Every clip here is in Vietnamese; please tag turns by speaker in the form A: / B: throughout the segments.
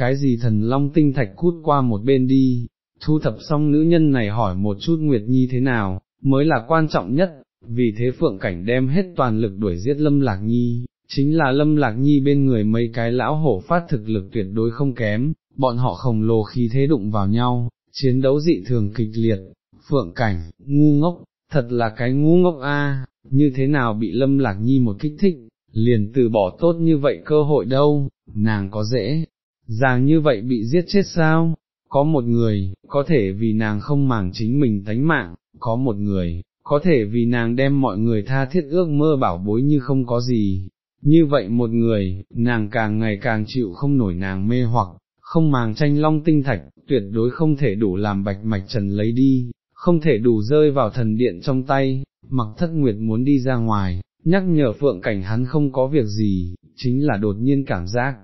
A: cái gì thần long tinh thạch cút qua một bên đi, thu thập xong nữ nhân này hỏi một chút Nguyệt Nhi thế nào, mới là quan trọng nhất, vì thế Phượng Cảnh đem hết toàn lực đuổi giết Lâm Lạc Nhi, chính là Lâm Lạc Nhi bên người mấy cái lão hổ phát thực lực tuyệt đối không kém, bọn họ khổng lồ khi thế đụng vào nhau, chiến đấu dị thường kịch liệt, Phượng Cảnh, ngu ngốc, thật là cái ngu ngốc a, như thế nào bị Lâm Lạc Nhi một kích thích, liền từ bỏ tốt như vậy cơ hội đâu, nàng có dễ, dàng như vậy bị giết chết sao, có một người, có thể vì nàng không màng chính mình tánh mạng, có một người, có thể vì nàng đem mọi người tha thiết ước mơ bảo bối như không có gì, như vậy một người, nàng càng ngày càng chịu không nổi nàng mê hoặc, không màng tranh long tinh thạch, tuyệt đối không thể đủ làm bạch mạch trần lấy đi, không thể đủ rơi vào thần điện trong tay, mặc thất nguyệt muốn đi ra ngoài, nhắc nhở phượng cảnh hắn không có việc gì, chính là đột nhiên cảm giác,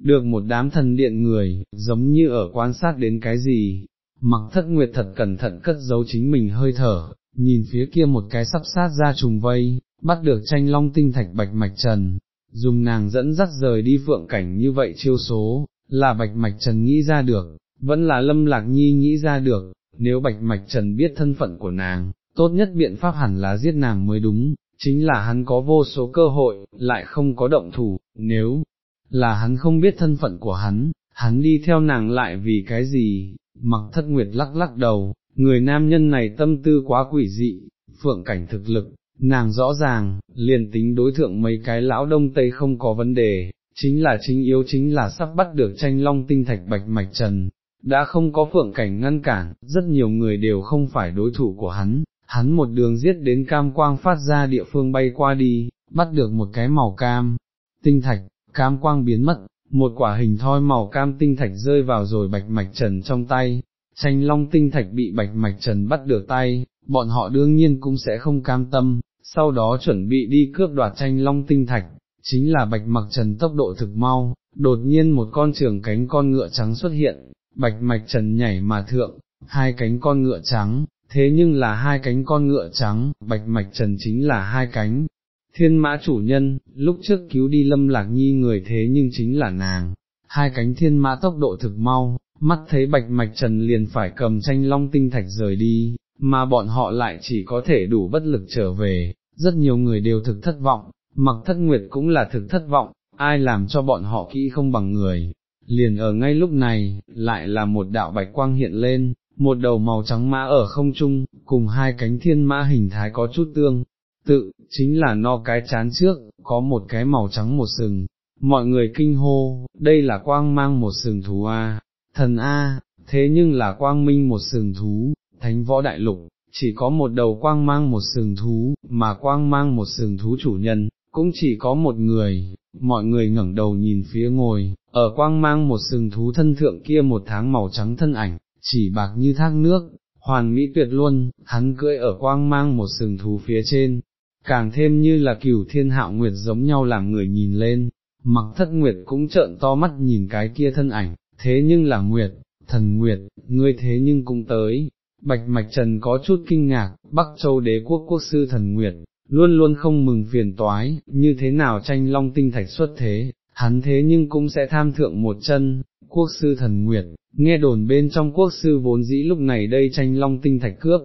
A: được một đám thần điện người, giống như ở quan sát đến cái gì, mặc thất nguyệt thật cẩn thận cất giấu chính mình hơi thở, nhìn phía kia một cái sắp sát ra trùng vây, bắt được tranh long tinh thạch bạch mạch trần, dùng nàng dẫn dắt rời đi phượng cảnh như vậy chiêu số, là bạch mạch trần nghĩ ra được, vẫn là lâm lạc nhi nghĩ ra được, nếu bạch mạch trần biết thân phận của nàng, tốt nhất biện pháp hẳn là giết nàng mới đúng, chính là hắn có vô số cơ hội, lại không có động thủ, nếu là hắn không biết thân phận của hắn, hắn đi theo nàng lại vì cái gì, mặc thất nguyệt lắc lắc đầu, người nam nhân này tâm tư quá quỷ dị, phượng cảnh thực lực, nàng rõ ràng, liền tính đối thượng mấy cái lão đông tây không có vấn đề, chính là chính yếu chính là sắp bắt được tranh long tinh thạch bạch mạch trần, đã không có phượng cảnh ngăn cản, rất nhiều người đều không phải đối thủ của hắn, hắn một đường giết đến cam quang phát ra địa phương bay qua đi, bắt được một cái màu cam, tinh thạch, cam quang biến mất, một quả hình thoi màu cam tinh thạch rơi vào rồi bạch mạch trần trong tay, tranh long tinh thạch bị bạch mạch trần bắt được tay, bọn họ đương nhiên cũng sẽ không cam tâm, sau đó chuẩn bị đi cướp đoạt tranh long tinh thạch, chính là bạch mặc trần tốc độ thực mau, đột nhiên một con trường cánh con ngựa trắng xuất hiện, bạch mạch trần nhảy mà thượng, hai cánh con ngựa trắng, thế nhưng là hai cánh con ngựa trắng, bạch mạch trần chính là hai cánh. Thiên mã chủ nhân, lúc trước cứu đi lâm lạc nhi người thế nhưng chính là nàng, hai cánh thiên mã tốc độ thực mau, mắt thấy bạch mạch trần liền phải cầm tranh long tinh thạch rời đi, mà bọn họ lại chỉ có thể đủ bất lực trở về, rất nhiều người đều thực thất vọng, mặc thất nguyệt cũng là thực thất vọng, ai làm cho bọn họ kỹ không bằng người. Liền ở ngay lúc này, lại là một đạo bạch quang hiện lên, một đầu màu trắng mã ở không trung, cùng hai cánh thiên mã hình thái có chút tương, tự, chính là no cái chán trước, có một cái màu trắng một sừng. Mọi người kinh hô, đây là quang mang một sừng thú A, thần A, thế nhưng là quang minh một sừng thú, thánh võ đại lục, chỉ có một đầu quang mang một sừng thú, mà quang mang một sừng thú chủ nhân, cũng chỉ có một người, mọi người ngẩng đầu nhìn phía ngồi, ở quang mang một sừng thú thân thượng kia một tháng màu trắng thân ảnh, chỉ bạc như thác nước, hoàn mỹ tuyệt luôn, hắn cưỡi ở quang mang một sừng thú phía trên, càng thêm như là cửu thiên hạo nguyệt giống nhau làm người nhìn lên, mặc thất nguyệt cũng trợn to mắt nhìn cái kia thân ảnh, thế nhưng là nguyệt, thần nguyệt, ngươi thế nhưng cũng tới, Bạch Mạch Trần có chút kinh ngạc, Bắc Châu đế quốc quốc sư thần Nguyệt, luôn luôn không mừng phiền toái, như thế nào tranh long tinh thạch xuất thế, hắn thế nhưng cũng sẽ tham thượng một chân, quốc sư thần Nguyệt, nghe đồn bên trong quốc sư vốn dĩ lúc này đây tranh long tinh thạch cướp,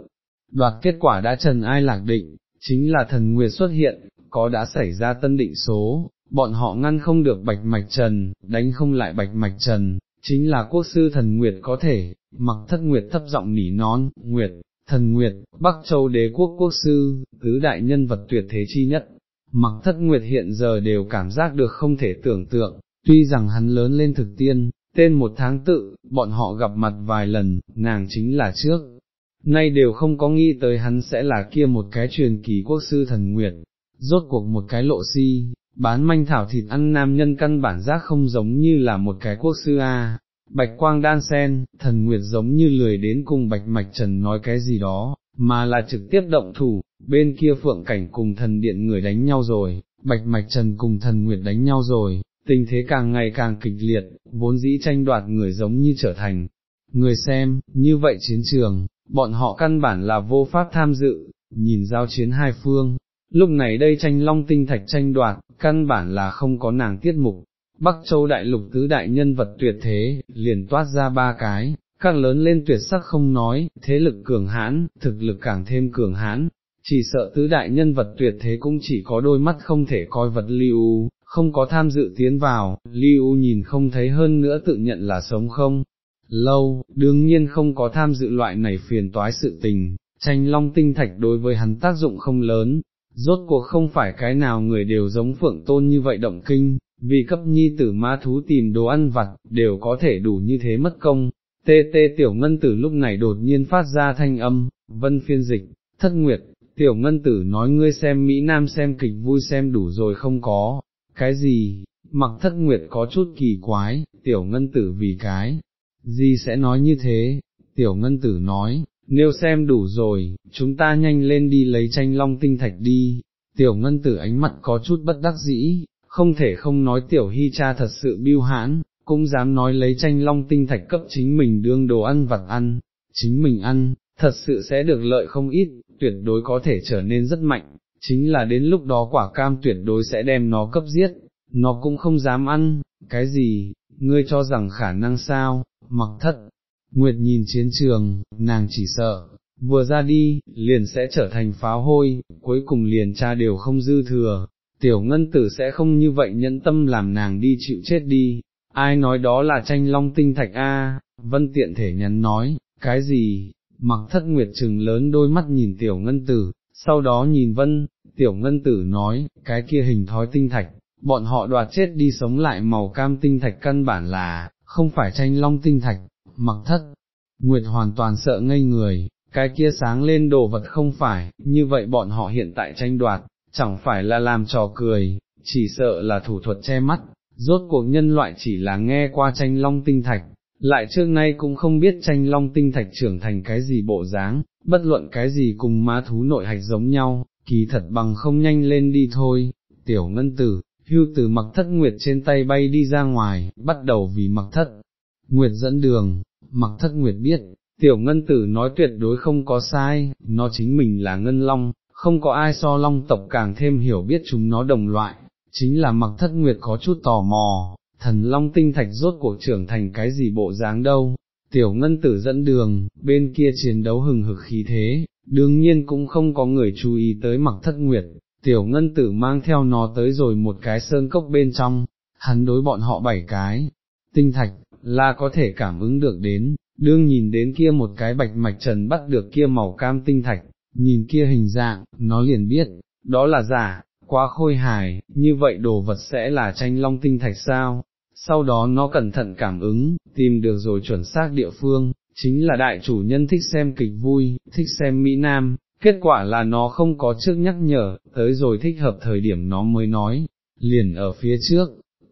A: đoạt kết quả đã trần ai lạc định, chính là thần Nguyệt xuất hiện, có đã xảy ra tân định số, bọn họ ngăn không được bạch mạch trần, đánh không lại bạch mạch trần, chính là quốc sư thần Nguyệt có thể, mặc thất Nguyệt thấp giọng nỉ non, Nguyệt, thần Nguyệt, Bắc Châu đế quốc quốc sư, tứ đại nhân vật tuyệt thế chi nhất, mặc thất Nguyệt hiện giờ đều cảm giác được không thể tưởng tượng, tuy rằng hắn lớn lên thực tiên, tên một tháng tự, bọn họ gặp mặt vài lần, nàng chính là trước. Nay đều không có nghĩ tới hắn sẽ là kia một cái truyền kỳ quốc sư thần Nguyệt, rốt cuộc một cái lộ si, bán manh thảo thịt ăn nam nhân căn bản giác không giống như là một cái quốc sư a. Bạch quang đan sen, thần nguyệt giống như lười đến cùng bạch mạch trần nói cái gì đó, mà là trực tiếp động thủ, bên kia phượng cảnh cùng thần điện người đánh nhau rồi, bạch mạch trần cùng thần nguyệt đánh nhau rồi, tình thế càng ngày càng kịch liệt, vốn dĩ tranh đoạt người giống như trở thành, người xem, như vậy chiến trường, bọn họ căn bản là vô pháp tham dự, nhìn giao chiến hai phương, lúc này đây tranh long tinh thạch tranh đoạt, căn bản là không có nàng tiết mục, Bắc Châu Đại Lục tứ đại nhân vật tuyệt thế, liền toát ra ba cái, các lớn lên tuyệt sắc không nói, thế lực cường hãn, thực lực càng thêm cường hãn, chỉ sợ tứ đại nhân vật tuyệt thế cũng chỉ có đôi mắt không thể coi vật lưu, không có tham dự tiến vào, lưu nhìn không thấy hơn nữa tự nhận là sống không. Lâu, đương nhiên không có tham dự loại này phiền toái sự tình, tranh long tinh thạch đối với hắn tác dụng không lớn, rốt cuộc không phải cái nào người đều giống phượng tôn như vậy động kinh, vì cấp nhi tử ma thú tìm đồ ăn vặt, đều có thể đủ như thế mất công. Tê tê tiểu ngân tử lúc này đột nhiên phát ra thanh âm, vân phiên dịch, thất nguyệt, tiểu ngân tử nói ngươi xem Mỹ Nam xem kịch vui xem đủ rồi không có, cái gì, mặc thất nguyệt có chút kỳ quái, tiểu ngân tử vì cái, gì sẽ nói như thế, tiểu ngân tử nói, nếu xem đủ rồi, chúng ta nhanh lên đi lấy tranh long tinh thạch đi, tiểu ngân tử ánh mặt có chút bất đắc dĩ, không thể không nói tiểu hy cha thật sự biêu hãn, cũng dám nói lấy tranh long tinh thạch cấp chính mình đương đồ ăn vặt ăn, chính mình ăn, thật sự sẽ được lợi không ít, tuyệt đối có thể trở nên rất mạnh, chính là đến lúc đó quả cam tuyệt đối sẽ đem nó cấp giết, nó cũng không dám ăn, cái gì, ngươi cho rằng khả năng sao, mặc thất. Nguyệt nhìn chiến trường, nàng chỉ sợ, vừa ra đi, liền sẽ trở thành pháo hôi, cuối cùng liền cha đều không dư thừa, tiểu ngân tử sẽ không như vậy nhẫn tâm làm nàng đi chịu chết đi, ai nói đó là tranh long tinh thạch a? vân tiện thể nhắn nói, cái gì, mặc thất nguyệt trừng lớn đôi mắt nhìn tiểu ngân tử, sau đó nhìn vân, tiểu ngân tử nói, cái kia hình thói tinh thạch, bọn họ đoạt chết đi sống lại màu cam tinh thạch căn bản là, không phải tranh long tinh thạch, mặc thất, nguyệt hoàn toàn sợ ngây người, cái kia sáng lên đồ vật không phải, như vậy bọn họ hiện tại tranh đoạt, chẳng phải là làm trò cười, chỉ sợ là thủ thuật che mắt, rốt cuộc nhân loại chỉ là nghe qua tranh long tinh thạch, lại trước nay cũng không biết tranh long tinh thạch trưởng thành cái gì bộ dáng, bất luận cái gì cùng má thú nội hạch giống nhau, kỳ thật bằng không nhanh lên đi thôi, tiểu ngân tử, hưu từ mặc thất nguyệt trên tay bay đi ra ngoài, bắt đầu vì mặc thất. Nguyệt dẫn đường, mặc thất nguyệt biết, tiểu ngân tử nói tuyệt đối không có sai, nó chính mình là ngân long, không có ai so long tộc càng thêm hiểu biết chúng nó đồng loại, chính là mặc thất nguyệt có chút tò mò, thần long tinh thạch rốt cuộc trưởng thành cái gì bộ dáng đâu, tiểu ngân tử dẫn đường, bên kia chiến đấu hừng hực khí thế, đương nhiên cũng không có người chú ý tới mặc thất nguyệt, tiểu ngân tử mang theo nó tới rồi một cái sơn cốc bên trong, hắn đối bọn họ bảy cái, tinh thạch, là có thể cảm ứng được đến, đương nhìn đến kia một cái bạch mạch trần bắt được kia màu cam tinh thạch, nhìn kia hình dạng, nó liền biết, đó là giả, quá khôi hài, như vậy đồ vật sẽ là tranh long tinh thạch sao, sau đó nó cẩn thận cảm ứng, tìm được rồi chuẩn xác địa phương, chính là đại chủ nhân thích xem kịch vui, thích xem Mỹ Nam, kết quả là nó không có trước nhắc nhở, tới rồi thích hợp thời điểm nó mới nói, liền ở phía trước,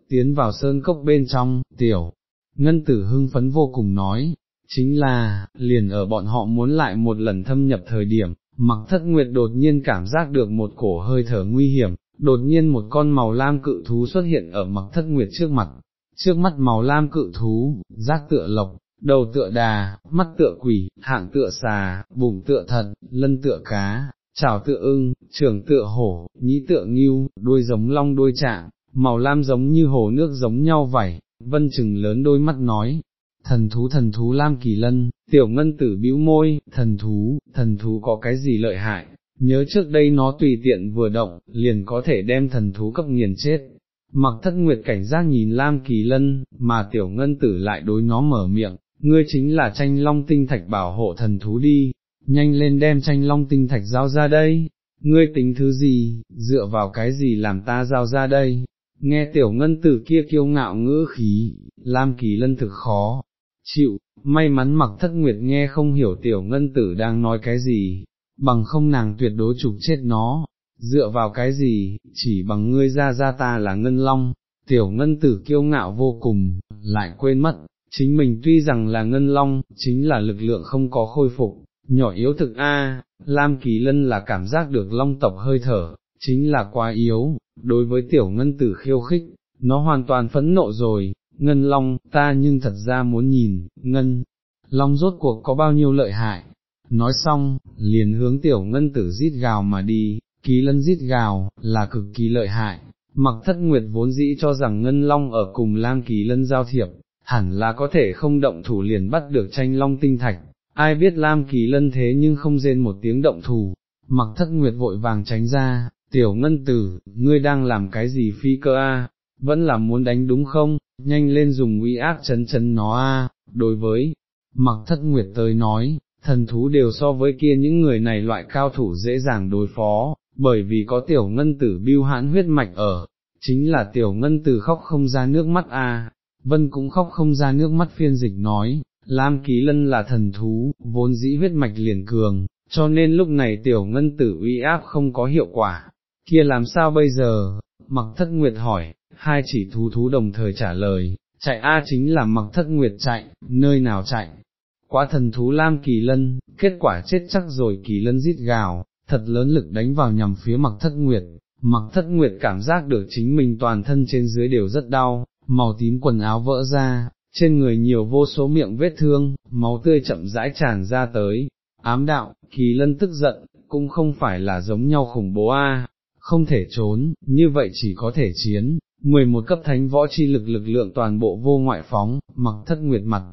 A: tiến vào sơn cốc bên trong, tiểu, ngân tử hưng phấn vô cùng nói, chính là, liền ở bọn họ muốn lại một lần thâm nhập thời điểm, mặc thất nguyệt đột nhiên cảm giác được một cổ hơi thở nguy hiểm, đột nhiên một con màu lam cự thú xuất hiện ở mặc thất nguyệt trước mặt, trước mắt màu lam cự thú, giác tựa lộc, đầu tựa đà, mắt tựa quỷ, hạng tựa xà, bụng tựa thật, lân tựa cá, chảo tựa ưng, trường tựa hổ, nhĩ tựa nghiêu, đuôi giống long đuôi trạng, màu lam giống như hồ nước giống nhau vảy, vân chừng lớn đôi mắt nói, thần thú thần thú lam kỳ lân, tiểu ngân tử bĩu môi, thần thú, thần thú có cái gì lợi hại, nhớ trước đây nó tùy tiện vừa động, liền có thể đem thần thú cấp nghiền chết, Mặc thất nguyệt cảnh giác nhìn Lam Kỳ Lân, mà tiểu ngân tử lại đối nó mở miệng, ngươi chính là tranh long tinh thạch bảo hộ thần thú đi, nhanh lên đem tranh long tinh thạch giao ra đây, ngươi tính thứ gì, dựa vào cái gì làm ta giao ra đây, nghe tiểu ngân tử kia kiêu ngạo ngữ khí, Lam Kỳ Lân thực khó, chịu, may mắn mặc thất nguyệt nghe không hiểu tiểu ngân tử đang nói cái gì, bằng không nàng tuyệt đối trục chết nó, dựa vào cái gì, chỉ bằng ngươi ra ra ta là ngân long, tiểu ngân tử kiêu ngạo vô cùng, lại quên mất, chính mình tuy rằng là ngân long, chính là lực lượng không có khôi phục, nhỏ yếu thực A, Lam Kỳ Lân là cảm giác được long tộc hơi thở, chính là quá yếu, đối với tiểu ngân tử khiêu khích, nó hoàn toàn phẫn nộ rồi, ngân long, ta nhưng thật ra muốn nhìn, ngân, long rốt cuộc có bao nhiêu lợi hại, nói xong, liền hướng tiểu ngân tử rít gào mà đi, Kỳ lân rít gào, là cực kỳ lợi hại, mặc thất nguyệt vốn dĩ cho rằng Ngân Long ở cùng Lam Kỳ Lân giao thiệp, hẳn là có thể không động thủ liền bắt được tranh Long tinh thạch, ai biết Lam Kỳ Lân thế nhưng không rên một tiếng động thủ, mặc thất nguyệt vội vàng tránh ra, tiểu ngân tử, ngươi đang làm cái gì phi cơ a? vẫn là muốn đánh đúng không, nhanh lên dùng uy ác chấn chấn nó a. đối với, mặc thất nguyệt tới nói, thần thú đều so với kia những người này loại cao thủ dễ dàng đối phó, bởi vì có tiểu ngân tử biêu hãn huyết mạch ở, chính là tiểu ngân tử khóc không ra nước mắt a. Vân cũng khóc không ra nước mắt phiên dịch nói, Lam Ký Lân là thần thú, vốn dĩ huyết mạch liền cường, cho nên lúc này tiểu ngân tử uy áp không có hiệu quả, kia làm sao bây giờ, mặc thất nguyệt hỏi, hai chỉ thú thú đồng thời trả lời, chạy A chính là mặc thất nguyệt chạy, nơi nào chạy, quá thần thú Lam Kỳ Lân, kết quả chết chắc rồi Kỳ Lân rít gào, thật lớn lực đánh vào nhằm phía mặc thất nguyệt, mặc thất nguyệt cảm giác được chính mình toàn thân trên dưới đều rất đau, màu tím quần áo vỡ ra, trên người nhiều vô số miệng vết thương, máu tươi chậm rãi tràn ra tới, ám đạo, Kỳ Lân tức giận, cũng không phải là giống nhau khủng bố a, không thể trốn, như vậy chỉ có thể chiến, 11 cấp thánh võ chi lực lực lượng toàn bộ vô ngoại phóng, mặc thất nguyệt mặt,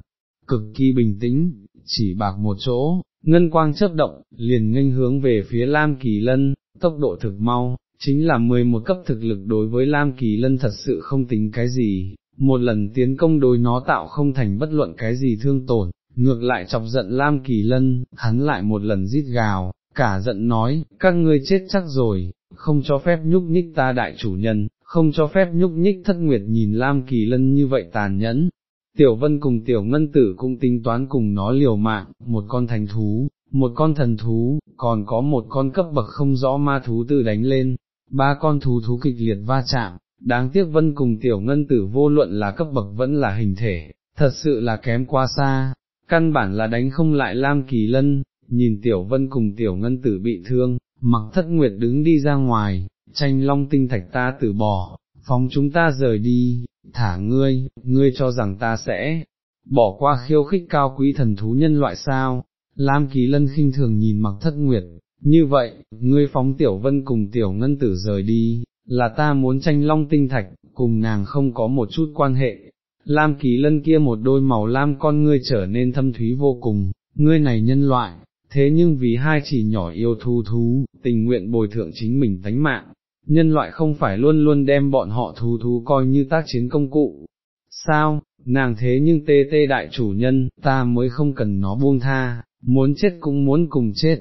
A: cực kỳ bình tĩnh, chỉ bạc một chỗ, ngân quang chớp động, liền nghênh hướng về phía Lam Kỳ Lân, tốc độ thực mau, chính là 11 cấp thực lực đối với Lam Kỳ Lân thật sự không tính cái gì, một lần tiến công đối nó tạo không thành bất luận cái gì thương tổn, ngược lại chọc giận Lam Kỳ Lân, hắn lại một lần rít gào, cả giận nói, các ngươi chết chắc rồi, không cho phép nhúc nhích ta đại chủ nhân, không cho phép nhúc nhích thất nguyệt nhìn Lam Kỳ Lân như vậy tàn nhẫn. Tiểu Vân cùng Tiểu Ngân Tử cũng tính toán cùng nó liều mạng, một con thành thú, một con thần thú, còn có một con cấp bậc không rõ ma thú tự đánh lên, ba con thú thú kịch liệt va chạm, đáng tiếc Vân cùng Tiểu Ngân Tử vô luận là cấp bậc vẫn là hình thể, thật sự là kém quá xa, căn bản là đánh không lại Lam Kỳ Lân, nhìn Tiểu Vân cùng Tiểu Ngân Tử bị thương, mặc thất nguyệt đứng đi ra ngoài, tranh long tinh thạch ta từ bỏ, phóng chúng ta rời đi, thả ngươi, ngươi cho rằng ta sẽ bỏ qua khiêu khích cao quý thần thú nhân loại sao, Lam Kỳ Lân khinh thường nhìn mặc thất nguyệt, như vậy, ngươi phóng tiểu vân cùng tiểu ngân tử rời đi, là ta muốn tranh long tinh thạch, cùng nàng không có một chút quan hệ. Lam Kỳ Lân kia một đôi màu lam con ngươi trở nên thâm thúy vô cùng, ngươi này nhân loại, thế nhưng vì hai chỉ nhỏ yêu thu thú, tình nguyện bồi thượng chính mình tánh mạng, nhân loại không phải luôn luôn đem bọn họ thú thú coi như tác chiến công cụ. Sao, nàng thế nhưng tê tê đại chủ nhân, ta mới không cần nó buông tha, muốn chết cũng muốn cùng chết.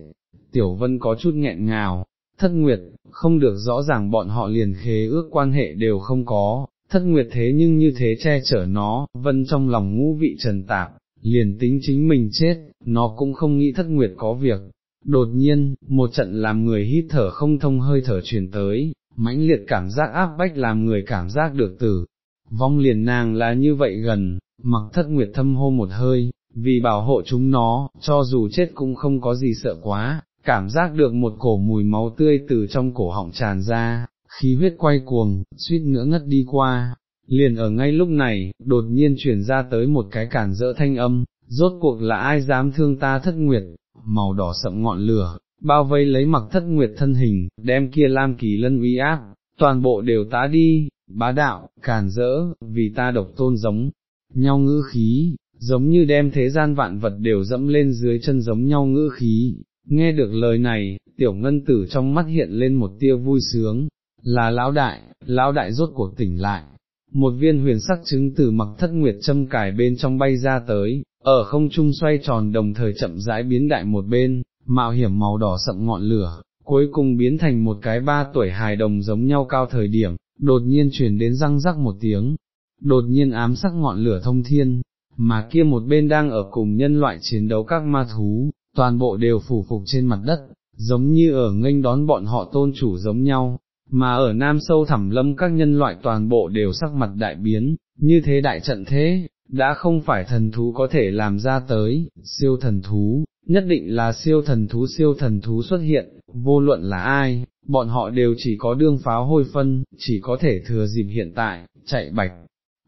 A: Tiểu vân có chút nghẹn ngào, thất nguyệt, không được rõ ràng bọn họ liền khế ước quan hệ đều không có, thất nguyệt thế nhưng như thế che chở nó, vân trong lòng ngũ vị trần tạp, liền tính chính mình chết, nó cũng không nghĩ thất nguyệt có việc. Đột nhiên, một trận làm người hít thở không thông hơi thở truyền tới, mãnh liệt cảm giác áp bách làm người cảm giác được tử. Vong liền nàng là như vậy gần, mặc thất nguyệt thâm hô một hơi, vì bảo hộ chúng nó, cho dù chết cũng không có gì sợ quá, cảm giác được một cổ mùi máu tươi từ trong cổ họng tràn ra, khí huyết quay cuồng, suýt nữa ngất đi qua, liền ở ngay lúc này, đột nhiên truyền ra tới một cái cản rỡ thanh âm, rốt cuộc là ai dám thương ta thất nguyệt, màu đỏ sậm ngọn lửa, bao vây lấy mặc thất nguyệt thân hình, đem kia lam kỳ lân uy áp, toàn bộ đều tá đi, bá đạo, càn rỡ, vì ta độc tôn giống, nhau ngữ khí, giống như đem thế gian vạn vật đều dẫm lên dưới chân giống nhau ngữ khí. Nghe được lời này, tiểu ngân tử trong mắt hiện lên một tia vui sướng, là lão đại, lão đại rốt cuộc tỉnh lại, một viên huyền sắc trứng từ mặc thất nguyệt châm cải bên trong bay ra tới, ở không trung xoay tròn đồng thời chậm rãi biến đại một bên, mạo hiểm màu đỏ sậm ngọn lửa, cuối cùng biến thành một cái ba tuổi hài đồng giống nhau cao thời điểm, đột nhiên truyền đến răng rắc một tiếng, đột nhiên ám sắc ngọn lửa thông thiên, mà kia một bên đang ở cùng nhân loại chiến đấu các ma thú, toàn bộ đều phủ phục trên mặt đất, giống như ở nghênh đón bọn họ tôn chủ giống nhau, mà ở Nam Sâu Thẳm Lâm các nhân loại toàn bộ đều sắc mặt đại biến, như thế đại trận thế, đã không phải thần thú có thể làm ra tới, siêu thần thú, nhất định là siêu thần thú siêu thần thú xuất hiện, vô luận là ai, bọn họ đều chỉ có đương pháo hôi phân, chỉ có thể thừa dịp hiện tại, chạy bạch.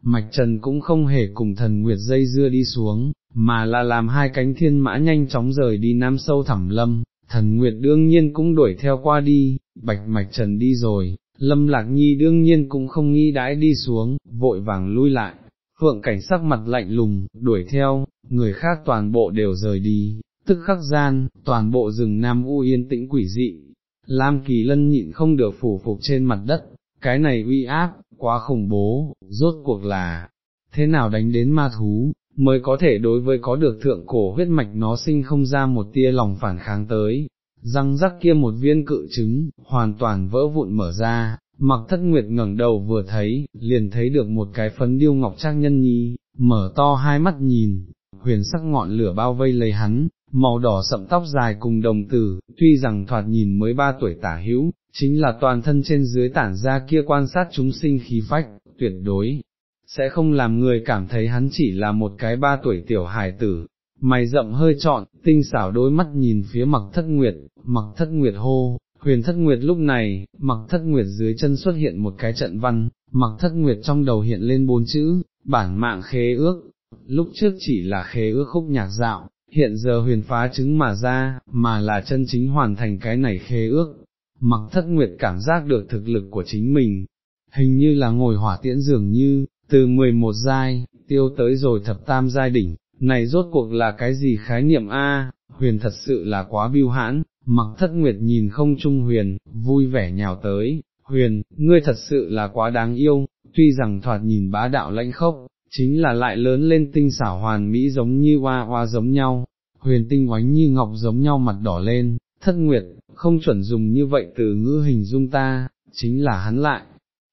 A: Mạch Trần cũng không hề cùng thần Nguyệt dây dưa đi xuống, mà là làm hai cánh thiên mã nhanh chóng rời đi Nam Sâu Thẳm Lâm, thần Nguyệt đương nhiên cũng đuổi theo qua đi, bạch mạch trần đi rồi, Lâm Lạc Nhi đương nhiên cũng không nghĩ đãi đi xuống, vội vàng lui lại, phượng cảnh sắc mặt lạnh lùng, đuổi theo, người khác toàn bộ đều rời đi, tức khắc gian, toàn bộ rừng Nam U yên tĩnh quỷ dị, Lam Kỳ Lân nhịn không được phủ phục trên mặt đất, cái này uy áp, quá khủng bố, rốt cuộc là, thế nào đánh đến ma thú, mới có thể đối với có được thượng cổ huyết mạch nó sinh không ra một tia lòng phản kháng tới, răng rắc kia một viên cự trứng, hoàn toàn vỡ vụn mở ra, mặc thất nguyệt ngẩng đầu vừa thấy, liền thấy được một cái phấn điêu ngọc trang nhân nhi, mở to hai mắt nhìn, huyền sắc ngọn lửa bao vây lấy hắn, màu đỏ sậm tóc dài cùng đồng tử, tuy rằng thoạt nhìn mới ba tuổi tả hữu, chính là toàn thân trên dưới tản ra kia quan sát chúng sinh khí phách, tuyệt đối, sẽ không làm người cảm thấy hắn chỉ là một cái ba tuổi tiểu hài tử. Mày rậm hơi trọn, tinh xảo đôi mắt nhìn phía mặc thất nguyệt, mặc thất nguyệt hô, huyền thất nguyệt lúc này, mặc thất nguyệt dưới chân xuất hiện một cái trận văn, mặc thất nguyệt trong đầu hiện lên bốn chữ, bản mạng khế ước, lúc trước chỉ là khế ước khúc nhạc dạo, hiện giờ huyền phá chứng mà ra, mà là chân chính hoàn thành cái này khế ước, mặc thất nguyệt cảm giác được thực lực của chính mình, hình như là ngồi hỏa tiễn dường như, từ 11 giai, tiêu tới rồi thập tam giai đỉnh, này rốt cuộc là cái gì khái niệm A, huyền thật sự là quá biêu hãn, mặc thất nguyệt nhìn không trung huyền, vui vẻ nhào tới, huyền, ngươi thật sự là quá đáng yêu, tuy rằng thoạt nhìn bá đạo lãnh khốc, chính là lại lớn lên tinh xảo hoàn mỹ giống như hoa hoa giống nhau, huyền tinh oánh như ngọc giống nhau mặt đỏ lên, thất nguyệt, không chuẩn dùng như vậy từ ngữ hình dung ta, chính là hắn lại,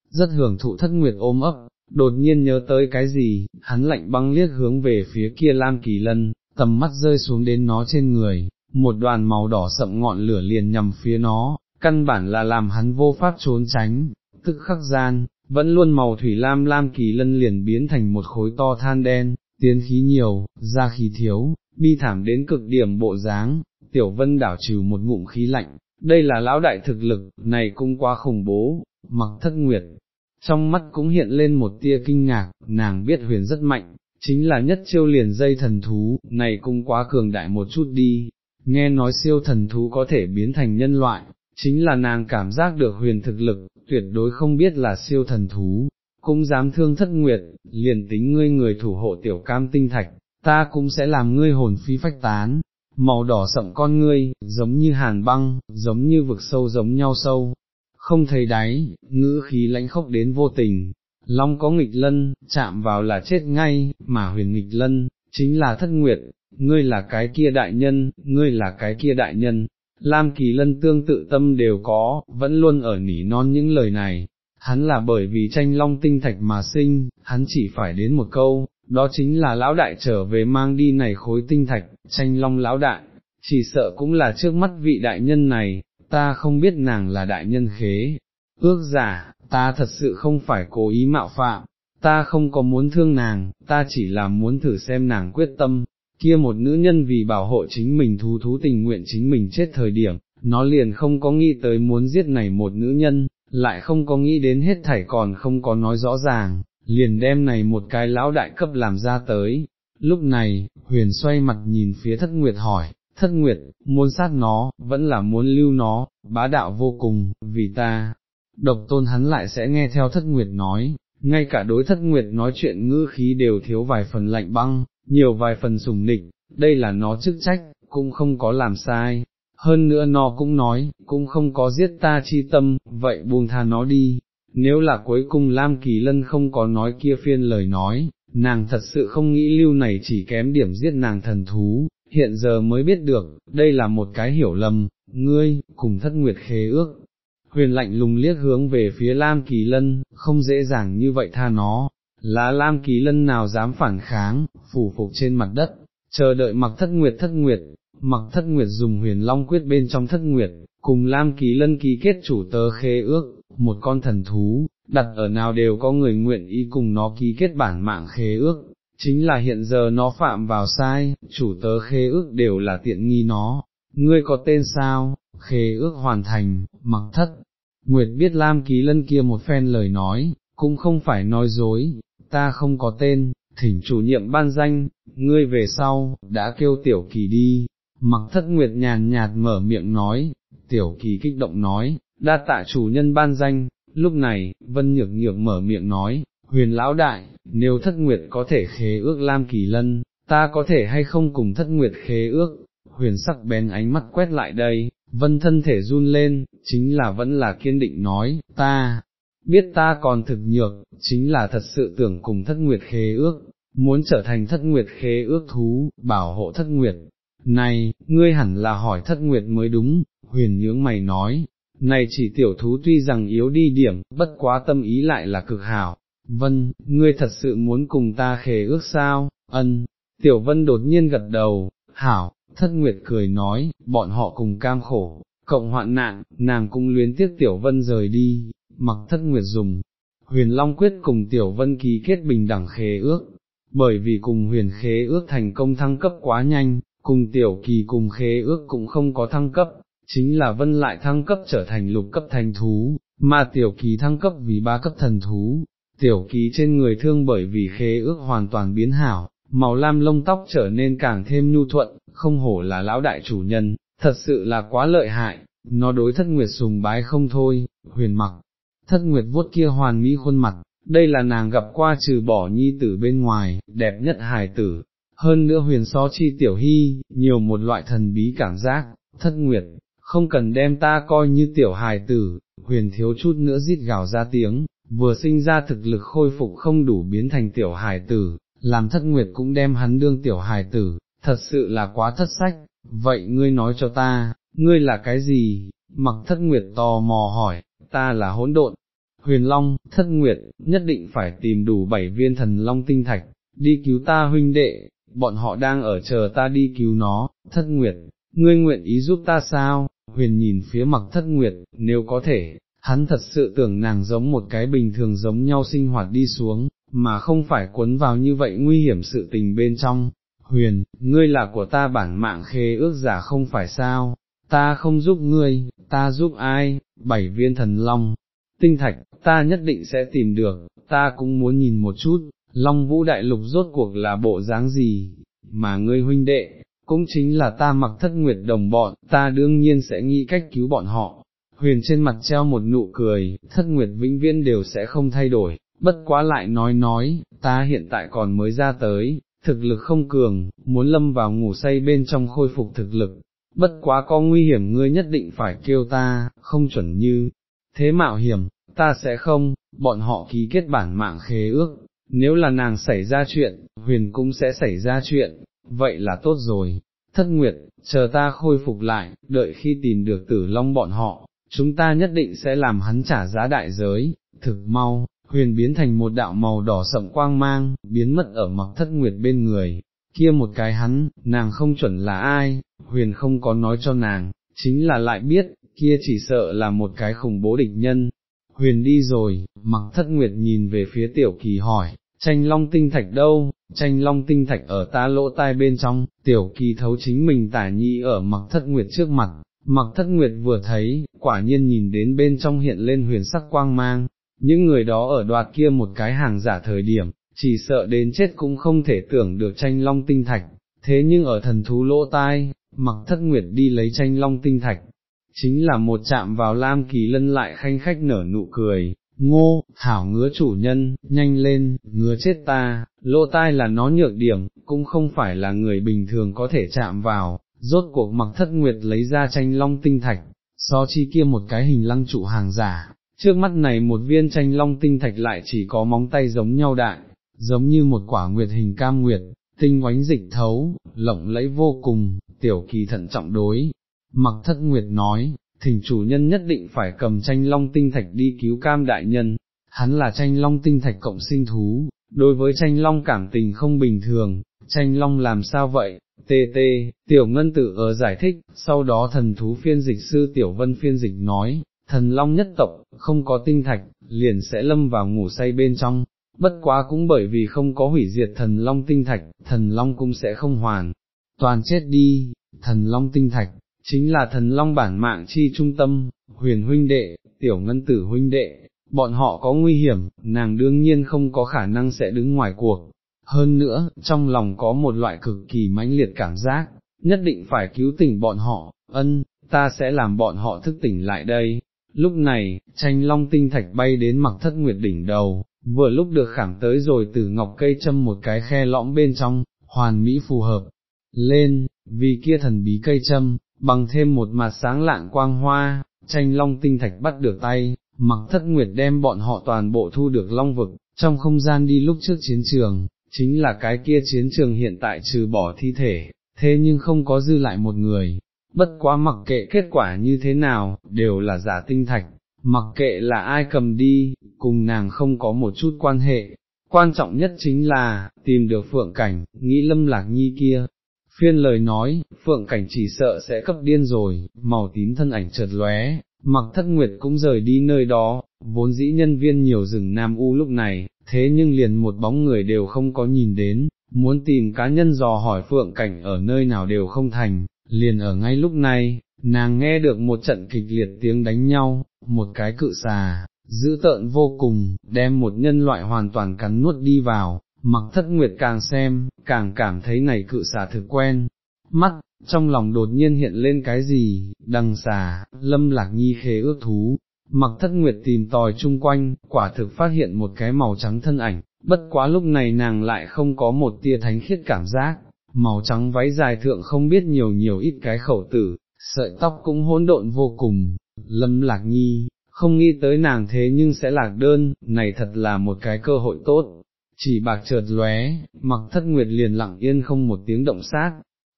A: rất hưởng thụ thất nguyệt ôm ấp, đột nhiên nhớ tới cái gì, hắn lạnh băng liếc hướng về phía kia Lam Kỳ Lân, tầm mắt rơi xuống đến nó trên người, một đoàn màu đỏ sậm ngọn lửa liền nhằm phía nó, căn bản là làm hắn vô pháp trốn tránh, tức khắc gian, vẫn luôn màu thủy lam lam kỳ lân liền biến thành một khối to than đen, tiến khí nhiều, ra khí thiếu, bi thảm đến cực điểm bộ dáng, tiểu vân đảo trừ một ngụm khí lạnh, đây là lão đại thực lực, này cũng quá khủng bố, mặc thất nguyệt, trong mắt cũng hiện lên một tia kinh ngạc, nàng biết huyền rất mạnh, chính là nhất chiêu liền dây thần thú, này cũng quá cường đại một chút đi, nghe nói siêu thần thú có thể biến thành nhân loại, chính là nàng cảm giác được huyền thực lực, tuyệt đối không biết là siêu thần thú, cũng dám thương thất nguyệt, liền tính ngươi người thủ hộ tiểu cam tinh thạch, ta cũng sẽ làm ngươi hồn phi phách tán, màu đỏ sậm con ngươi, giống như hàn băng, giống như vực sâu giống nhau sâu, không thấy đáy, ngữ khí lãnh khốc đến vô tình, long có nghịch lân, chạm vào là chết ngay, mà huyền nghịch lân, chính là thất nguyệt, ngươi là cái kia đại nhân, ngươi là cái kia đại nhân, Lam Kỳ Lân tương tự tâm đều có, vẫn luôn ở nỉ non những lời này, hắn là bởi vì tranh long tinh thạch mà sinh, hắn chỉ phải đến một câu, đó chính là lão đại trở về mang đi này khối tinh thạch, tranh long lão đại, chỉ sợ cũng là trước mắt vị đại nhân này, ta không biết nàng là đại nhân khế, ước giả, ta thật sự không phải cố ý mạo phạm, ta không có muốn thương nàng, ta chỉ là muốn thử xem nàng quyết tâm, kia một nữ nhân vì bảo hộ chính mình thú thú tình nguyện chính mình chết thời điểm, nó liền không có nghĩ tới muốn giết này một nữ nhân, lại không có nghĩ đến hết thảy còn không có nói rõ ràng, liền đem này một cái lão đại cấp làm ra tới. Lúc này, huyền xoay mặt nhìn phía thất nguyệt hỏi, thất nguyệt, muốn sát nó, vẫn là muốn lưu nó, bá đạo vô cùng, vì ta, độc tôn hắn lại sẽ nghe theo thất nguyệt nói, ngay cả đối thất nguyệt nói chuyện ngữ khí đều thiếu vài phần lạnh băng, nhiều vài phần sùng nịch, đây là nó chức trách, cũng không có làm sai, hơn nữa nó cũng nói, cũng không có giết ta chi tâm, vậy buông tha nó đi, nếu là cuối cùng Lam Kỳ Lân không có nói kia phiên lời nói, nàng thật sự không nghĩ lưu này chỉ kém điểm giết nàng thần thú, hiện giờ mới biết được, đây là một cái hiểu lầm, ngươi, cùng thất nguyệt khế ước. Huyền lạnh lùng liếc hướng về phía Lam Kỳ Lân, không dễ dàng như vậy tha nó, là Lam Kỳ Lân nào dám phản kháng, phủ phục trên mặt đất, chờ đợi mặc thất nguyệt thất nguyệt, mặc thất nguyệt dùng huyền long quyết bên trong thất nguyệt, cùng Lam Kỳ Lân ký kết chủ tớ khế ước, một con thần thú, đặt ở nào đều có người nguyện ý cùng nó ký kết bản mạng khế ước, chính là hiện giờ nó phạm vào sai, chủ tớ khế ước đều là tiện nghi nó, ngươi có tên sao, khế ước hoàn thành, mặc thất. Nguyệt biết Lam Ký Lân kia một phen lời nói, cũng không phải nói dối, ta không có tên, thỉnh chủ nhiệm ban danh, ngươi về sau, đã kêu tiểu kỳ đi, mặc thất nguyệt nhàn nhạt mở miệng nói, tiểu kỳ kích động nói, đa tạ chủ nhân ban danh, lúc này, Vân Nhược Nhược mở miệng nói, huyền lão đại, nếu thất nguyệt có thể khế ước Lam Kỳ Lân, ta có thể hay không cùng thất nguyệt khế ước, huyền sắc bén ánh mắt quét lại đây, vân thân thể run lên, chính là vẫn là kiên định nói, ta, biết ta còn thực nhược, chính là thật sự tưởng cùng thất nguyệt khế ước, muốn trở thành thất nguyệt khế ước thú, bảo hộ thất nguyệt. Này, ngươi hẳn là hỏi thất nguyệt mới đúng, huyền nhướng mày nói, này chỉ tiểu thú tuy rằng yếu đi điểm, bất quá tâm ý lại là cực hảo. Vân, ngươi thật sự muốn cùng ta khề ước sao, ân, tiểu vân đột nhiên gật đầu, hảo, thất nguyệt cười nói, bọn họ cùng cam khổ, cộng hoạn nạn, nàng cũng luyến tiếc tiểu vân rời đi, mặc thất nguyệt dùng, huyền long quyết cùng tiểu vân ký kết bình đẳng khế ước, bởi vì cùng huyền khế ước thành công thăng cấp quá nhanh, cùng tiểu kỳ cùng khế ước cũng không có thăng cấp, chính là vân lại thăng cấp trở thành lục cấp thành thú, mà tiểu kỳ thăng cấp vì ba cấp thần thú, tiểu ký trên người thương bởi vì khế ước hoàn toàn biến hảo, màu lam lông tóc trở nên càng thêm nhu thuận, không hổ là lão đại chủ nhân, thật sự là quá lợi hại, nó đối thất nguyệt sùng bái không thôi, huyền mặc, thất nguyệt vuốt kia hoàn mỹ khuôn mặt, đây là nàng gặp qua trừ bỏ nhi tử bên ngoài, đẹp nhất hài tử, hơn nữa huyền so chi tiểu hy, nhiều một loại thần bí cảm giác, thất nguyệt, không cần đem ta coi như tiểu hài tử, huyền thiếu chút nữa rít gào ra tiếng, vừa sinh ra thực lực khôi phục không đủ biến thành tiểu hài tử, làm thất nguyệt cũng đem hắn đương tiểu hài tử, thật sự là quá thất sách, vậy ngươi nói cho ta, ngươi là cái gì? Mặc thất nguyệt tò mò hỏi, ta là hỗn độn. Huyền Long, thất nguyệt, nhất định phải tìm đủ bảy viên thần Long tinh thạch, đi cứu ta huynh đệ, bọn họ đang ở chờ ta đi cứu nó, thất nguyệt, ngươi nguyện ý giúp ta sao? Huyền nhìn phía mặc thất nguyệt, nếu có thể, hắn thật sự tưởng nàng giống một cái bình thường giống nhau sinh hoạt đi xuống, mà không phải cuốn vào như vậy nguy hiểm sự tình bên trong, huyền, ngươi là của ta bản mạng khế ước giả không phải sao, ta không giúp ngươi, ta giúp ai, bảy viên thần long, tinh thạch, ta nhất định sẽ tìm được, ta cũng muốn nhìn một chút, long vũ đại lục rốt cuộc là bộ dáng gì, mà ngươi huynh đệ, cũng chính là ta mặc thất nguyệt đồng bọn, ta đương nhiên sẽ nghĩ cách cứu bọn họ. Huyền trên mặt treo một nụ cười, thất nguyệt vĩnh viễn đều sẽ không thay đổi, bất quá lại nói nói, ta hiện tại còn mới ra tới, thực lực không cường, muốn lâm vào ngủ say bên trong khôi phục thực lực, bất quá có nguy hiểm ngươi nhất định phải kêu ta, không chuẩn như, thế mạo hiểm, ta sẽ không, bọn họ ký kết bản mạng khế ước, nếu là nàng xảy ra chuyện, huyền cũng sẽ xảy ra chuyện, vậy là tốt rồi, thất nguyệt, chờ ta khôi phục lại, đợi khi tìm được tử long bọn họ, chúng ta nhất định sẽ làm hắn trả giá đại giới, thực mau, huyền biến thành một đạo màu đỏ sậm quang mang, biến mất ở mặc thất nguyệt bên người, kia một cái hắn, nàng không chuẩn là ai, huyền không có nói cho nàng, chính là lại biết, kia chỉ sợ là một cái khủng bố địch nhân. Huyền đi rồi, mặc thất nguyệt nhìn về phía tiểu kỳ hỏi, tranh long tinh thạch đâu, tranh long tinh thạch ở ta lỗ tai bên trong, tiểu kỳ thấu chính mình tả nhi ở mặc thất nguyệt trước mặt, mặc thất nguyệt vừa thấy, quả nhiên nhìn đến bên trong hiện lên huyền sắc quang mang, những người đó ở đoạt kia một cái hàng giả thời điểm, chỉ sợ đến chết cũng không thể tưởng được tranh long tinh thạch, thế nhưng ở thần thú lỗ tai, mặc thất nguyệt đi lấy tranh long tinh thạch, chính là một chạm vào Lam Kỳ Lân lại khanh khách nở nụ cười, ngô, Thảo ngứa chủ nhân, nhanh lên, ngứa chết ta, lỗ tai là nó nhược điểm, cũng không phải là người bình thường có thể chạm vào, rốt cuộc mặc thất nguyệt lấy ra tranh long tinh thạch, so chi kia một cái hình lăng trụ hàng giả, trước mắt này một viên tranh long tinh thạch lại chỉ có móng tay giống nhau đại, giống như một quả nguyệt hình cam nguyệt, tinh oánh dịch thấu, lộng lẫy vô cùng, tiểu kỳ thận trọng đối. Mặc thất nguyệt nói, thỉnh chủ nhân nhất định phải cầm tranh long tinh thạch đi cứu cam đại nhân, hắn là tranh long tinh thạch cộng sinh thú, đối với tranh long cảm tình không bình thường, tranh long làm sao vậy, tê tê, tiểu ngân tử ở giải thích, sau đó thần thú phiên dịch sư tiểu vân phiên dịch nói, thần long nhất tộc, không có tinh thạch, liền sẽ lâm vào ngủ say bên trong, bất quá cũng bởi vì không có hủy diệt thần long tinh thạch, thần long cũng sẽ không hoàn, toàn chết đi, thần long tinh thạch, chính là thần long bản mạng chi trung tâm, huyền huynh đệ, tiểu ngân tử huynh đệ, bọn họ có nguy hiểm, nàng đương nhiên không có khả năng sẽ đứng ngoài cuộc. Hơn nữa, trong lòng có một loại cực kỳ mãnh liệt cảm giác, nhất định phải cứu tỉnh bọn họ, ân, ta sẽ làm bọn họ thức tỉnh lại đây, Lúc này, tranh long tinh thạch bay đến mặc thất nguyệt đỉnh đầu, vừa lúc được khảm tới rồi từ ngọc cây châm một cái khe lõm bên trong, hoàn mỹ phù hợp. Lên, vì kia thần bí cây châm, bằng thêm một mặt sáng lạng quang hoa, tranh long tinh thạch bắt được tay, mặc thất nguyệt đem bọn họ toàn bộ thu được long vực, trong không gian đi lúc trước chiến trường, chính là cái kia chiến trường hiện tại trừ bỏ thi thể, thế nhưng không có dư lại một người, bất quá mặc kệ kết quả như thế nào, đều là giả tinh thạch, mặc kệ là ai cầm đi, cùng nàng không có một chút quan hệ, quan trọng nhất chính là, tìm được phượng cảnh, nghĩ lâm lạc nhi kia. Phiên lời nói, phượng cảnh chỉ sợ sẽ cấp điên rồi, màu tím thân ảnh chợt lóe, mặc thất nguyệt cũng rời đi nơi đó, vốn dĩ nhân viên nhiều rừng Nam U lúc này, thế nhưng liền một bóng người đều không có nhìn đến, muốn tìm cá nhân dò hỏi phượng cảnh ở nơi nào đều không thành, liền ở ngay lúc này, nàng nghe được một trận kịch liệt tiếng đánh nhau, một cái cự xà, dữ tợn vô cùng, đem một nhân loại hoàn toàn cắn nuốt đi vào, mặc thất nguyệt càng xem, càng cảm thấy này cự xà thực quen, mắt, trong lòng đột nhiên hiện lên cái gì, đằng xà, lâm lạc nhi khế ước thú, mặc thất nguyệt tìm tòi chung quanh, quả thực phát hiện một cái màu trắng thân ảnh, bất quá lúc này nàng lại không có một tia thánh khiết cảm giác, màu trắng váy dài thượng không biết nhiều nhiều ít cái khẩu tử, sợi tóc cũng hỗn độn vô cùng, lâm lạc nhi, không nghĩ tới nàng thế nhưng sẽ lạc đơn, này thật là một cái cơ hội tốt, chỉ bạc chợt lóe, mặc thất nguyệt liền lặng yên không một tiếng động sát,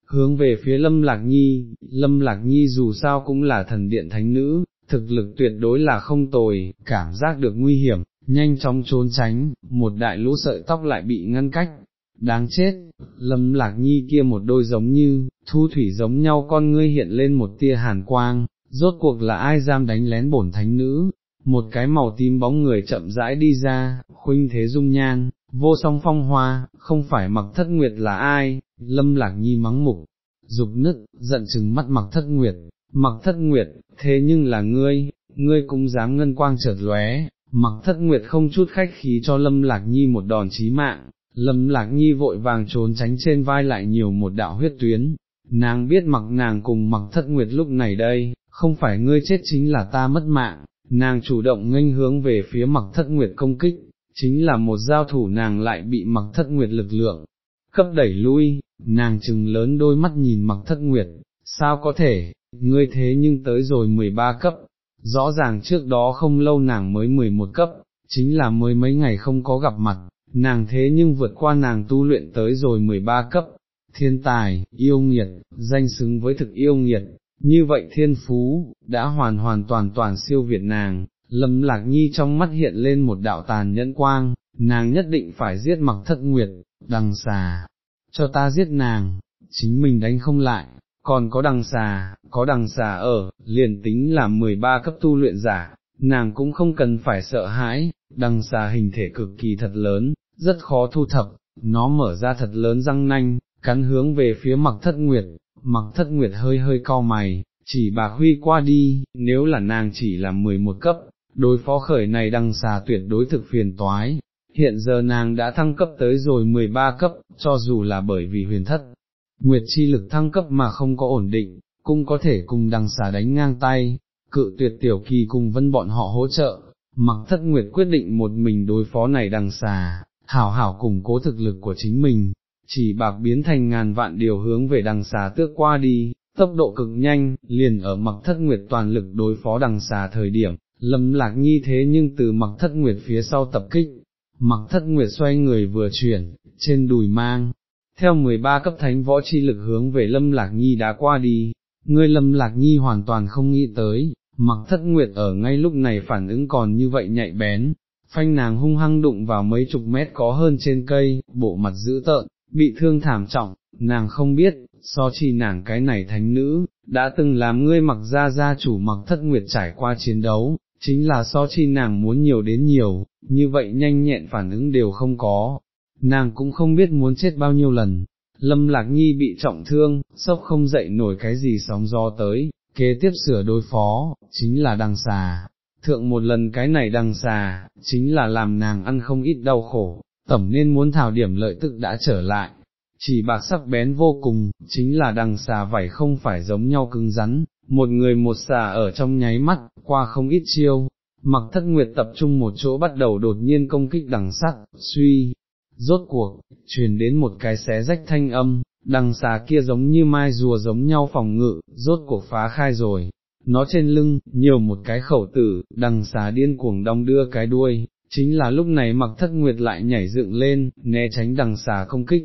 A: hướng về phía lâm lạc nhi, lâm lạc nhi dù sao cũng là thần điện thánh nữ, thực lực tuyệt đối là không tồi, cảm giác được nguy hiểm, nhanh chóng trốn tránh, một đại lũ sợi tóc lại bị ngăn cách, đáng chết, lâm lạc nhi kia một đôi giống như, thu thủy giống nhau con ngươi hiện lên một tia hàn quang, rốt cuộc là ai dám đánh lén bổn thánh nữ, một cái màu tím bóng người chậm rãi đi ra, khuynh thế dung nhan, vô song phong hoa, không phải mặc thất nguyệt là ai, lâm lạc nhi mắng mục, dục nức, giận chừng mắt mặc thất nguyệt, mặc thất nguyệt, thế nhưng là ngươi, ngươi cũng dám ngân quang chợt lóe, mặc thất nguyệt không chút khách khí cho lâm lạc nhi một đòn chí mạng, lâm lạc nhi vội vàng trốn tránh trên vai lại nhiều một đạo huyết tuyến, nàng biết mặc nàng cùng mặc thất nguyệt lúc này đây, không phải ngươi chết chính là ta mất mạng, nàng chủ động nghênh hướng về phía mặc thất nguyệt công kích, chính là một giao thủ nàng lại bị mặc thất nguyệt lực lượng, cấp đẩy lui, nàng chừng lớn đôi mắt nhìn mặc thất nguyệt, sao có thể, ngươi thế nhưng tới rồi 13 cấp, rõ ràng trước đó không lâu nàng mới 11 cấp, chính là mới mấy ngày không có gặp mặt, nàng thế nhưng vượt qua nàng tu luyện tới rồi 13 cấp, thiên tài, yêu nghiệt, danh xứng với thực yêu nghiệt, như vậy thiên phú, đã hoàn hoàn toàn toàn siêu việt nàng, lâm lạc nhi trong mắt hiện lên một đạo tàn nhẫn quang, nàng nhất định phải giết mặc thất nguyệt, đằng xà, cho ta giết nàng, chính mình đánh không lại, còn có đằng xà, có đằng xà ở, liền tính là 13 cấp tu luyện giả, nàng cũng không cần phải sợ hãi, đằng xà hình thể cực kỳ thật lớn, rất khó thu thập, nó mở ra thật lớn răng nanh, cắn hướng về phía mặc thất nguyệt, mặc thất nguyệt hơi hơi co mày, chỉ bạc huy qua đi, nếu là nàng chỉ là 11 cấp, đối phó khởi này đằng xà tuyệt đối thực phiền toái. Hiện giờ nàng đã thăng cấp tới rồi 13 cấp, cho dù là bởi vì huyền thất, nguyệt chi lực thăng cấp mà không có ổn định, cũng có thể cùng đằng xà đánh ngang tay, cự tuyệt tiểu kỳ cùng vân bọn họ hỗ trợ, mặc thất nguyệt quyết định một mình đối phó này đằng xà, hảo hảo củng cố thực lực của chính mình, chỉ bạc biến thành ngàn vạn điều hướng về đằng xà tước qua đi, tốc độ cực nhanh, liền ở mặc thất nguyệt toàn lực đối phó đằng xà thời điểm, lâm lạc nhi thế nhưng từ mặc thất nguyệt phía sau tập kích, mặc thất nguyệt xoay người vừa chuyển, trên đùi mang, theo 13 cấp thánh võ chi lực hướng về lâm lạc nhi đã qua đi, ngươi lâm lạc nhi hoàn toàn không nghĩ tới, mặc thất nguyệt ở ngay lúc này phản ứng còn như vậy nhạy bén, phanh nàng hung hăng đụng vào mấy chục mét có hơn trên cây, bộ mặt dữ tợn, bị thương thảm trọng, nàng không biết, so chi nàng cái này thánh nữ, đã từng làm ngươi mặc ra gia chủ mặc thất nguyệt trải qua chiến đấu, chính là so chi nàng muốn nhiều đến nhiều, như vậy nhanh nhẹn phản ứng đều không có, nàng cũng không biết muốn chết bao nhiêu lần. Lâm Lạc Nhi bị trọng thương, sốc không dậy nổi cái gì sóng gió tới, kế tiếp sửa đối phó, chính là đằng xà. Thượng một lần cái này đằng xà, chính là làm nàng ăn không ít đau khổ, tẩm nên muốn thảo điểm lợi tức đã trở lại. chỉ bạc sắc bén vô cùng, chính là đằng xà vảy không phải giống nhau cứng rắn, một người một xà ở trong nháy mắt, qua không ít chiêu, mặc thất nguyệt tập trung một chỗ bắt đầu đột nhiên công kích đằng sắt, suy, rốt cuộc, truyền đến một cái xé rách thanh âm, đằng xà kia giống như mai rùa giống nhau phòng ngự, rốt cuộc phá khai rồi, nó trên lưng, nhiều một cái khẩu tử, đằng xà điên cuồng đong đưa cái đuôi, chính là lúc này mặc thất nguyệt lại nhảy dựng lên, né tránh đằng xà công kích,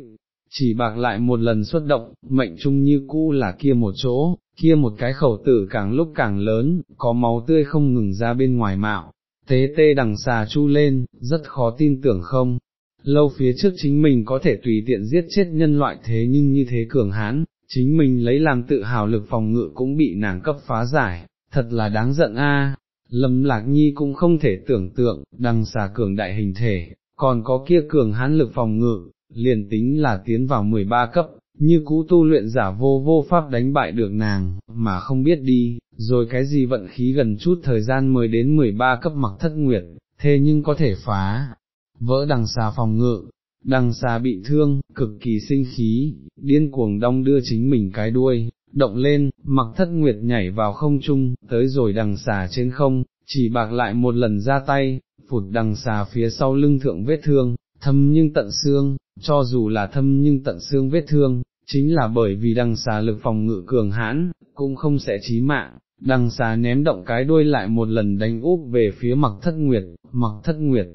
A: chỉ bạc lại một lần xuất động, mệnh trung như cũ là kia một chỗ, kia một cái khẩu tử càng lúc càng lớn, có máu tươi không ngừng ra bên ngoài mạo, tế tê đằng xà chu lên, rất khó tin tưởng không, lâu phía trước chính mình có thể tùy tiện giết chết nhân loại thế nhưng như thế cường hán chính mình lấy làm tự hào lực phòng ngự cũng bị nàng cấp phá giải, thật là đáng giận a. Lâm Lạc Nhi cũng không thể tưởng tượng, đằng xà cường đại hình thể, còn có kia cường hán lực phòng ngự, liền tính là tiến vào 13 cấp, như cũ tu luyện giả vô vô pháp đánh bại được nàng, mà không biết đi, rồi cái gì vận khí gần chút thời gian mới đến 13 cấp mặc thất nguyệt, thế nhưng có thể phá, vỡ đằng xà phòng ngự, đằng xà bị thương, cực kỳ sinh khí, điên cuồng đong đưa chính mình cái đuôi, động lên, mặc thất nguyệt nhảy vào không trung, tới rồi đằng xà trên không, chỉ bạc lại một lần ra tay, phụt đằng xà phía sau lưng thượng vết thương, thâm nhưng tận xương, cho dù là thâm nhưng tận xương vết thương, chính là bởi vì đằng xà lực phòng ngự cường hãn, cũng không sẽ chí mạng, đằng xà ném động cái đuôi lại một lần đánh úp về phía mặc thất nguyệt, mặc thất nguyệt,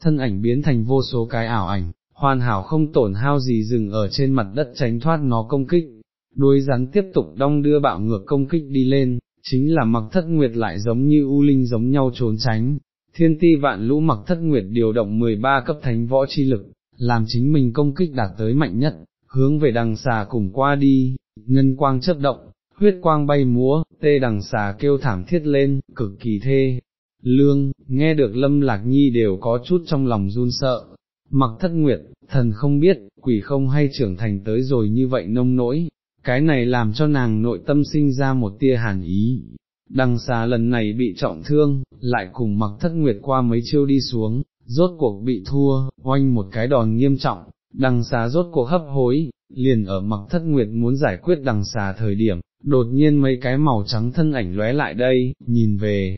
A: thân ảnh biến thành vô số cái ảo ảnh, hoàn hảo không tổn hao gì dừng ở trên mặt đất tránh thoát nó công kích, đuôi rắn tiếp tục đong đưa bạo ngược công kích đi lên, chính là mặc thất nguyệt lại giống như u linh giống nhau trốn tránh, thiên ti vạn lũ mặc thất nguyệt điều động 13 cấp thánh võ chi lực, làm chính mình công kích đạt tới mạnh nhất, hướng về đằng xà cùng qua đi, ngân quang chớp động, huyết quang bay múa, tê đằng xà kêu thảm thiết lên, cực kỳ thê. Lương, nghe được lâm lạc nhi đều có chút trong lòng run sợ, mặc thất nguyệt, thần không biết, quỷ không hay trưởng thành tới rồi như vậy nông nỗi, cái này làm cho nàng nội tâm sinh ra một tia hàn ý. Đằng xà lần này bị trọng thương, lại cùng mặc thất nguyệt qua mấy chiêu đi xuống, rốt cuộc bị thua, oanh một cái đòn nghiêm trọng, đằng xà rốt cuộc hấp hối, liền ở mặc thất nguyệt muốn giải quyết đằng xà thời điểm, đột nhiên mấy cái màu trắng thân ảnh lóe lại đây, nhìn về,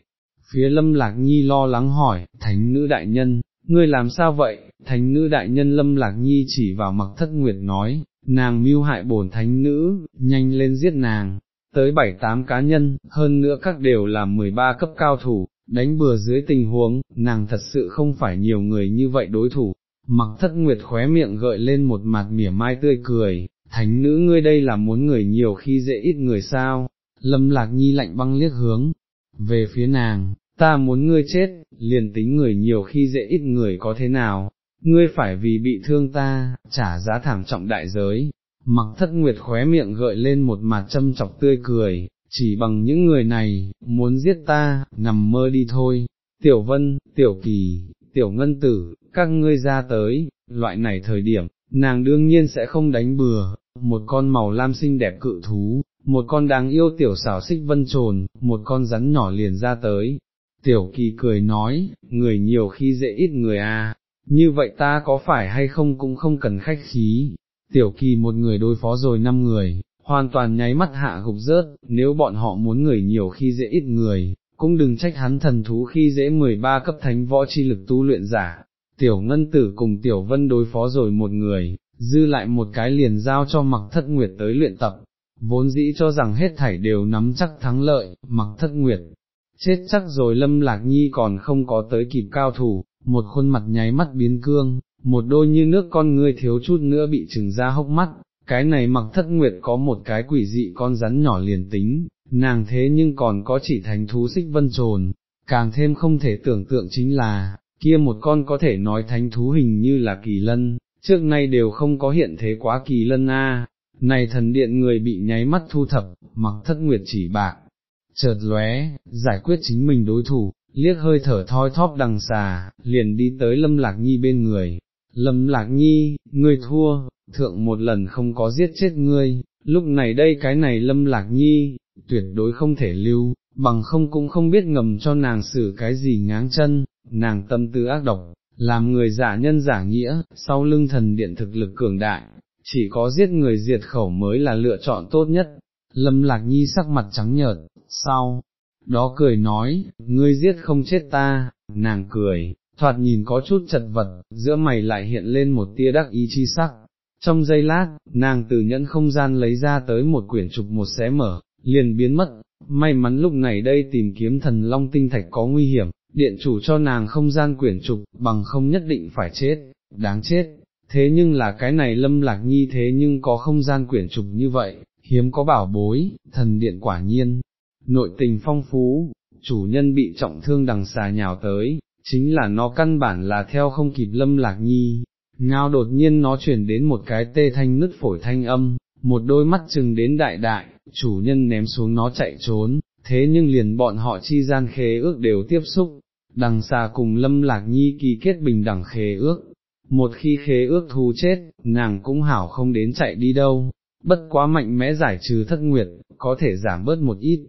A: phía lâm lạc nhi lo lắng hỏi, thánh nữ đại nhân, ngươi làm sao vậy, thánh nữ đại nhân lâm lạc nhi chỉ vào mặc thất nguyệt nói, nàng mưu hại bổn thánh nữ, nhanh lên giết nàng, tới bảy tám cá nhân, hơn nữa các đều là 13 cấp cao thủ, đánh bừa dưới tình huống, nàng thật sự không phải nhiều người như vậy đối thủ, mặc thất nguyệt khóe miệng gợi lên một mặt mỉa mai tươi cười, thánh nữ ngươi đây là muốn người nhiều khi dễ ít người sao, lâm lạc nhi lạnh băng liếc hướng, về phía nàng, ta muốn ngươi chết, liền tính người nhiều khi dễ ít người có thế nào, ngươi phải vì bị thương ta, trả giá thảm trọng đại giới. Mặc thất nguyệt khóe miệng gợi lên một mặt châm chọc tươi cười, chỉ bằng những người này, muốn giết ta, nằm mơ đi thôi, tiểu vân, tiểu kỳ, tiểu ngân tử, các ngươi ra tới, loại này thời điểm, nàng đương nhiên sẽ không đánh bừa, một con màu lam xinh đẹp cự thú, một con đáng yêu tiểu xảo xích vân trồn, một con rắn nhỏ liền ra tới. Tiểu kỳ cười nói, người nhiều khi dễ ít người à, như vậy ta có phải hay không cũng không cần khách khí. Tiểu kỳ một người đối phó rồi năm người, hoàn toàn nháy mắt hạ gục rớt, nếu bọn họ muốn người nhiều khi dễ ít người, cũng đừng trách hắn thần thú khi dễ 13 cấp thánh võ chi lực tu luyện giả. Tiểu ngân tử cùng tiểu vân đối phó rồi một người, dư lại một cái liền giao cho mặc thất nguyệt tới luyện tập, vốn dĩ cho rằng hết thảy đều nắm chắc thắng lợi, mặc thất nguyệt, chết chắc rồi lâm lạc nhi còn không có tới kịp cao thủ, một khuôn mặt nháy mắt biến cương, một đôi như nước con ngươi thiếu chút nữa bị trừng ra hốc mắt, cái này mặc thất nguyệt có một cái quỷ dị con rắn nhỏ liền tính, nàng thế nhưng còn có chỉ thành thú xích vân trồn, càng thêm không thể tưởng tượng chính là, kia một con có thể nói thánh thú hình như là kỳ lân, trước nay đều không có hiện thế quá kỳ lân a. Này thần điện người bị nháy mắt thu thập, mặc thất nguyệt chỉ bạc, chợt lóe, giải quyết chính mình đối thủ, liếc hơi thở thoi thóp đằng xà, liền đi tới lâm lạc nhi bên người. Lâm lạc nhi, ngươi thua, thượng một lần không có giết chết ngươi, lúc này đây cái này lâm lạc nhi, tuyệt đối không thể lưu, bằng không cũng không biết ngầm cho nàng xử cái gì ngáng chân, nàng tâm tư ác độc, làm người giả nhân giả nghĩa, sau lưng thần điện thực lực cường đại, chỉ có giết người diệt khẩu mới là lựa chọn tốt nhất. Lâm Lạc Nhi sắc mặt trắng nhợt, sau, đó cười nói, ngươi giết không chết ta, nàng cười, thoạt nhìn có chút chật vật, giữa mày lại hiện lên một tia đắc ý chi sắc. Trong giây lát, nàng từ nhẫn không gian lấy ra tới một quyển trục một xé mở, liền biến mất, may mắn lúc này đây tìm kiếm thần long tinh thạch có nguy hiểm, điện chủ cho nàng không gian quyển trục, bằng không nhất định phải chết, đáng chết, thế nhưng là cái này lâm lạc nhi thế nhưng có không gian quyển trục như vậy, hiếm có bảo bối, thần điện quả nhiên, nội tình phong phú, chủ nhân bị trọng thương đằng xà nhào tới, chính là nó căn bản là theo không kịp lâm lạc nhi, ngao đột nhiên nó chuyển đến một cái tê thanh nứt phổi thanh âm, một đôi mắt chừng đến đại đại, chủ nhân ném xuống nó chạy trốn, thế nhưng liền bọn họ chi gian khế ước đều tiếp xúc, đằng xà cùng lâm lạc nhi ký kết bình đẳng khế ước, một khi khế ước thú chết, nàng cũng hảo không đến chạy đi đâu, bất quá mạnh mẽ giải trừ thất nguyệt, có thể giảm bớt một ít.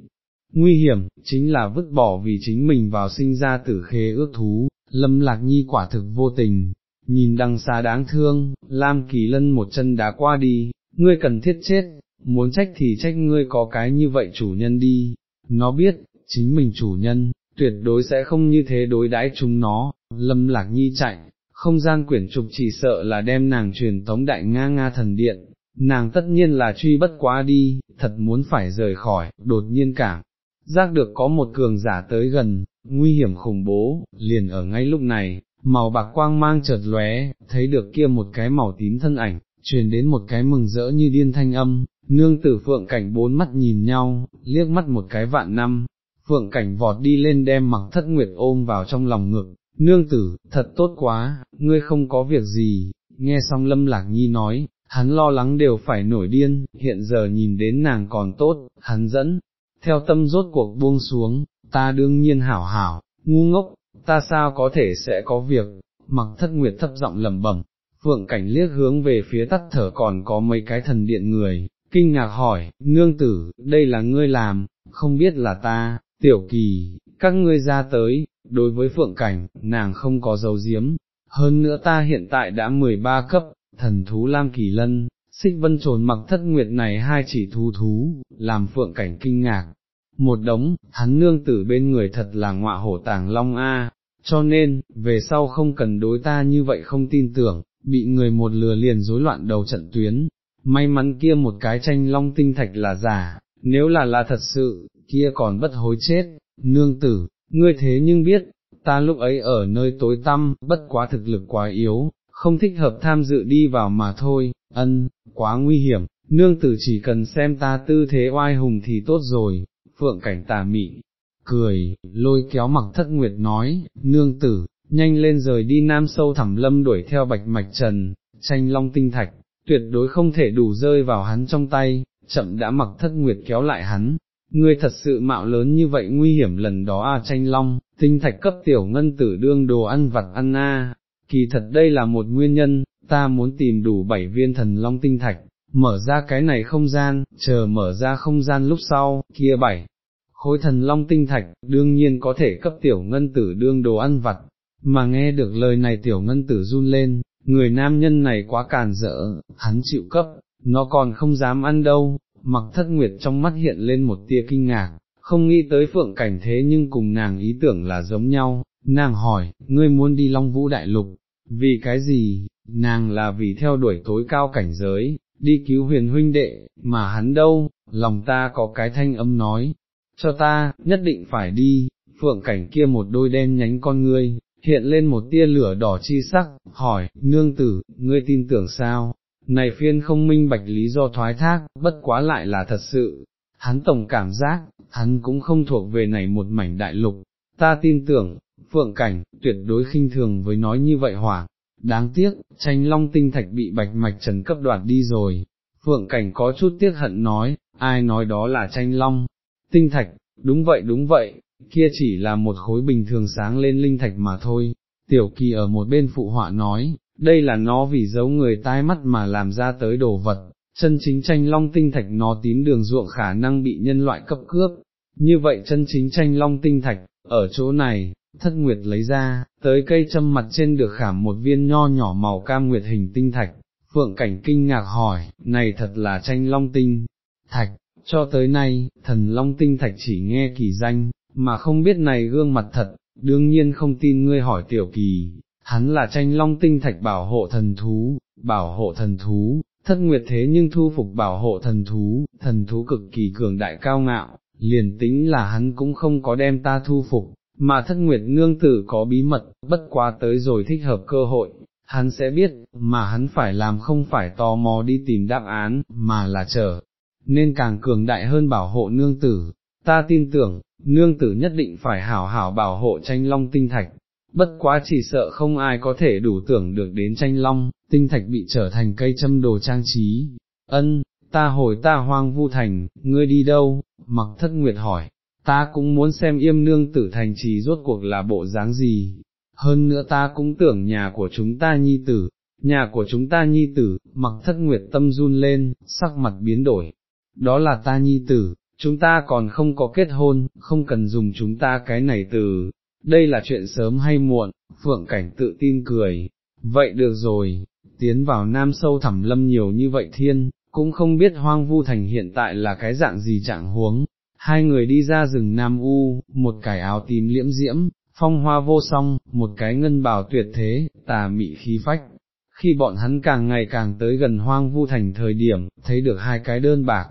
A: Nguy hiểm, chính là vứt bỏ vì chính mình vào sinh ra tử khế ước thú, lâm lạc nhi quả thực vô tình, nhìn đằng xa đáng thương, Lam Kỳ Lân một chân đá qua đi, ngươi cần thiết chết, muốn trách thì trách ngươi có cái như vậy chủ nhân đi, nó biết, chính mình chủ nhân, tuyệt đối sẽ không như thế đối đãi chúng nó, lâm lạc nhi chạy, không gian quyển trục chỉ sợ là đem nàng truyền tống đại Nga Nga thần điện, nàng tất nhiên là truy bất quá đi, thật muốn phải rời khỏi, đột nhiên cả, giác được có một cường giả tới gần, nguy hiểm khủng bố, liền ở ngay lúc này, màu bạc quang mang chợt lóe, thấy được kia một cái màu tím thân ảnh, truyền đến một cái mừng rỡ như điên thanh âm, nương tử phượng cảnh bốn mắt nhìn nhau, liếc mắt một cái vạn năm, phượng cảnh vọt đi lên đem mặc thất nguyệt ôm vào trong lòng ngực, nương tử, thật tốt quá, ngươi không có việc gì, nghe xong lâm lạc nhi nói, hắn lo lắng đều phải nổi điên, hiện giờ nhìn đến nàng còn tốt, hắn dẫn, theo tâm rốt cuộc buông xuống, ta đương nhiên hảo hảo, ngu ngốc, ta sao có thể sẽ có việc, mặc thất nguyệt thấp giọng lầm bẩm, phượng cảnh liếc hướng về phía tắt thở còn có mấy cái thần điện người, kinh ngạc hỏi, nương tử, đây là ngươi làm, không biết là ta, tiểu kỳ, các ngươi ra tới, đối với phượng cảnh, nàng không có dấu diếm, hơn nữa ta hiện tại đã 13 cấp, thần thú Lam Kỳ Lân, xích vân trồn mặc thất nguyệt này hai chỉ thú thú, làm phượng cảnh kinh ngạc. Một đống, hắn nương tử bên người thật là ngọa hổ tàng long A, cho nên, về sau không cần đối ta như vậy không tin tưởng, bị người một lừa liền rối loạn đầu trận tuyến, may mắn kia một cái tranh long tinh thạch là giả, nếu là là thật sự, kia còn bất hối chết, nương tử, ngươi thế nhưng biết, ta lúc ấy ở nơi tối tăm, bất quá thực lực quá yếu, không thích hợp tham dự đi vào mà thôi, ân, quá nguy hiểm, nương tử chỉ cần xem ta tư thế oai hùng thì tốt rồi, phượng cảnh tà mị, cười, lôi kéo mặc thất nguyệt nói, nương tử, nhanh lên rời đi nam sâu thẳm lâm đuổi theo bạch mạch trần, tranh long tinh thạch, tuyệt đối không thể đủ rơi vào hắn trong tay, chậm đã mặc thất nguyệt kéo lại hắn, ngươi thật sự mạo lớn như vậy nguy hiểm lần đó a tranh long, tinh thạch cấp tiểu ngân tử đương đồ ăn vặt ăn a, kỳ thật đây là một nguyên nhân, ta muốn tìm đủ bảy viên thần long tinh thạch, mở ra cái này không gian, chờ mở ra không gian lúc sau, kia bảy. Khối thần long tinh thạch, đương nhiên có thể cấp tiểu ngân tử đương đồ ăn vặt, mà nghe được lời này tiểu ngân tử run lên, người nam nhân này quá càn dỡ, hắn chịu cấp, nó còn không dám ăn đâu, mặc thất nguyệt trong mắt hiện lên một tia kinh ngạc, không nghĩ tới phượng cảnh thế nhưng cùng nàng ý tưởng là giống nhau, nàng hỏi, ngươi muốn đi Long Vũ Đại Lục, vì cái gì, nàng là vì theo đuổi tối cao cảnh giới, đi cứu huyền huynh đệ, mà hắn đâu, lòng ta có cái thanh âm nói, cho ta, nhất định phải đi, phượng cảnh kia một đôi đen nhánh con ngươi, hiện lên một tia lửa đỏ chi sắc, hỏi, nương tử, ngươi tin tưởng sao, này phiên không minh bạch lý do thoái thác, bất quá lại là thật sự, hắn tổng cảm giác, hắn cũng không thuộc về này một mảnh đại lục, ta tin tưởng, phượng cảnh, tuyệt đối khinh thường với nói như vậy hỏa, đáng tiếc, tranh long tinh thạch bị bạch mạch trần cấp đoạt đi rồi, phượng cảnh có chút tiếc hận nói, ai nói đó là tranh long, tinh thạch, đúng vậy đúng vậy, kia chỉ là một khối bình thường sáng lên linh thạch mà thôi, tiểu kỳ ở một bên phụ họa nói, đây là nó vì giấu người tai mắt mà làm ra tới đồ vật, chân chính tranh long tinh thạch nó tím đường ruộng khả năng bị nhân loại cấp cướp, như vậy chân chính tranh long tinh thạch, ở chỗ này, thất nguyệt lấy ra, tới cây châm mặt trên được khảm một viên nho nhỏ màu cam nguyệt hình tinh thạch, phượng cảnh kinh ngạc hỏi, này thật là tranh long tinh, thạch, cho tới nay, thần long tinh thạch chỉ nghe kỳ danh, mà không biết này gương mặt thật, đương nhiên không tin ngươi hỏi tiểu kỳ, hắn là tranh long tinh thạch bảo hộ thần thú, bảo hộ thần thú, thất nguyệt thế nhưng thu phục bảo hộ thần thú, thần thú cực kỳ cường đại cao ngạo, liền tính là hắn cũng không có đem ta thu phục, mà thất nguyệt nương tử có bí mật, bất quá tới rồi thích hợp cơ hội, hắn sẽ biết, mà hắn phải làm không phải tò mò đi tìm đáp án, mà là chờ, nên càng cường đại hơn bảo hộ nương tử, ta tin tưởng, nương tử nhất định phải hảo hảo bảo hộ tranh long tinh thạch, bất quá chỉ sợ không ai có thể đủ tưởng được đến tranh long, tinh thạch bị trở thành cây châm đồ trang trí, ân, ta hồi ta hoang vu thành, ngươi đi đâu, mặc thất nguyệt hỏi, ta cũng muốn xem yêm nương tử thành trì rốt cuộc là bộ dáng gì, hơn nữa ta cũng tưởng nhà của chúng ta nhi tử, nhà của chúng ta nhi tử, mặc thất nguyệt tâm run lên, sắc mặt biến đổi, đó là ta nhi tử, chúng ta còn không có kết hôn, không cần dùng chúng ta cái này từ, đây là chuyện sớm hay muộn, phượng cảnh tự tin cười, vậy được rồi, tiến vào nam sâu thẳm lâm nhiều như vậy thiên, cũng không biết hoang vu thành hiện tại là cái dạng gì trạng huống. Hai người đi ra rừng Nam U, một cái áo tím liễm diễm, phong hoa vô song, một cái ngân bào tuyệt thế, tà mị khí phách. Khi bọn hắn càng ngày càng tới gần hoang vu thành thời điểm, thấy được hai cái đơn bạc,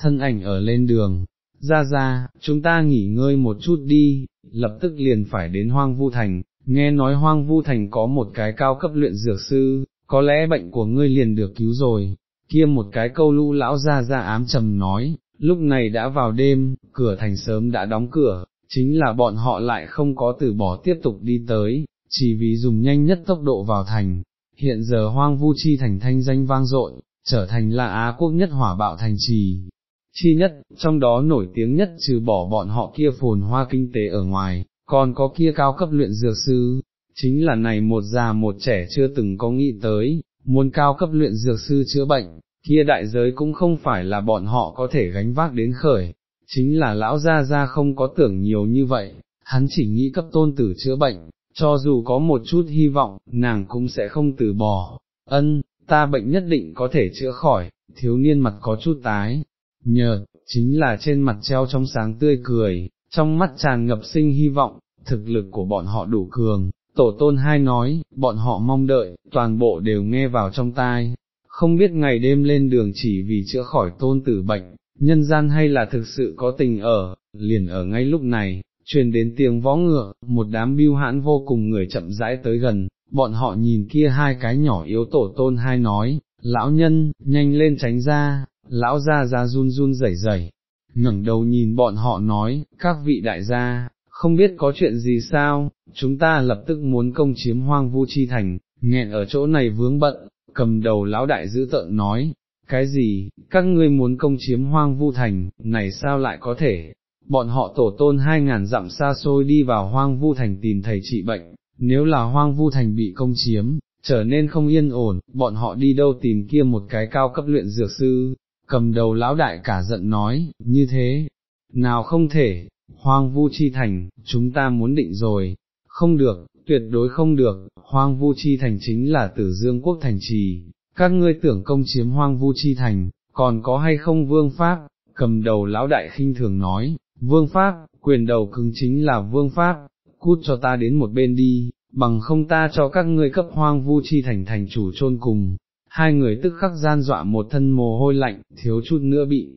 A: thân ảnh ở lên đường, ra ra, chúng ta nghỉ ngơi một chút đi, lập tức liền phải đến hoang vu thành, nghe nói hoang vu thành có một cái cao cấp luyện dược sư, có lẽ bệnh của ngươi liền được cứu rồi, kia một cái câu lũ lão ra ra ám trầm nói, lúc này đã vào đêm, cửa thành sớm đã đóng cửa, chính là bọn họ lại không có từ bỏ tiếp tục đi tới, chỉ vì dùng nhanh nhất tốc độ vào thành, hiện giờ hoang vu chi thành thanh danh vang dội, trở thành là Á quốc nhất hỏa bạo thành trì. Chi nhất, trong đó nổi tiếng nhất trừ bỏ bọn họ kia phồn hoa kinh tế ở ngoài, còn có kia cao cấp luyện dược sư, chính là này một già một trẻ chưa từng có nghĩ tới, muốn cao cấp luyện dược sư chữa bệnh, kia đại giới cũng không phải là bọn họ có thể gánh vác đến khởi, chính là lão gia gia không có tưởng nhiều như vậy, hắn chỉ nghĩ cấp tôn tử chữa bệnh, cho dù có một chút hy vọng, nàng cũng sẽ không từ bỏ, ân, ta bệnh nhất định có thể chữa khỏi, thiếu niên mặt có chút tái, nhợt, chính là trên mặt treo trong sáng tươi cười, trong mắt tràn ngập sinh hy vọng, thực lực của bọn họ đủ cường, tổ tôn hai nói, bọn họ mong đợi, toàn bộ đều nghe vào trong tai, không biết ngày đêm lên đường chỉ vì chữa khỏi tôn tử bệnh, nhân gian hay là thực sự có tình ở, liền ở ngay lúc này, truyền đến tiếng võ ngựa, một đám biêu hãn vô cùng người chậm rãi tới gần, bọn họ nhìn kia hai cái nhỏ yếu tổ tôn hai nói, lão nhân, nhanh lên tránh ra, lão ra ra run run rẩy rẩy, ngẩng đầu nhìn bọn họ nói, các vị đại gia, không biết có chuyện gì sao, chúng ta lập tức muốn công chiếm hoang vu chi thành, nghẹn ở chỗ này vướng bận, cầm đầu lão đại giữ tợn nói, cái gì, các ngươi muốn công chiếm hoang vu thành, này sao lại có thể, bọn họ tổ tôn hai ngàn dặm xa xôi đi vào hoang vu thành tìm thầy trị bệnh, nếu là hoang vu thành bị công chiếm, trở nên không yên ổn, bọn họ đi đâu tìm kia một cái cao cấp luyện dược sư, cầm đầu lão đại cả giận nói, như thế, nào không thể, hoang vu chi thành, chúng ta muốn định rồi, không được, tuyệt đối không được, hoang vu chi thành chính là tử dương quốc thành trì, các ngươi tưởng công chiếm hoang vu chi thành, còn có hay không vương pháp, cầm đầu lão đại khinh thường nói, vương pháp, quyền đầu cứng chính là vương pháp, cút cho ta đến một bên đi, bằng không ta cho các ngươi cấp hoang vu chi thành thành chủ chôn cùng, hai người tức khắc gian dọa một thân mồ hôi lạnh, thiếu chút nữa bị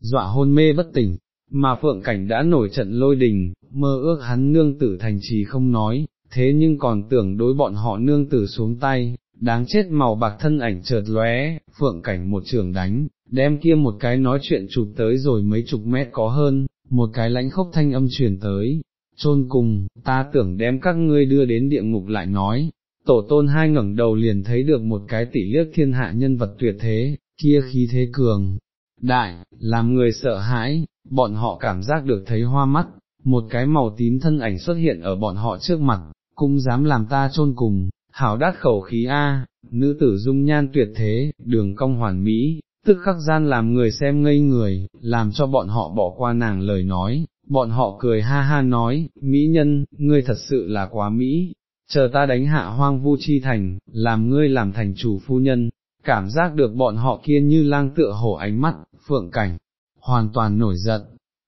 A: dọa hôn mê bất tỉnh, mà phượng cảnh đã nổi trận lôi đình, mơ ước hắn nương tử thành trì không nói, thế nhưng còn tưởng đối bọn họ nương tử xuống tay, đáng chết màu bạc thân ảnh chợt lóe, phượng cảnh một trường đánh, đem kia một cái nói chuyện chụp tới rồi mấy chục mét có hơn, một cái lãnh khốc thanh âm truyền tới, chôn cùng, ta tưởng đem các ngươi đưa đến địa ngục lại nói, tổ tôn hai ngẩng đầu liền thấy được một cái tỷ liếc thiên hạ nhân vật tuyệt thế, kia khí thế cường, đại, làm người sợ hãi, bọn họ cảm giác được thấy hoa mắt, một cái màu tím thân ảnh xuất hiện ở bọn họ trước mặt, cũng dám làm ta chôn cùng, hảo đát khẩu khí A, nữ tử dung nhan tuyệt thế, đường cong hoàn mỹ, tức khắc gian làm người xem ngây người, làm cho bọn họ bỏ qua nàng lời nói, bọn họ cười ha ha nói, mỹ nhân, ngươi thật sự là quá mỹ, chờ ta đánh hạ hoang vu chi thành, làm ngươi làm thành chủ phu nhân, cảm giác được bọn họ kia như lang tựa hổ ánh mắt, phượng cảnh, hoàn toàn nổi giận,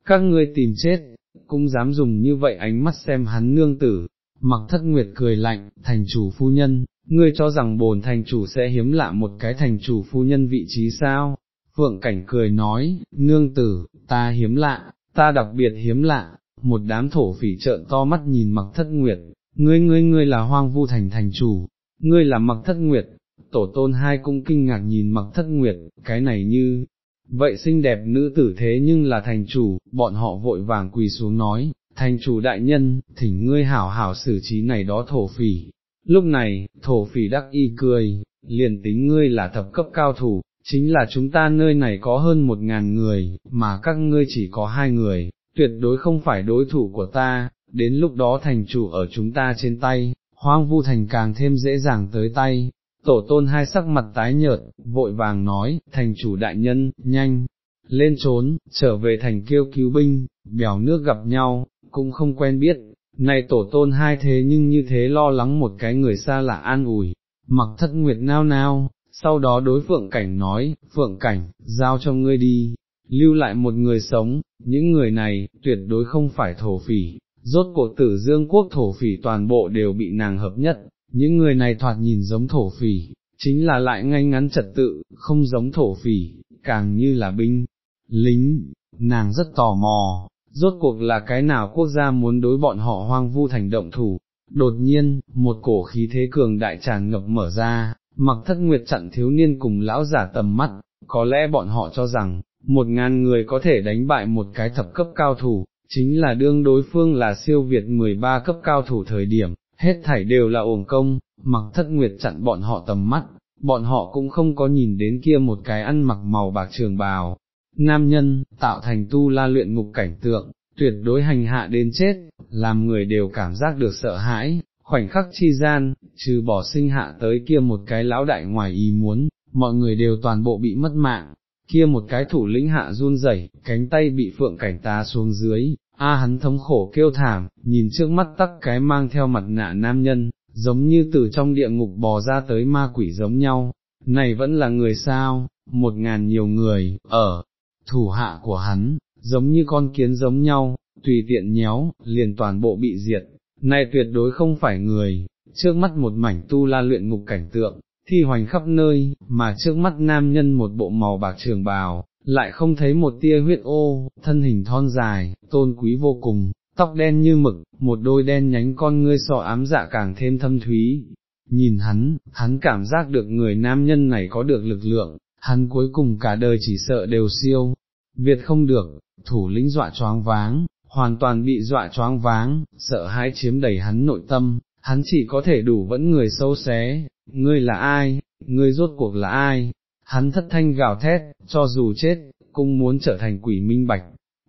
A: các ngươi tìm chết, cũng dám dùng như vậy ánh mắt xem hắn nương tử, mặc thất nguyệt cười lạnh, thành chủ phu nhân, ngươi cho rằng bồn thành chủ sẽ hiếm lạ một cái thành chủ phu nhân vị trí sao, phượng cảnh cười nói, nương tử, ta hiếm lạ, ta đặc biệt hiếm lạ, một đám thổ phỉ trợn to mắt nhìn mặc thất nguyệt, ngươi ngươi ngươi là hoang vu thành thành chủ, ngươi là mặc thất nguyệt, tổ tôn hai cũng kinh ngạc nhìn mặc thất nguyệt, cái này như, vậy xinh đẹp nữ tử thế nhưng là thành chủ, bọn họ vội vàng quỳ xuống nói, thành chủ đại nhân, thỉnh ngươi hảo hảo xử trí này đó thổ phỉ. Lúc này, thổ phỉ đắc y cười, liền tính ngươi là thập cấp cao thủ, chính là chúng ta nơi này có hơn một ngàn người, mà các ngươi chỉ có hai người, tuyệt đối không phải đối thủ của ta, đến lúc đó thành chủ ở chúng ta trên tay, hoang vu thành càng thêm dễ dàng tới tay. Tổ tôn hai sắc mặt tái nhợt, vội vàng nói, thành chủ đại nhân, nhanh, lên trốn, trở về thành kêu cứu binh, bèo nước gặp nhau, cũng không quen biết, này tổ tôn hai thế nhưng như thế lo lắng một cái người xa lạ an ủi, mặc thất nguyệt nao nao, sau đó đối phượng cảnh nói, phượng cảnh, giao cho ngươi đi, lưu lại một người sống, những người này, tuyệt đối không phải thổ phỉ, rốt cuộc tử dương quốc thổ phỉ toàn bộ đều bị nàng hợp nhất, những người này thoạt nhìn giống thổ phỉ, chính là lại ngay ngắn trật tự, không giống thổ phỉ, càng như là binh, lính, nàng rất tò mò, rốt cuộc là cái nào quốc gia muốn đối bọn họ hoang vu thành động thủ. Đột nhiên, một cổ khí thế cường đại tràn ngập mở ra, mặc thất nguyệt chặn thiếu niên cùng lão giả tầm mắt, có lẽ bọn họ cho rằng, một ngàn người có thể đánh bại một cái thập cấp cao thủ, chính là đương đối phương là siêu việt 13 cấp cao thủ thời điểm, hết thảy đều là ổn công, mặc thất nguyệt chặn bọn họ tầm mắt, bọn họ cũng không có nhìn đến kia một cái ăn mặc màu bạc trường bào, nam nhân, tạo thành tu la luyện ngục cảnh tượng, tuyệt đối hành hạ đến chết, làm người đều cảm giác được sợ hãi, khoảnh khắc chi gian, trừ bỏ sinh hạ tới kia một cái lão đại ngoài ý muốn, mọi người đều toàn bộ bị mất mạng, kia một cái thủ lĩnh hạ run rẩy, cánh tay bị phượng cảnh ta xuống dưới, a hắn thống khổ kêu thảm, nhìn trước mắt tắc cái mang theo mặt nạ nam nhân, giống như từ trong địa ngục bò ra tới ma quỷ giống nhau, này vẫn là người sao, một ngàn nhiều người, ở, thủ hạ của hắn, giống như con kiến giống nhau, tùy tiện nhéo, liền toàn bộ bị diệt, này tuyệt đối không phải người, trước mắt một mảnh tu la luyện ngục cảnh tượng, thi hoành khắp nơi, mà trước mắt nam nhân một bộ màu bạc trường bào, lại không thấy một tia huyết ô, thân hình thon dài, tôn quý vô cùng, tóc đen như mực, một đôi đen nhánh con ngươi sọ ám dạ càng thêm thâm thúy. Nhìn hắn, hắn cảm giác được người nam nhân này có được lực lượng, hắn cuối cùng cả đời chỉ sợ đều siêu, Việt không được, thủ lĩnh dọa choáng váng, hoàn toàn bị dọa choáng váng, sợ hãi chiếm đầy hắn nội tâm, hắn chỉ có thể đủ vẫn người sâu xé, ngươi là ai, ngươi rốt cuộc là ai, hắn thất thanh gào thét, cho dù chết, cũng muốn trở thành quỷ minh bạch.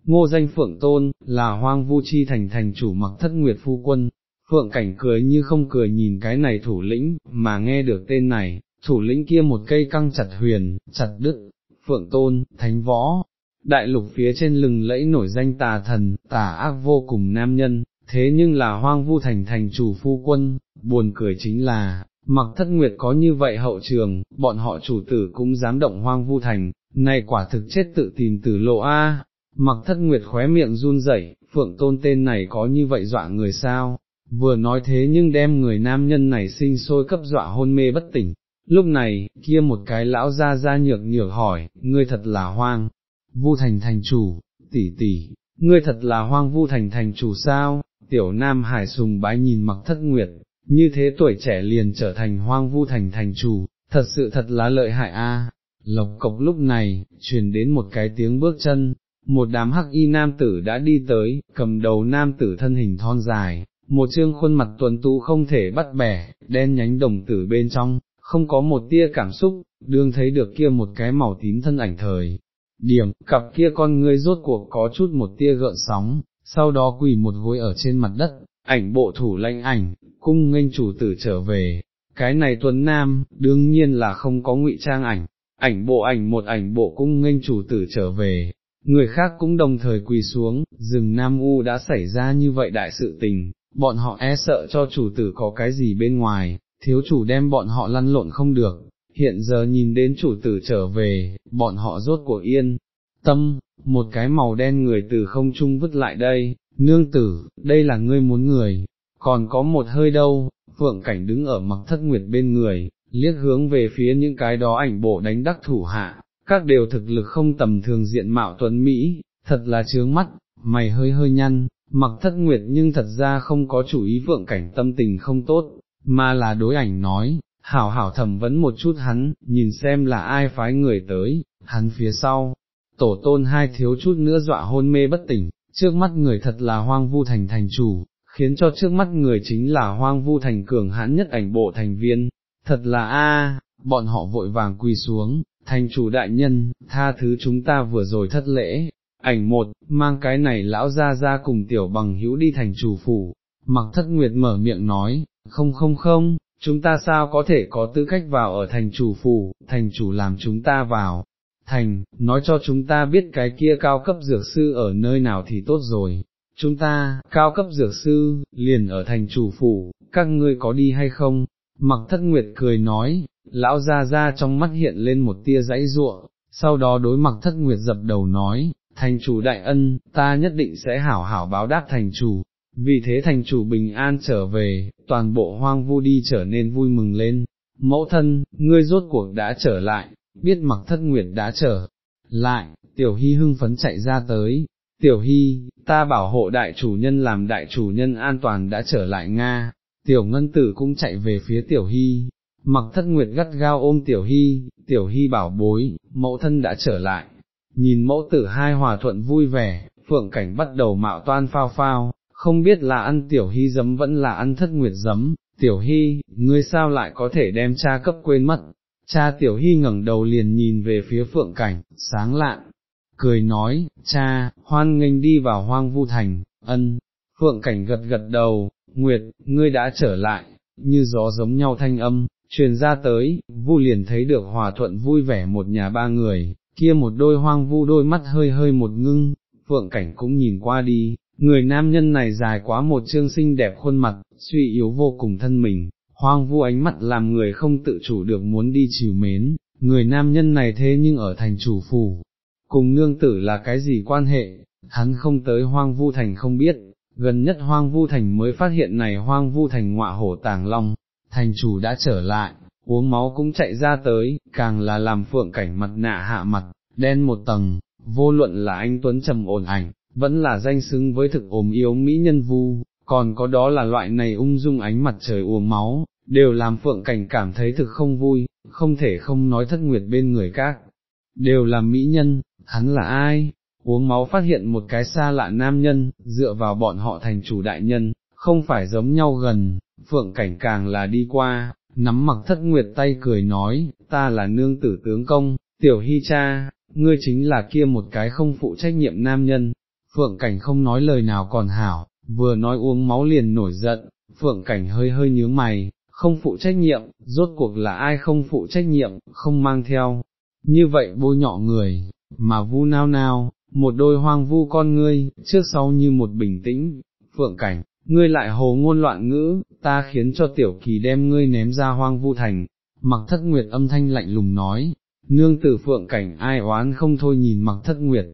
A: Ngô danh Phượng Tôn, là hoang vu chi thành thành chủ mặc thất nguyệt phu quân, Phượng cảnh cười như không cười nhìn cái này thủ lĩnh, mà nghe được tên này, thủ lĩnh kia một cây căng chặt huyền, chặt đứt, Phượng Tôn, thánh võ, đại lục phía trên lừng lẫy nổi danh tà thần, tà ác vô cùng nam nhân, thế nhưng là hoang vu thành thành chủ phu quân, buồn cười chính là, mặc thất nguyệt có như vậy hậu trường, bọn họ chủ tử cũng dám động hoang vu thành, này quả thực chết tự tìm tử lộ a. Mặc thất nguyệt khóe miệng run rẩy, phượng tôn tên này có như vậy dọa người sao, vừa nói thế nhưng đem người nam nhân này sinh sôi cấp dọa hôn mê bất tỉnh. Lúc này, kia một cái lão ra ra nhược nhược hỏi, ngươi thật là hoang, vu thành thành chủ, tỷ tỷ, ngươi thật là hoang vu thành thành chủ sao, tiểu nam hải sùng bái nhìn mặc thất nguyệt, như thế tuổi trẻ liền trở thành hoang vu thành thành chủ, thật sự thật là lợi hại a. Lộc cộc lúc này, truyền đến một cái tiếng bước chân, một đám hắc y nam tử đã đi tới, cầm đầu nam tử thân hình thon dài, một trương khuôn mặt tuần tú không thể bắt bẻ, đen nhánh đồng tử bên trong, không có một tia cảm xúc, đương thấy được kia một cái màu tím thân ảnh thời, điểm, cặp kia con ngươi rốt cuộc có chút một tia gợn sóng, sau đó quỳ một gối ở trên mặt đất, ảnh bộ thủ lãnh ảnh, cung nghênh chủ tử trở về, cái này tuấn nam, đương nhiên là không có ngụy trang ảnh, ảnh bộ ảnh một ảnh bộ cung nghênh chủ tử trở về, người khác cũng đồng thời quỳ xuống, rừng Nam U đã xảy ra như vậy đại sự tình, bọn họ e sợ cho chủ tử có cái gì bên ngoài, thiếu chủ đem bọn họ lăn lộn không được, hiện giờ nhìn đến chủ tử trở về, bọn họ rốt của yên, tâm, một cái màu đen người từ không trung vứt lại đây, nương tử, đây là ngươi muốn người, còn có một hơi đâu, phượng cảnh đứng ở mặc thất nguyệt bên người, liếc hướng về phía những cái đó ảnh bộ đánh đắc thủ hạ, các đều thực lực không tầm thường diện mạo tuấn Mỹ, thật là chướng mắt, mày hơi hơi nhăn, mặc thất nguyệt nhưng thật ra không có chủ ý vượng cảnh tâm tình không tốt, mà là đối ảnh nói, hảo hảo thẩm vấn một chút hắn, nhìn xem là ai phái người tới, hắn phía sau, tổ tôn hai thiếu chút nữa dọa hôn mê bất tỉnh, trước mắt người thật là hoang vu thành thành chủ, khiến cho trước mắt người chính là hoang vu thành cường hãn nhất ảnh bộ thành viên, thật là a, bọn họ vội vàng quỳ xuống, thành chủ đại nhân, tha thứ chúng ta vừa rồi thất lễ, ảnh một, mang cái này lão ra ra cùng tiểu bằng hữu đi thành chủ phủ, mặc thất nguyệt mở miệng nói, không không không, chúng ta sao có thể có tư cách vào ở thành chủ phủ, thành chủ làm chúng ta vào, thành, nói cho chúng ta biết cái kia cao cấp dược sư ở nơi nào thì tốt rồi, chúng ta, cao cấp dược sư, liền ở thành chủ phủ, các ngươi có đi hay không? Mặc thất nguyệt cười nói, lão ra ra trong mắt hiện lên một tia dãy ruộng, sau đó đối mặc thất nguyệt dập đầu nói, thành chủ đại ân, ta nhất định sẽ hảo hảo báo đáp thành chủ, vì thế thành chủ bình an trở về, toàn bộ hoang vu đi trở nên vui mừng lên, mẫu thân, ngươi rốt cuộc đã trở lại, biết mặc thất nguyệt đã trở lại, tiểu hy hưng phấn chạy ra tới, tiểu hy, ta bảo hộ đại chủ nhân làm đại chủ nhân an toàn đã trở lại Nga, tiểu ngân tử cũng chạy về phía tiểu hy, mặc thất nguyệt gắt gao ôm tiểu hy, tiểu hy bảo bối, mẫu thân đã trở lại, nhìn mẫu tử hai hòa thuận vui vẻ, phượng cảnh bắt đầu mạo toan phao phao, không biết là ăn tiểu hy giấm vẫn là ăn thất nguyệt giấm, tiểu hy, ngươi sao lại có thể đem cha cấp quên mất, cha tiểu hy ngẩng đầu liền nhìn về phía phượng cảnh, sáng lạn, cười nói, cha, hoan nghênh đi vào hoang vu thành, ân, phượng cảnh gật gật đầu, nguyệt, ngươi đã trở lại, như gió giống nhau thanh âm, truyền ra tới, vu liền thấy được hòa thuận vui vẻ một nhà ba người, kia một đôi hoang vu đôi mắt hơi hơi một ngưng, phượng cảnh cũng nhìn qua đi, người nam nhân này dài quá một trương xinh đẹp khuôn mặt, suy yếu vô cùng thân mình, hoang vu ánh mắt làm người không tự chủ được muốn đi chiều mến, người nam nhân này thế nhưng ở thành chủ phủ, cùng nương tử là cái gì quan hệ, hắn không tới hoang vu thành không biết, gần nhất hoang vu thành mới phát hiện này hoang vu thành ngọa hổ tàng long, thành chủ đã trở lại, uống máu cũng chạy ra tới, càng là làm phượng cảnh mặt nạ hạ mặt, đen một tầng, vô luận là anh Tuấn trầm ổn ảnh, vẫn là danh xứng với thực ồm yếu mỹ nhân vu, còn có đó là loại này ung dung ánh mặt trời uống máu, đều làm phượng cảnh cảm thấy thực không vui, không thể không nói thất nguyệt bên người các, đều là mỹ nhân, hắn là ai? Uống máu phát hiện một cái xa lạ nam nhân, dựa vào bọn họ thành chủ đại nhân, không phải giống nhau gần, phượng cảnh càng là đi qua, nắm mặc thất nguyệt tay cười nói, ta là nương tử tướng công, tiểu hy cha, ngươi chính là kia một cái không phụ trách nhiệm nam nhân, phượng cảnh không nói lời nào còn hảo, vừa nói uống máu liền nổi giận, phượng cảnh hơi hơi nhíu mày, không phụ trách nhiệm, rốt cuộc là ai không phụ trách nhiệm, không mang theo, như vậy bôi nhọ người, mà vu nao nao, một đôi hoang vu con ngươi, trước sau như một bình tĩnh, phượng cảnh, ngươi lại hồ ngôn loạn ngữ, ta khiến cho tiểu kỳ đem ngươi ném ra hoang vu thành, mặc thất nguyệt âm thanh lạnh lùng nói, nương tử phượng cảnh ai oán không thôi nhìn mặc thất nguyệt,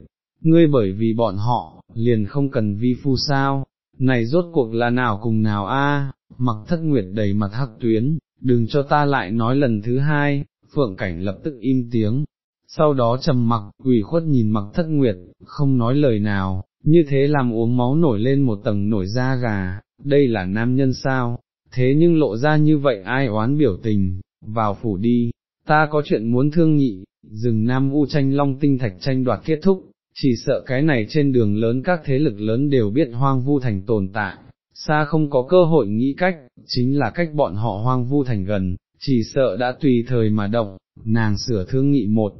A: ngươi bởi vì bọn họ, liền không cần vi phu sao, này rốt cuộc là nào cùng nào a? mặc thất nguyệt đầy mặt hắc tuyến, đừng cho ta lại nói lần thứ hai, phượng cảnh lập tức im tiếng, sau đó trầm mặc, quỷ khuất nhìn mặc thất nguyệt, không nói lời nào, như thế làm uống máu nổi lên một tầng nổi da gà, đây là nam nhân sao, thế nhưng lộ ra như vậy ai oán biểu tình, vào phủ đi, ta có chuyện muốn thương nhị, rừng nam u tranh long tinh thạch tranh đoạt kết thúc, chỉ sợ cái này trên đường lớn các thế lực lớn đều biết hoang vu thành tồn tại, xa không có cơ hội nghĩ cách, chính là cách bọn họ hoang vu thành gần, chỉ sợ đã tùy thời mà động, nàng sửa thương nghị một,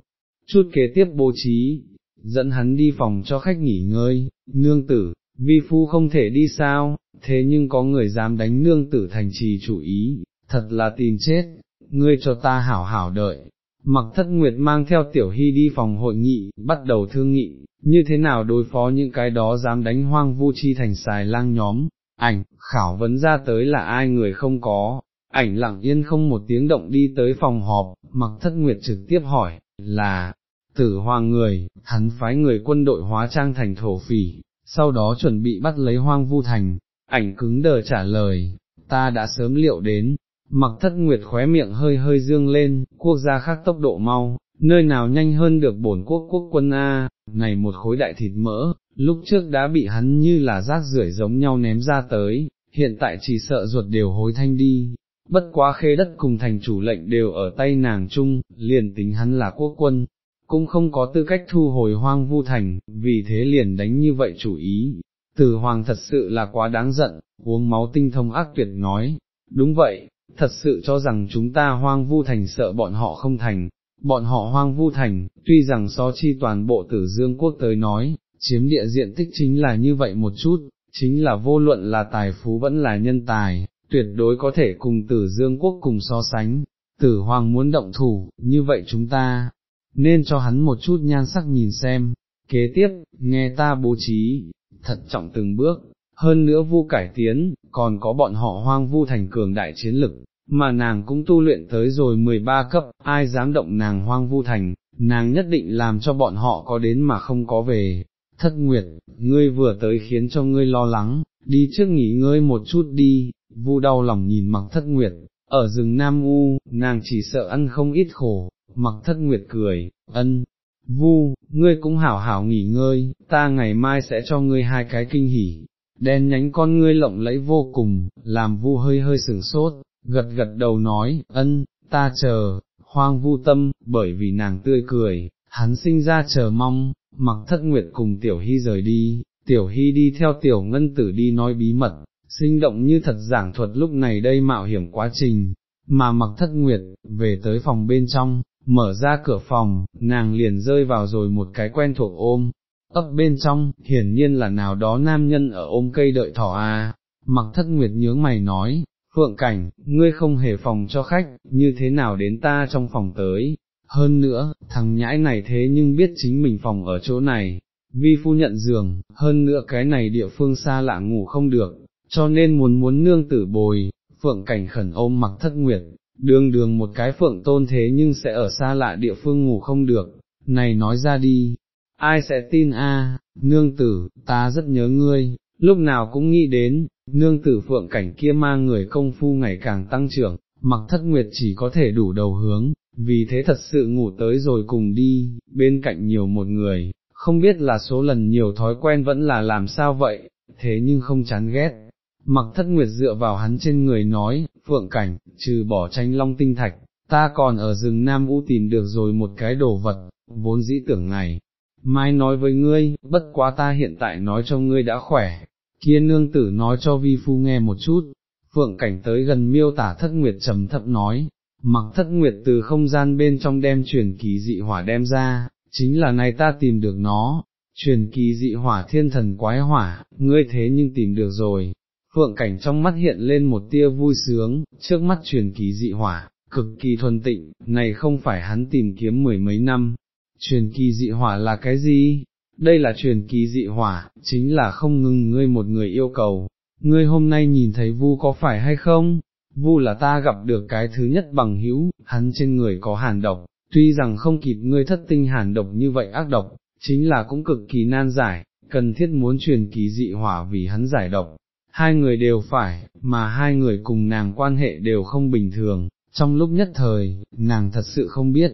A: chút kế tiếp bố trí, dẫn hắn đi phòng cho khách nghỉ ngơi, nương tử, vi phu không thể đi sao, thế nhưng có người dám đánh nương tử thành trì chủ ý, thật là tìm chết, ngươi cho ta hảo hảo đợi. Mặc thất nguyệt mang theo tiểu hy đi phòng hội nghị, bắt đầu thương nghị, như thế nào đối phó những cái đó dám đánh hoang vu chi thành xài lang nhóm, ảnh, khảo vấn ra tới là ai người không có, ảnh lặng yên không một tiếng động đi tới phòng họp, mặc thất nguyệt trực tiếp hỏi, là, tử hoàng người, hắn phái người quân đội hóa trang thành thổ phỉ, sau đó chuẩn bị bắt lấy hoang vu thành, ảnh cứng đờ trả lời, ta đã sớm liệu đến, mặc thất nguyệt khóe miệng hơi hơi dương lên, quốc gia khác tốc độ mau, nơi nào nhanh hơn được bổn quốc quốc quân A, này một khối đại thịt mỡ, lúc trước đã bị hắn như là rác rưởi giống nhau ném ra tới, hiện tại chỉ sợ ruột đều hối thanh đi, bất quá khê đất cùng thành chủ lệnh đều ở tay nàng chung, liền tính hắn là quốc quân, cũng không có tư cách thu hồi hoang vu thành, vì thế liền đánh như vậy chủ ý. Tử hoàng thật sự là quá đáng giận, uống máu tinh thông ác tuyệt nói, đúng vậy, thật sự cho rằng chúng ta hoang vu thành sợ bọn họ không thành, bọn họ hoang vu thành, tuy rằng so chi toàn bộ tử dương quốc tới nói, chiếm địa diện tích chính là như vậy một chút, chính là vô luận là tài phú vẫn là nhân tài, tuyệt đối có thể cùng tử dương quốc cùng so sánh, tử hoàng muốn động thủ, như vậy chúng ta, nên cho hắn một chút nhan sắc nhìn xem, kế tiếp, nghe ta bố trí, thật trọng từng bước, hơn nữa vu cải tiến, còn có bọn họ hoang vu thành cường đại chiến lực, mà nàng cũng tu luyện tới rồi 13 cấp, ai dám động nàng hoang vu thành, nàng nhất định làm cho bọn họ có đến mà không có về. Thất Nguyệt, ngươi vừa tới khiến cho ngươi lo lắng, đi trước nghỉ ngơi một chút đi, vu đau lòng nhìn mặc Thất Nguyệt, ở rừng Nam U, nàng chỉ sợ ăn không ít khổ, mặc Thất Nguyệt cười, ân, vu, ngươi cũng hảo hảo nghỉ ngơi, ta ngày mai sẽ cho ngươi hai cái kinh hỉ. Đen nhánh con ngươi lộng lẫy vô cùng, làm vu hơi hơi sửng sốt, gật gật đầu nói, ân, ta chờ, hoang vu tâm, bởi vì nàng tươi cười, hắn sinh ra chờ mong, mặc thất nguyệt cùng tiểu hy rời đi, tiểu hy đi theo tiểu ngân tử đi nói bí mật, sinh động như thật giảng thuật lúc này đây mạo hiểm quá trình, mà mặc thất nguyệt, về tới phòng bên trong, mở ra cửa phòng, nàng liền rơi vào rồi một cái quen thuộc ôm, ấp bên trong, hiển nhiên là nào đó nam nhân ở ôm cây đợi thỏ a. mặc thất nguyệt nhướng mày nói, Phượng Cảnh, ngươi không hề phòng cho khách, như thế nào đến ta trong phòng tới, hơn nữa, thằng nhãi này thế nhưng biết chính mình phòng ở chỗ này, vi phu nhận giường, hơn nữa cái này địa phương xa lạ ngủ không được, cho nên muốn muốn nương tử bồi, Phượng Cảnh khẩn ôm mặc thất nguyệt, đường đường một cái Phượng tôn thế nhưng sẽ ở xa lạ địa phương ngủ không được, này nói ra đi, ai sẽ tin a? nương tử, ta rất nhớ ngươi, lúc nào cũng nghĩ đến, nương tử phượng cảnh kia mang người công phu ngày càng tăng trưởng, mặc thất nguyệt chỉ có thể đủ đầu hướng, vì thế thật sự ngủ tới rồi cùng đi, bên cạnh nhiều một người, không biết là số lần nhiều thói quen vẫn là làm sao vậy, thế nhưng không chán ghét. Mặc thất nguyệt dựa vào hắn trên người nói, phượng cảnh, trừ bỏ tranh long tinh thạch, ta còn ở rừng Nam U tìm được rồi một cái đồ vật, vốn dĩ tưởng này, mai nói với ngươi, bất quá ta hiện tại nói cho ngươi đã khỏe, kia nương tử nói cho vi phu nghe một chút, phượng cảnh tới gần miêu tả thất nguyệt trầm thấp nói, mặc thất nguyệt từ không gian bên trong đem truyền kỳ dị hỏa đem ra, chính là này ta tìm được nó, truyền kỳ dị hỏa thiên thần quái hỏa, ngươi thế nhưng tìm được rồi. Phượng cảnh trong mắt hiện lên một tia vui sướng, trước mắt truyền kỳ dị hỏa, cực kỳ thuần tịnh, này không phải hắn tìm kiếm mười mấy năm. Truyền kỳ dị hỏa là cái gì? đây là truyền kỳ dị hỏa, chính là không ngừng ngươi một người yêu cầu, ngươi hôm nay nhìn thấy vu có phải hay không, vu là ta gặp được cái thứ nhất bằng hữu, hắn trên người có hàn độc, tuy rằng không kịp ngươi thất tinh hàn độc như vậy ác độc, chính là cũng cực kỳ nan giải, cần thiết muốn truyền kỳ dị hỏa vì hắn giải độc. Hai người đều phải, mà hai người cùng nàng quan hệ đều không bình thường, trong lúc nhất thời, nàng thật sự không biết,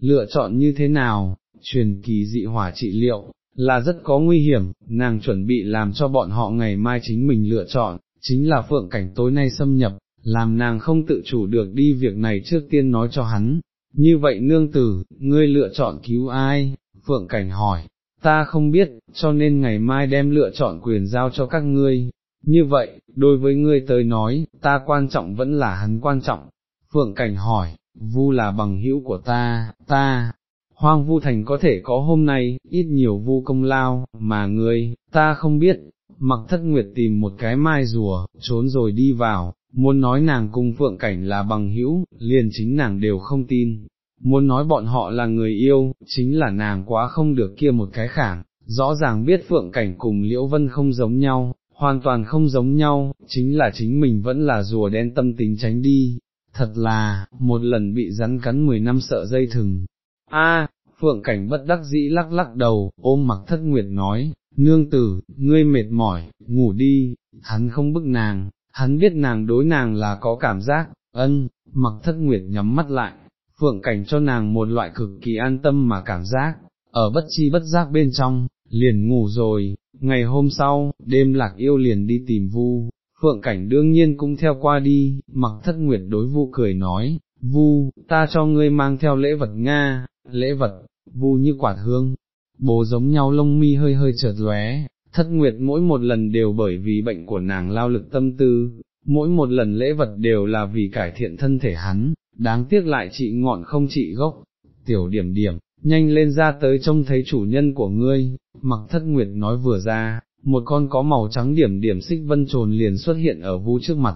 A: lựa chọn như thế nào, truyền kỳ dị hỏa trị liệu, là rất có nguy hiểm, nàng chuẩn bị làm cho bọn họ ngày mai chính mình lựa chọn, chính là phượng cảnh tối nay xâm nhập, làm nàng không tự chủ được đi việc này trước tiên nói cho hắn. Như vậy nương tử, ngươi lựa chọn cứu ai? Phượng cảnh hỏi, ta không biết, cho nên ngày mai đem lựa chọn quyền giao cho các ngươi. Như vậy, đối với ngươi tới nói, ta quan trọng vẫn là hắn quan trọng. Phượng cảnh hỏi, vu là bằng hữu của ta, ta, hoang vu thành có thể có hôm nay, ít nhiều vu công lao, mà ngươi, ta không biết, mặc thất nguyệt tìm một cái mai rùa, trốn rồi đi vào, muốn nói nàng cùng phượng cảnh là bằng hữu, liền chính nàng đều không tin, muốn nói bọn họ là người yêu, chính là nàng quá không được kia một cái khảng, rõ ràng biết phượng cảnh cùng liễu vân không giống nhau, hoàn toàn không giống nhau, chính là chính mình vẫn là rùa đen tâm tính tránh đi, thật là, một lần bị rắn cắn 10 năm sợ dây thừng. A, phượng cảnh bất đắc dĩ lắc lắc đầu, ôm mặc thất nguyệt nói, nương tử, ngươi mệt mỏi, ngủ đi, hắn không bức nàng, hắn biết nàng đối nàng là có cảm giác, ân, mặc thất nguyệt nhắm mắt lại, phượng cảnh cho nàng một loại cực kỳ an tâm mà cảm giác, ở bất chi bất giác bên trong, liền ngủ rồi, ngày hôm sau, đêm lạc yêu liền đi tìm vu, phượng cảnh đương nhiên cũng theo qua đi, mặc thất nguyệt đối vu cười nói, vu, ta cho ngươi mang theo lễ vật Nga, lễ vật, vu như quạt hương, bố giống nhau lông mi hơi hơi chợt lóe, thất nguyệt mỗi một lần đều bởi vì bệnh của nàng lao lực tâm tư, mỗi một lần lễ vật đều là vì cải thiện thân thể hắn, đáng tiếc lại trị ngọn không trị gốc, tiểu điểm điểm, nhanh lên ra tới trông thấy chủ nhân của ngươi, mặc thất nguyệt nói vừa ra, một con có màu trắng điểm điểm xích vân trồn liền xuất hiện ở vu trước mặt,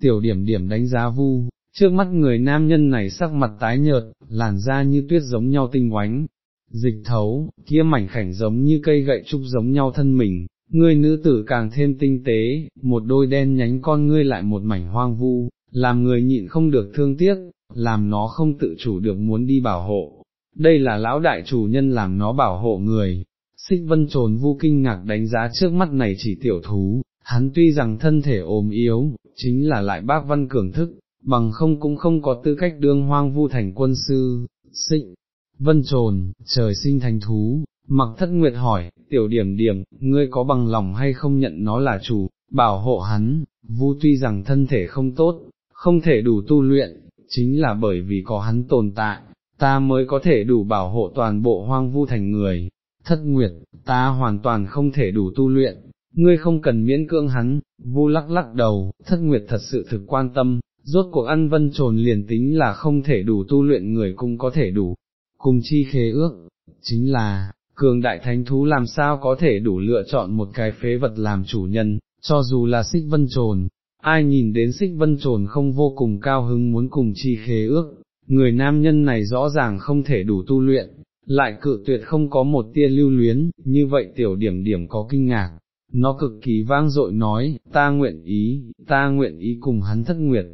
A: tiểu điểm điểm đánh giá vu, trước mắt người nam nhân này sắc mặt tái nhợt, làn da như tuyết giống nhau tinh oánh, dịch thấu, kia mảnh khảnh giống như cây gậy trúc giống nhau thân mình, người nữ tử càng thêm tinh tế, một đôi đen nhánh con ngươi lại một mảnh hoang vu, làm người nhịn không được thương tiếc, làm nó không tự chủ được muốn đi bảo hộ. Đây là lão đại chủ nhân làm nó bảo hộ người, xích vân trồn vu kinh ngạc đánh giá trước mắt này chỉ tiểu thú, hắn tuy rằng thân thể ốm yếu, chính là lại bác văn cường thức, bằng không cũng không có tư cách đương hoang vu thành quân sư, xích, vân trồn, trời sinh thành thú, mặc thất nguyệt hỏi, tiểu điểm điểm, ngươi có bằng lòng hay không nhận nó là chủ, bảo hộ hắn, vu tuy rằng thân thể không tốt, không thể đủ tu luyện, chính là bởi vì có hắn tồn tại, ta mới có thể đủ bảo hộ toàn bộ hoang vu thành người, thất nguyệt, ta hoàn toàn không thể đủ tu luyện, ngươi không cần miễn cưỡng hắn, vu lắc lắc đầu, thất nguyệt thật sự thực quan tâm, rốt cuộc ăn vân trồn liền tính là không thể đủ tu luyện người cũng có thể đủ, cùng chi khế ước, chính là, cường đại thánh thú làm sao có thể đủ lựa chọn một cái phế vật làm chủ nhân, cho dù là xích vân trồn, ai nhìn đến xích vân trồn không vô cùng cao hứng muốn cùng chi khế ước, người nam nhân này rõ ràng không thể đủ tu luyện, lại cự tuyệt không có một tia lưu luyến, như vậy tiểu điểm điểm có kinh ngạc, nó cực kỳ vang dội nói, ta nguyện ý, ta nguyện ý cùng hắn thất nguyệt.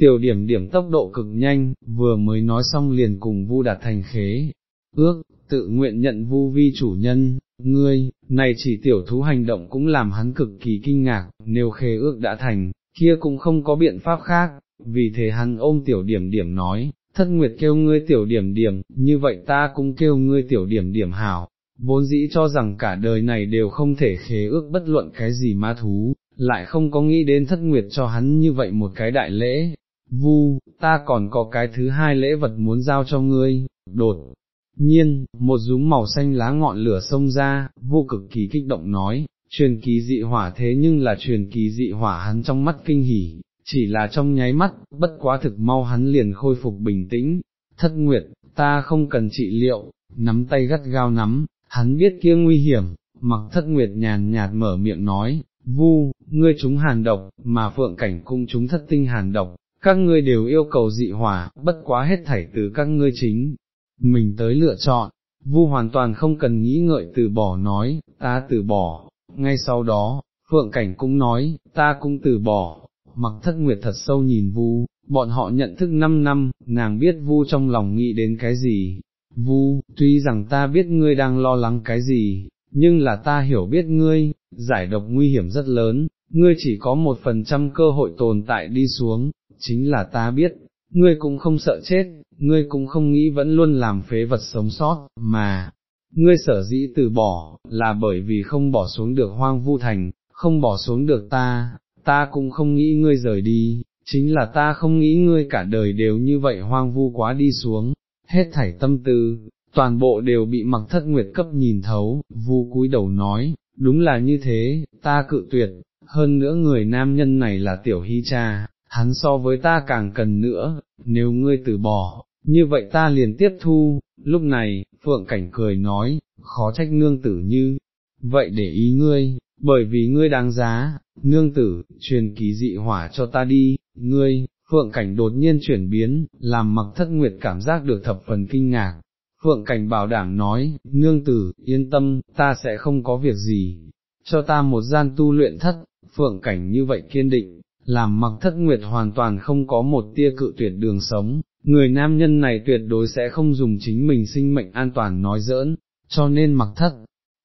A: Tiểu điểm điểm tốc độ cực nhanh, vừa mới nói xong liền cùng vu đạt thành khế, ước, tự nguyện nhận vu vi chủ nhân, ngươi, này chỉ tiểu thú hành động cũng làm hắn cực kỳ kinh ngạc, nếu khế ước đã thành, kia cũng không có biện pháp khác, vì thế hắn ôm tiểu điểm điểm nói, thất nguyệt kêu ngươi tiểu điểm điểm, như vậy ta cũng kêu ngươi tiểu điểm điểm hảo, vốn dĩ cho rằng cả đời này đều không thể khế ước bất luận cái gì ma thú, lại không có nghĩ đến thất nguyệt cho hắn như vậy một cái đại lễ, vu, ta còn có cái thứ hai lễ vật muốn giao cho ngươi, đột. Nhiên, một dúm màu xanh lá ngọn lửa xông ra, vô cực kỳ kích động nói, truyền kỳ dị hỏa thế nhưng là truyền kỳ dị hỏa hắn trong mắt kinh hỉ, chỉ là trong nháy mắt, bất quá thực mau hắn liền khôi phục bình tĩnh, thất nguyệt, ta không cần trị liệu, nắm tay gắt gao nắm, hắn biết kia nguy hiểm, mặc thất nguyệt nhàn nhạt mở miệng nói, vu, ngươi chúng hàn độc, mà phượng cảnh cung chúng thất tinh hàn độc, các ngươi đều yêu cầu dị hỏa, bất quá hết thảy từ các ngươi chính, mình tới lựa chọn, vu hoàn toàn không cần nghĩ ngợi từ bỏ nói, ta từ bỏ, ngay sau đó, phượng cảnh cũng nói, ta cũng từ bỏ, mặc thất nguyệt thật sâu nhìn vu, bọn họ nhận thức 5 năm, nàng biết vu trong lòng nghĩ đến cái gì, vu, tuy rằng ta biết ngươi đang lo lắng cái gì, nhưng là ta hiểu biết ngươi, giải độc nguy hiểm rất lớn, ngươi chỉ có một phần trăm cơ hội tồn tại đi xuống, chính là ta biết, ngươi cũng không sợ chết, ngươi cũng không nghĩ vẫn luôn làm phế vật sống sót, mà, ngươi sở dĩ từ bỏ, là bởi vì không bỏ xuống được hoang vu thành, không bỏ xuống được ta, ta cũng không nghĩ ngươi rời đi, chính là ta không nghĩ ngươi cả đời đều như vậy hoang vu quá đi xuống, hết thảy tâm tư, toàn bộ đều bị mặc thất nguyệt cấp nhìn thấu, vu cúi đầu nói, đúng là như thế, ta cự tuyệt, hơn nữa người nam nhân này là tiểu hy cha, hắn so với ta càng cần nữa, nếu ngươi từ bỏ, như vậy ta liền tiếp thu, lúc này, Phượng Cảnh cười nói, khó trách nương tử như, vậy để ý ngươi, bởi vì ngươi đáng giá, nương tử, truyền kỳ dị hỏa cho ta đi, ngươi, Phượng Cảnh đột nhiên chuyển biến, làm mặc thất nguyệt cảm giác được thập phần kinh ngạc. Phượng Cảnh bảo đảm nói, nương tử, yên tâm, ta sẽ không có việc gì, cho ta một gian tu luyện thất, phượng cảnh như vậy kiên định, làm mặc thất nguyệt hoàn toàn không có một tia cự tuyệt đường sống, người nam nhân này tuyệt đối sẽ không dùng chính mình sinh mệnh an toàn nói giỡn, cho nên mặc thất,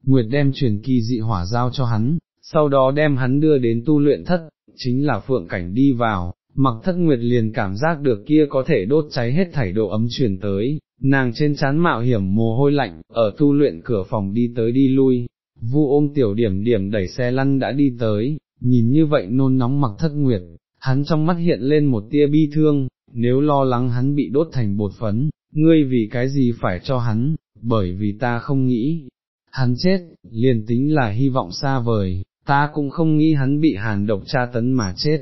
A: nguyệt đem truyền kỳ dị hỏa giao cho hắn, sau đó đem hắn đưa đến tu luyện thất, chính là phượng cảnh đi vào, mặc thất nguyệt liền cảm giác được kia có thể đốt cháy hết thảy độ ấm truyền tới, nàng trên chán mạo hiểm mồ hôi lạnh, ở tu luyện cửa phòng đi tới đi lui, vu ôm tiểu điểm điểm đẩy xe lăn đã đi tới, nhìn như vậy nôn nóng mặc thất nguyệt, hắn trong mắt hiện lên một tia bi thương, nếu lo lắng hắn bị đốt thành bột phấn, ngươi vì cái gì phải cho hắn, bởi vì ta không nghĩ, hắn chết, liền tính là hy vọng xa vời, ta cũng không nghĩ hắn bị hàn độc tra tấn mà chết,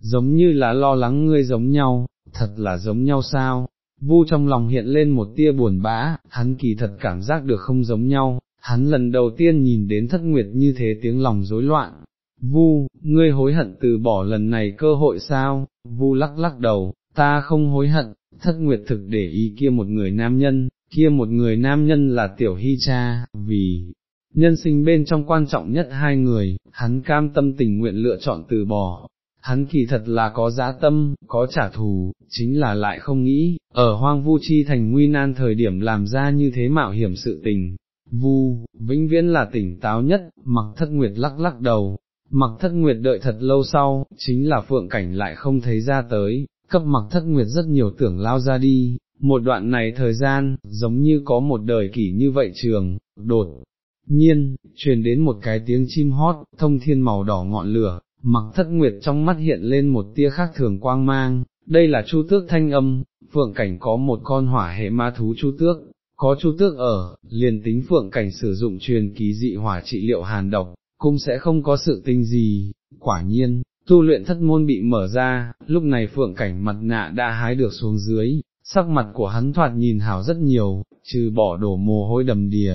A: giống như là lo lắng ngươi giống nhau, thật là giống nhau sao, vu trong lòng hiện lên một tia buồn bã, hắn kỳ thật cảm giác được không giống nhau, hắn lần đầu tiên nhìn đến thất nguyệt như thế tiếng lòng rối loạn. Vu, ngươi hối hận từ bỏ lần này cơ hội sao? Vu lắc lắc đầu, ta không hối hận, thất nguyệt thực để ý kia một người nam nhân, kia một người nam nhân là tiểu hy cha, vì nhân sinh bên trong quan trọng nhất hai người, hắn cam tâm tình nguyện lựa chọn từ bỏ. Hắn kỳ thật là có giá tâm, có trả thù, chính là lại không nghĩ, ở hoang vu chi thành nguy nan thời điểm làm ra như thế mạo hiểm sự tình, vu, vĩnh viễn là tỉnh táo nhất, mặc thất nguyệt lắc lắc đầu, mặc thất nguyệt đợi thật lâu sau, chính là phượng cảnh lại không thấy ra tới, cấp mặc thất nguyệt rất nhiều tưởng lao ra đi, một đoạn này thời gian, giống như có một đời kỷ như vậy trường, đột. Nhiên, truyền đến một cái tiếng chim hót, thông thiên màu đỏ ngọn lửa, mặc thất nguyệt trong mắt hiện lên một tia khác thường quang mang, đây là chu tước thanh âm, phượng cảnh có một con hỏa hệ ma thú chu tước, có chu tước ở, liền tính phượng cảnh sử dụng truyền ký dị hỏa trị liệu hàn độc, cũng sẽ không có sự tinh gì, quả nhiên, tu luyện thất môn bị mở ra, lúc này phượng cảnh mặt nạ đã hái được xuống dưới, sắc mặt của hắn thoạt nhìn hảo rất nhiều, trừ bỏ đổ mồ hôi đầm đìa,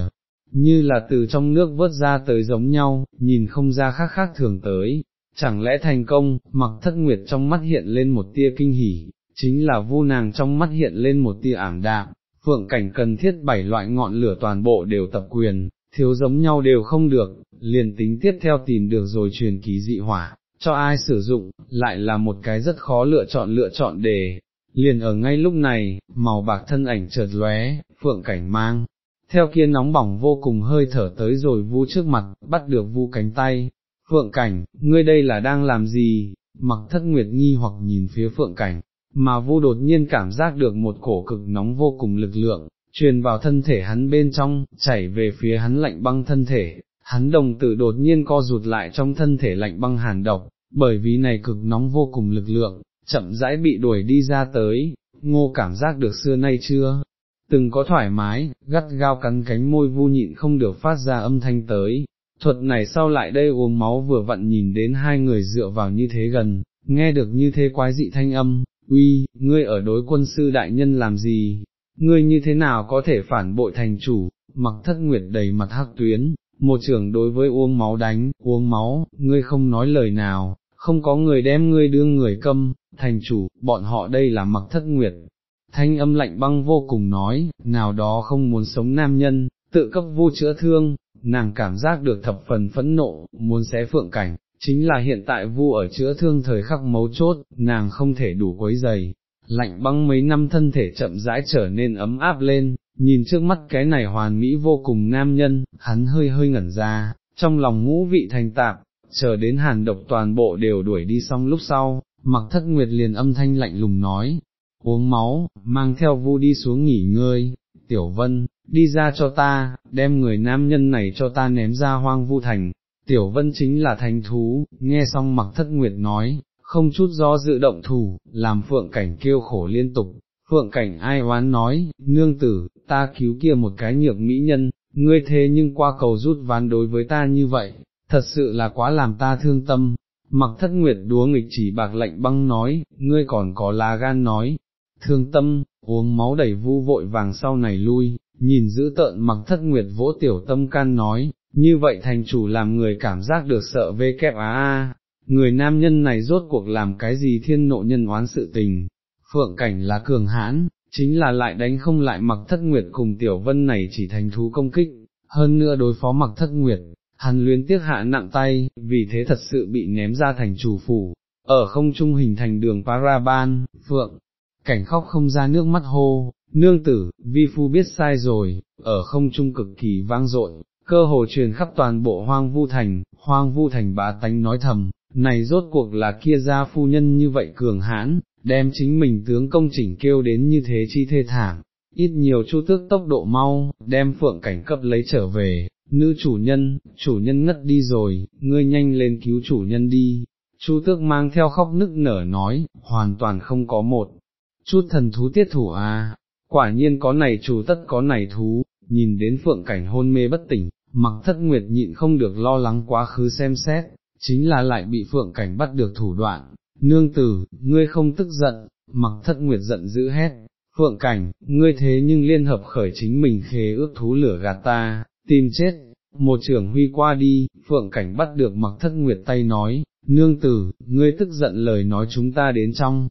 A: như là từ trong nước vớt ra tới giống nhau, nhìn không ra khác khác thường tới, chẳng lẽ thành công, mặc thất nguyệt trong mắt hiện lên một tia kinh hỉ, chính là vu nàng trong mắt hiện lên một tia ảm đạm, phượng cảnh cần thiết bảy loại ngọn lửa toàn bộ đều tập quyền, thiếu giống nhau đều không được, liền tính tiếp theo tìm được rồi truyền ký dị hỏa, cho ai sử dụng, lại là một cái rất khó lựa chọn lựa chọn để, liền ở ngay lúc này, màu bạc thân ảnh chợt lóe, phượng cảnh mang, theo kia nóng bỏng vô cùng hơi thở tới rồi vu trước mặt, bắt được vu cánh tay, phượng cảnh, ngươi đây là đang làm gì, mặc thất nguyệt nghi hoặc nhìn phía phượng cảnh, mà vu đột nhiên cảm giác được một cổ cực nóng vô cùng lực lượng, truyền vào thân thể hắn bên trong, chảy về phía hắn lạnh băng thân thể, hắn đồng tử đột nhiên co rụt lại trong thân thể lạnh băng hàn độc, bởi vì này cực nóng vô cùng lực lượng, chậm rãi bị đuổi đi ra tới, ngô cảm giác được xưa nay chưa, từng có thoải mái, gắt gao cắn cánh môi vu nhịn không được phát ra âm thanh tới. Thuật này sau lại đây uống máu vừa vặn nhìn đến hai người dựa vào như thế gần, nghe được như thế quái dị thanh âm, uy, ngươi ở đối quân sư đại nhân làm gì, ngươi như thế nào có thể phản bội thành chủ, mặc thất nguyệt đầy mặt hắc tuyến, một trưởng đối với uống máu đánh, uống máu, ngươi không nói lời nào, không có người đem ngươi đương người câm, thành chủ, bọn họ đây là mặc thất nguyệt. Thanh âm lạnh băng vô cùng nói, nào đó không muốn sống nam nhân, tự cấp vô chữa thương, nàng cảm giác được thập phần phẫn nộ, muốn xé phượng cảnh, chính là hiện tại vu ở chữa thương thời khắc mấu chốt, nàng không thể đủ quấy giày, lạnh băng mấy năm thân thể chậm rãi trở nên ấm áp lên, nhìn trước mắt cái này hoàn mỹ vô cùng nam nhân, hắn hơi hơi ngẩn ra, trong lòng ngũ vị thành tạp, chờ đến hàn độc toàn bộ đều đuổi đi xong lúc sau, mặc thất nguyệt liền âm thanh lạnh lùng nói, uống máu, mang theo vu đi xuống nghỉ ngơi, tiểu vân, đi ra cho ta, đem người nam nhân này cho ta ném ra hoang vu thành, tiểu vân chính là thành thú, nghe xong mặc thất nguyệt nói, không chút do dự động thủ, làm phượng cảnh kêu khổ liên tục, phượng cảnh ai oán nói, nương tử, ta cứu kia một cái nhược mỹ nhân, ngươi thế nhưng qua cầu rút ván đối với ta như vậy, thật sự là quá làm ta thương tâm. Mặc thất nguyệt đúa nghịch chỉ bạc lạnh băng nói, ngươi còn có lá gan nói, thương tâm, uống máu đầy vu vội vàng sau này lui, nhìn giữ tợn mặc thất nguyệt vỗ tiểu tâm can nói, như vậy thành chủ làm người cảm giác được sợ vê kẹp á a, người nam nhân này rốt cuộc làm cái gì thiên nộ nhân oán sự tình, phượng cảnh là cường hãn, chính là lại đánh không lại mặc thất nguyệt cùng tiểu vân này chỉ thành thú công kích, hơn nữa đối phó mặc thất nguyệt, hắn luyến tiếc hạ nặng tay, vì thế thật sự bị ném ra thành chủ phủ, ở không trung hình thành đường Paraban, phượng, cảnh khóc không ra nước mắt hô, nương tử, vi phu biết sai rồi, ở không trung cực kỳ vang dội, cơ hồ truyền khắp toàn bộ hoang vu thành, hoang vu thành bá tánh nói thầm, này rốt cuộc là kia gia phu nhân như vậy cường hãn, đem chính mình tướng công chỉnh kêu đến như thế chi thê thảm, ít nhiều chu tước tốc độ mau, đem phượng cảnh cấp lấy trở về, nữ chủ nhân, chủ nhân ngất đi rồi, ngươi nhanh lên cứu chủ nhân đi, chu tước mang theo khóc nức nở nói, hoàn toàn không có một chút thần thú tiết thủ à, quả nhiên có này chủ tất có này thú, nhìn đến phượng cảnh hôn mê bất tỉnh, mặc thất nguyệt nhịn không được lo lắng quá khứ xem xét, chính là lại bị phượng cảnh bắt được thủ đoạn, nương tử, ngươi không tức giận, mặc thất nguyệt giận dữ hét, phượng cảnh, ngươi thế nhưng liên hợp khởi chính mình khế ước thú lửa gạt ta, tìm chết, một trưởng huy qua đi, phượng cảnh bắt được mặc thất nguyệt tay nói, nương tử, ngươi tức giận lời nói chúng ta đến trong,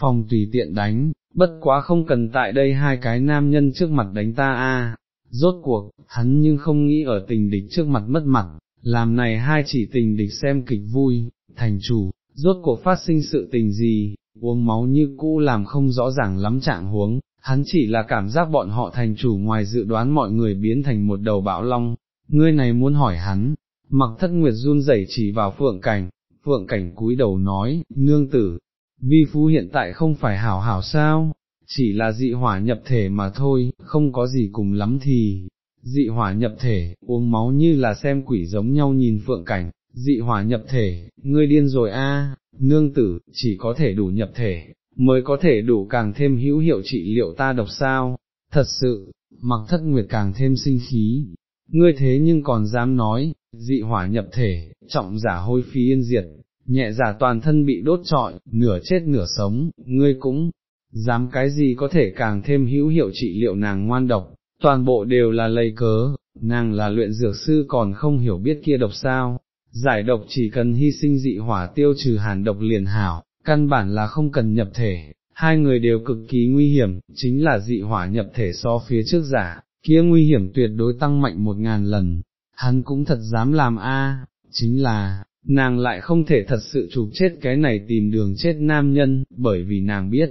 A: phòng tùy tiện đánh, bất quá không cần tại đây hai cái nam nhân trước mặt đánh ta a. Rốt cuộc, hắn nhưng không nghĩ ở tình địch trước mặt mất mặt, làm này hai chỉ tình địch xem kịch vui, thành chủ, rốt cuộc phát sinh sự tình gì, uống máu như cũ làm không rõ ràng lắm trạng huống, hắn chỉ là cảm giác bọn họ thành chủ ngoài dự đoán mọi người biến thành một đầu bão long, ngươi này muốn hỏi hắn, mặc thất nguyệt run rẩy chỉ vào phượng cảnh, phượng cảnh cúi đầu nói, nương tử, vi Phú hiện tại không phải hảo hảo sao, chỉ là dị hỏa nhập thể mà thôi, không có gì cùng lắm thì, dị hỏa nhập thể, uống máu như là xem quỷ giống nhau nhìn phượng cảnh, dị hỏa nhập thể, ngươi điên rồi a, nương tử, chỉ có thể đủ nhập thể, mới có thể đủ càng thêm hữu hiệu trị liệu ta độc sao, thật sự, mặc thất nguyệt càng thêm sinh khí, ngươi thế nhưng còn dám nói, dị hỏa nhập thể, trọng giả hôi phi yên diệt, nhẹ giả toàn thân bị đốt trọi, nửa chết nửa sống, ngươi cũng, dám cái gì có thể càng thêm hữu hiệu trị liệu nàng ngoan độc, toàn bộ đều là lây cớ, nàng là luyện dược sư còn không hiểu biết kia độc sao, giải độc chỉ cần hy sinh dị hỏa tiêu trừ hàn độc liền hảo, căn bản là không cần nhập thể, hai người đều cực kỳ nguy hiểm, chính là dị hỏa nhập thể so phía trước giả, kia nguy hiểm tuyệt đối tăng mạnh một ngàn lần, hắn cũng thật dám làm a, chính là, nàng lại không thể thật sự chụp chết cái này tìm đường chết nam nhân, bởi vì nàng biết,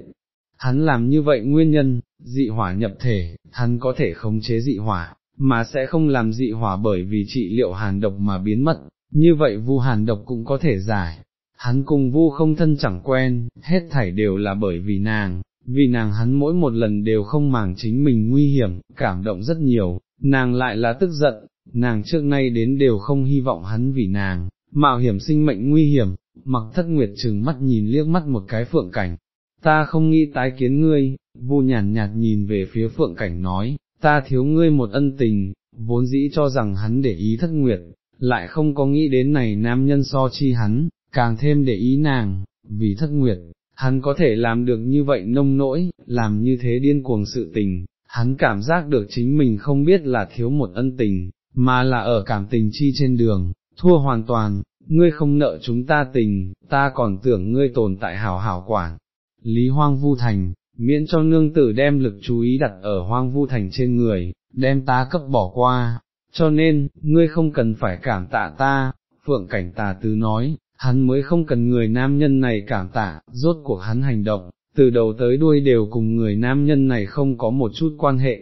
A: hắn làm như vậy nguyên nhân, dị hỏa nhập thể, hắn có thể khống chế dị hỏa, mà sẽ không làm dị hỏa bởi vì trị liệu hàn độc mà biến mất, như vậy vu hàn độc cũng có thể giải. Hắn cùng vu không thân chẳng quen, hết thảy đều là bởi vì nàng, vì nàng hắn mỗi một lần đều không màng chính mình nguy hiểm, cảm động rất nhiều, nàng lại là tức giận, nàng trước nay đến đều không hy vọng hắn vì nàng, mạo hiểm sinh mệnh nguy hiểm, mặc thất nguyệt trừng mắt nhìn liếc mắt một cái phượng cảnh, ta không nghĩ tái kiến ngươi, vu nhàn nhạt nhìn về phía phượng cảnh nói, ta thiếu ngươi một ân tình, vốn dĩ cho rằng hắn để ý thất nguyệt, lại không có nghĩ đến này nam nhân so chi hắn, càng thêm để ý nàng, vì thất nguyệt, hắn có thể làm được như vậy nông nỗi, làm như thế điên cuồng sự tình, hắn cảm giác được chính mình không biết là thiếu một ân tình, mà là ở cảm tình chi trên đường, thua hoàn toàn, ngươi không nợ chúng ta tình, ta còn tưởng ngươi tồn tại hảo hảo quản. Lý Hoang Vu Thành, miễn cho nương tử đem lực chú ý đặt ở Hoang Vu Thành trên người, đem ta cấp bỏ qua, cho nên, ngươi không cần phải cảm tạ ta, Phượng Cảnh Tà Tứ nói, hắn mới không cần người nam nhân này cảm tạ, rốt cuộc hắn hành động, từ đầu tới đuôi đều cùng người nam nhân này không có một chút quan hệ,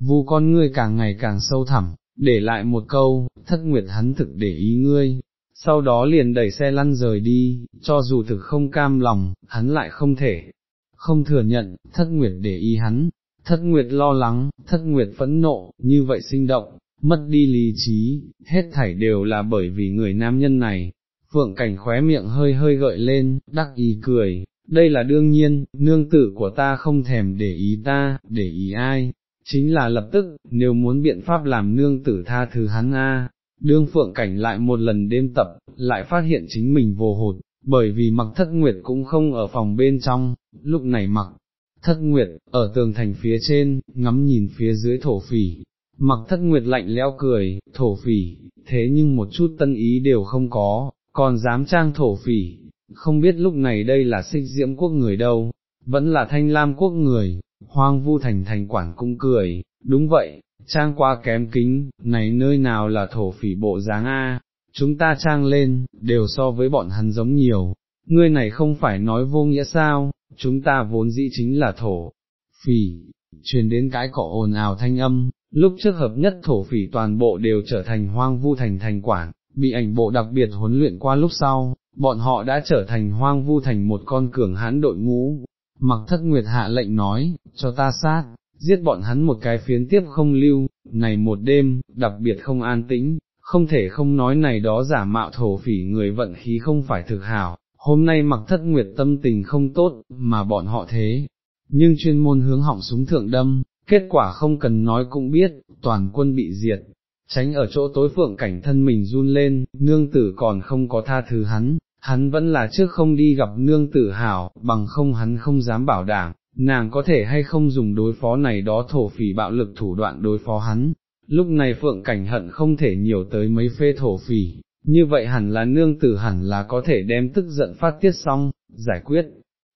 A: vu con ngươi càng ngày càng sâu thẳm, để lại một câu, thất nguyệt hắn thực để ý ngươi, sau đó liền đẩy xe lăn rời đi, cho dù thực không cam lòng, hắn lại không thể, không thừa nhận, thất nguyệt để ý hắn, thất nguyệt lo lắng, thất nguyệt phẫn nộ, như vậy sinh động, mất đi lý trí, hết thảy đều là bởi vì người nam nhân này, phượng cảnh khóe miệng hơi hơi gợi lên, đắc ý cười, đây là đương nhiên, nương tử của ta không thèm để ý ta, để ý ai, chính là lập tức, nếu muốn biện pháp làm nương tử tha thứ hắn a. Đương phượng cảnh lại một lần đêm tập, lại phát hiện chính mình vô hụt, bởi vì mặc thất nguyệt cũng không ở phòng bên trong, lúc này mặc thất nguyệt, ở tường thành phía trên, ngắm nhìn phía dưới thổ phỉ, mặc thất nguyệt lạnh lẽo cười, thổ phỉ, thế nhưng một chút tân ý đều không có, còn dám trang thổ phỉ, không biết lúc này đây là xích diễm quốc người đâu, vẫn là thanh lam quốc người, hoang vu thành thành quản cung cười, đúng vậy, trang qua kém kính, này nơi nào là thổ phỉ bộ dáng A, chúng ta trang lên, đều so với bọn hắn giống nhiều, ngươi này không phải nói vô nghĩa sao, chúng ta vốn dĩ chính là thổ, phỉ, truyền đến cái cỏ ồn ào thanh âm, lúc trước hợp nhất thổ phỉ toàn bộ đều trở thành hoang vu thành thành quản, bị ảnh bộ đặc biệt huấn luyện qua lúc sau, bọn họ đã trở thành hoang vu thành một con cường hãn đội ngũ, mặc thất nguyệt hạ lệnh nói, cho ta sát, giết bọn hắn một cái phiến tiếp không lưu, này một đêm, đặc biệt không an tĩnh, không thể không nói này đó giả mạo thổ phỉ người vận khí không phải thực hảo, hôm nay mặc thất nguyệt tâm tình không tốt, mà bọn họ thế, nhưng chuyên môn hướng họng súng thượng đâm, kết quả không cần nói cũng biết, toàn quân bị diệt, tránh ở chỗ tối phượng cảnh thân mình run lên, nương tử còn không có tha thứ hắn, hắn vẫn là trước không đi gặp nương tử hảo, bằng không hắn không dám bảo đảm, nàng có thể hay không dùng đối phó này đó thổ phỉ bạo lực thủ đoạn đối phó hắn. Lúc này phượng cảnh hận không thể nhiều tới mấy phê thổ phỉ, như vậy hẳn là nương tử hẳn là có thể đem tức giận phát tiết xong, giải quyết.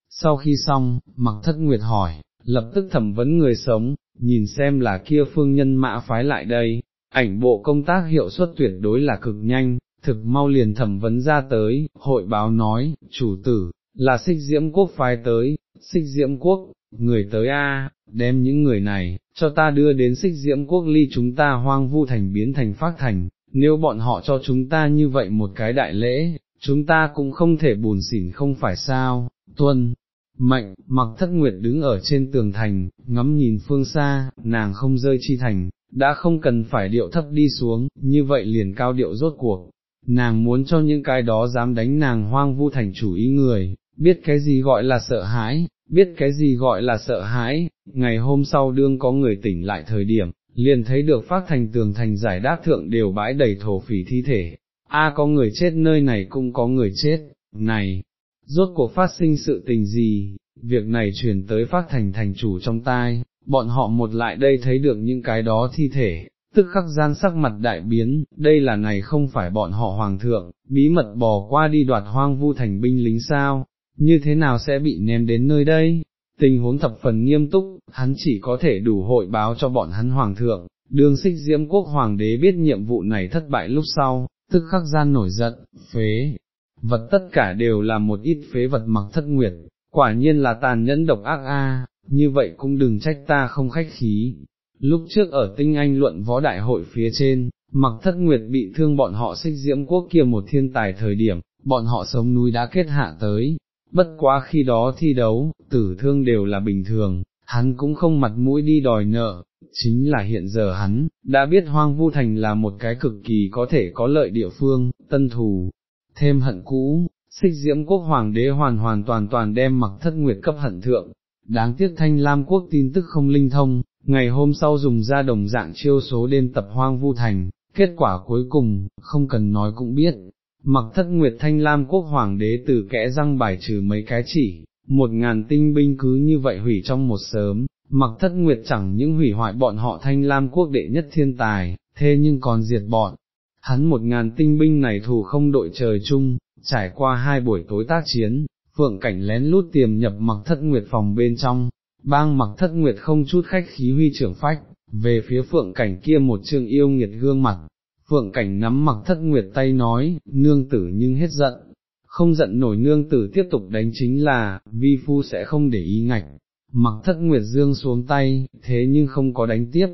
A: Sau khi xong, mặc thất nguyệt hỏi, lập tức thẩm vấn người sống, nhìn xem là kia phương nhân mã phái lại đây, ảnh bộ công tác hiệu suất tuyệt đối là cực nhanh, thực mau liền thẩm vấn ra tới, hội báo nói, chủ tử, là xích diễm quốc phái tới, xích diễm quốc, người tới a, đem những người này, cho ta đưa đến xích diễm quốc ly chúng ta hoang vu thành biến thành phát thành, nếu bọn họ cho chúng ta như vậy một cái đại lễ, chúng ta cũng không thể buồn xỉn không phải sao, tuân. mạnh mặc thất nguyệt đứng ở trên tường thành, ngắm nhìn phương xa, nàng không rơi chi thành, đã không cần phải điệu thấp đi xuống, như vậy liền cao điệu rốt cuộc. Nàng muốn cho những cái đó dám đánh nàng hoang vu thành chủ ý người, biết cái gì gọi là sợ hãi, biết cái gì gọi là sợ hãi, ngày hôm sau đương có người tỉnh lại thời điểm, liền thấy được phát thành tường thành giải đáp thượng đều bãi đầy thổ phỉ thi thể, a có người chết nơi này cũng có người chết, này, rốt cuộc phát sinh sự tình gì, việc này truyền tới phát thành thành chủ trong tai, bọn họ một lại đây thấy được những cái đó thi thể, tức khắc gian sắc mặt đại biến, đây là này không phải bọn họ hoàng thượng, bí mật bò qua đi đoạt hoang vu thành binh lính sao, như thế nào sẽ bị ném đến nơi đây, tình huống thập phần nghiêm túc, hắn chỉ có thể đủ hội báo cho bọn hắn hoàng thượng, đường xích diễm quốc hoàng đế biết nhiệm vụ này thất bại lúc sau, tức khắc gian nổi giận, phế, vật tất cả đều là một ít phế vật mặc thất nguyệt, quả nhiên là tàn nhẫn độc ác a, như vậy cũng đừng trách ta không khách khí. Lúc trước ở tinh anh luận võ đại hội phía trên, mặc thất nguyệt bị thương bọn họ xích diễm quốc kia một thiên tài thời điểm, bọn họ sống núi đã kết hạ tới, bất quá khi đó thi đấu, tử thương đều là bình thường, hắn cũng không mặt mũi đi đòi nợ, chính là hiện giờ hắn, đã biết hoang vu thành là một cái cực kỳ có thể có lợi địa phương, tân thù, thêm hận cũ, xích diễm quốc hoàng đế hoàn hoàn toàn toàn đem mặc thất nguyệt cấp hận thượng, đáng tiếc thanh lam quốc tin tức không linh thông, ngày hôm sau dùng ra đồng dạng chiêu số đêm tập hoang vu thành, kết quả cuối cùng, không cần nói cũng biết, mặc thất nguyệt thanh lam quốc hoàng đế từ kẽ răng bài trừ mấy cái chỉ, một ngàn tinh binh cứ như vậy hủy trong một sớm, mặc thất nguyệt chẳng những hủy hoại bọn họ thanh lam quốc đệ nhất thiên tài, thế nhưng còn diệt bọn. Hắn một ngàn tinh binh này thù không đội trời chung, trải qua hai buổi tối tác chiến, phượng cảnh lén lút tiềm nhập mặc thất nguyệt phòng bên trong, bang mặc thất nguyệt không chút khách khí huy trưởng phách, về phía phượng cảnh kia một trương yêu nghiệt gương mặt, phượng cảnh nắm mặc thất nguyệt tay nói, nương tử nhưng hết giận, không giận nổi nương tử tiếp tục đánh chính là, vi phu sẽ không để ý ngạch, mặc thất nguyệt dương xuống tay, thế nhưng không có đánh tiếp,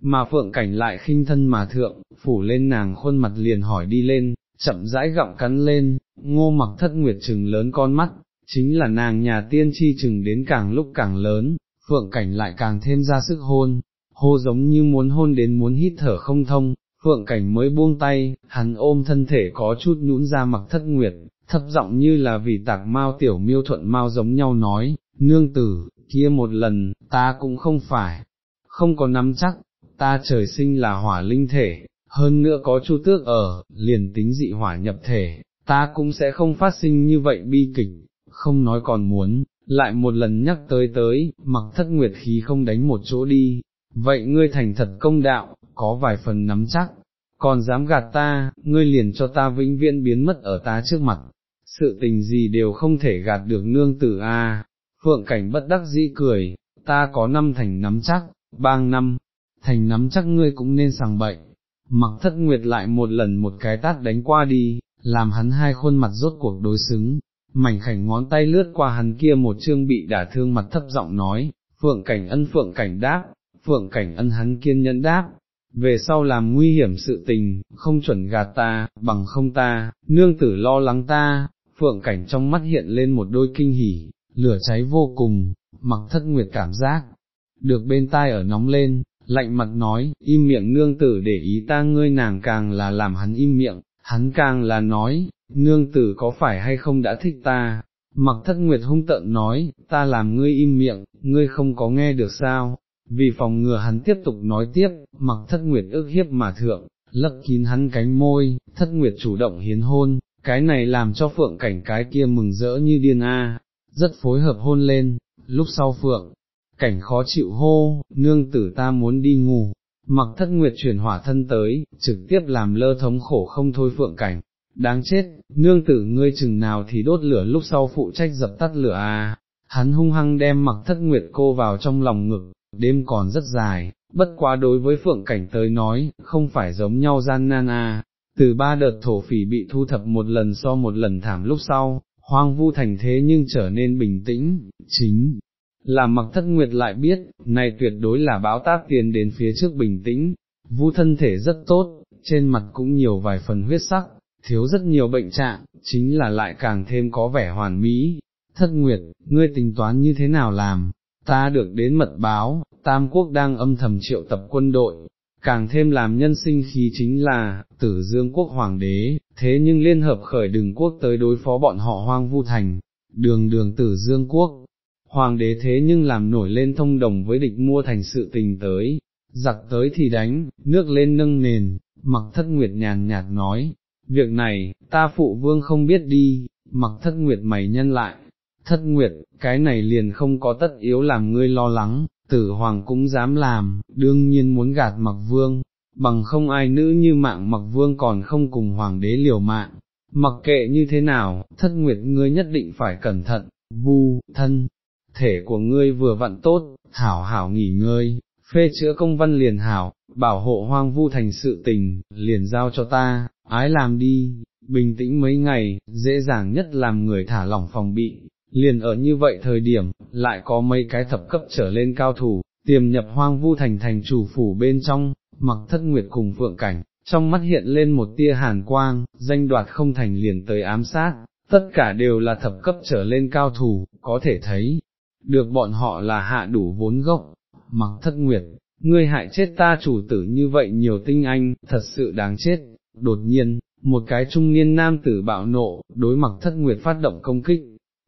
A: mà phượng cảnh lại khinh thân mà thượng, phủ lên nàng khuôn mặt liền hỏi đi lên, chậm rãi gặm cắn lên, ngô mặc thất nguyệt trừng lớn con mắt, chính là nàng nhà tiên tri trừng đến càng lúc càng lớn, phượng cảnh lại càng thêm ra sức hôn, hô giống như muốn hôn đến muốn hít thở không thông, phượng cảnh mới buông tay, hắn ôm thân thể có chút nhũn ra mặc thất nguyệt, thấp giọng như là vì tạc mau tiểu miêu thuận mau giống nhau nói, nương tử, kia một lần, ta cũng không phải, không có nắm chắc, ta trời sinh là hỏa linh thể, hơn nữa có chu tước ở, liền tính dị hỏa nhập thể, ta cũng sẽ không phát sinh như vậy bi kịch, không nói còn muốn, lại một lần nhắc tới tới, mặc thất nguyệt khí không đánh một chỗ đi, vậy ngươi thành thật công đạo, có vài phần nắm chắc, còn dám gạt ta, ngươi liền cho ta vĩnh viễn biến mất ở ta trước mặt, sự tình gì đều không thể gạt được nương tử a. Phượng cảnh bất đắc dĩ cười, ta có năm thành nắm chắc, bang năm, thành nắm chắc ngươi cũng nên sàng bệnh. Mặc thất nguyệt lại một lần một cái tát đánh qua đi, làm hắn hai khuôn mặt rốt cuộc đối xứng, mảnh khảnh ngón tay lướt qua hắn kia một chương bị đả thương mặt thấp giọng nói, phượng cảnh ân phượng cảnh đáp, phượng cảnh ân hắn kiên nhẫn đáp, về sau làm nguy hiểm sự tình, không chuẩn gạt ta, bằng không ta, nương tử lo lắng ta, phượng cảnh trong mắt hiện lên một đôi kinh hỉ, lửa cháy vô cùng, mặc thất nguyệt cảm giác, được bên tai ở nóng lên, lạnh mặt nói, im miệng nương tử để ý ta ngươi nàng càng là làm hắn im miệng, hắn càng là nói, nương tử có phải hay không đã thích ta, mặc thất nguyệt hung tợn nói, ta làm ngươi im miệng, ngươi không có nghe được sao, vì phòng ngừa hắn tiếp tục nói tiếp, mặc thất nguyệt ước hiếp mà thượng, lấp kín hắn cánh môi, thất nguyệt chủ động hiến hôn, cái này làm cho phượng cảnh cái kia mừng rỡ như điên a, rất phối hợp hôn lên, lúc sau phượng, cảnh khó chịu hô, nương tử ta muốn đi ngủ, mặc thất nguyệt chuyển hỏa thân tới, trực tiếp làm lơ thống khổ không thôi phượng cảnh, đáng chết, nương tử ngươi chừng nào thì đốt lửa lúc sau phụ trách dập tắt lửa à, hắn hung hăng đem mặc thất nguyệt cô vào trong lòng ngực, đêm còn rất dài, bất quá đối với phượng cảnh tới nói, không phải giống nhau gian nan à, từ ba đợt thổ phỉ bị thu thập một lần so một lần thảm lúc sau, hoang vu thành thế nhưng trở nên bình tĩnh, chính là mặc thất nguyệt lại biết, này tuyệt đối là báo tác tiền đến phía trước bình tĩnh, vu thân thể rất tốt, trên mặt cũng nhiều vài phần huyết sắc, thiếu rất nhiều bệnh trạng, chính là lại càng thêm có vẻ hoàn mỹ. Thất Nguyệt, ngươi tính toán như thế nào làm? Ta được đến mật báo, Tam Quốc đang âm thầm triệu tập quân đội, càng thêm làm nhân sinh khí chính là, tử dương quốc hoàng đế, thế nhưng liên hợp khởi đường quốc tới đối phó bọn họ hoang vu thành, đường đường tử dương quốc. Hoàng đế thế nhưng làm nổi lên thông đồng với địch mua thành sự tình tới, giặc tới thì đánh, nước lên nâng nền, mặc thất nguyệt nhàn nhạt nói, việc này, ta phụ vương không biết đi, mặc thất nguyệt mày nhân lại, thất nguyệt, cái này liền không có tất yếu làm ngươi lo lắng, tử hoàng cũng dám làm, đương nhiên muốn gạt mặc vương, bằng không ai nữ như mạng mặc vương còn không cùng hoàng đế liều mạng, mặc kệ như thế nào, thất nguyệt ngươi nhất định phải cẩn thận, vu, thân, thể của ngươi vừa vặn tốt, hảo hảo nghỉ ngơi, phê chữa công văn liền hảo, bảo hộ hoang vu thành sự tình, liền giao cho ta, ái làm đi, bình tĩnh mấy ngày, dễ dàng nhất làm người thả lỏng phòng bị, liền ở như vậy thời điểm, lại có mấy cái thập cấp trở lên cao thủ, tiềm nhập hoang vu thành thành chủ phủ bên trong, mặc thất nguyệt cùng phượng cảnh, trong mắt hiện lên một tia hàn quang, danh đoạt không thành liền tới ám sát, tất cả đều là thập cấp trở lên cao thủ, có thể thấy, được bọn họ là hạ đủ vốn gốc, mặc thất nguyệt, ngươi hại chết ta chủ tử như vậy nhiều tinh anh, thật sự đáng chết, đột nhiên, một cái trung niên nam tử bạo nộ, đối mặc thất nguyệt phát động công kích,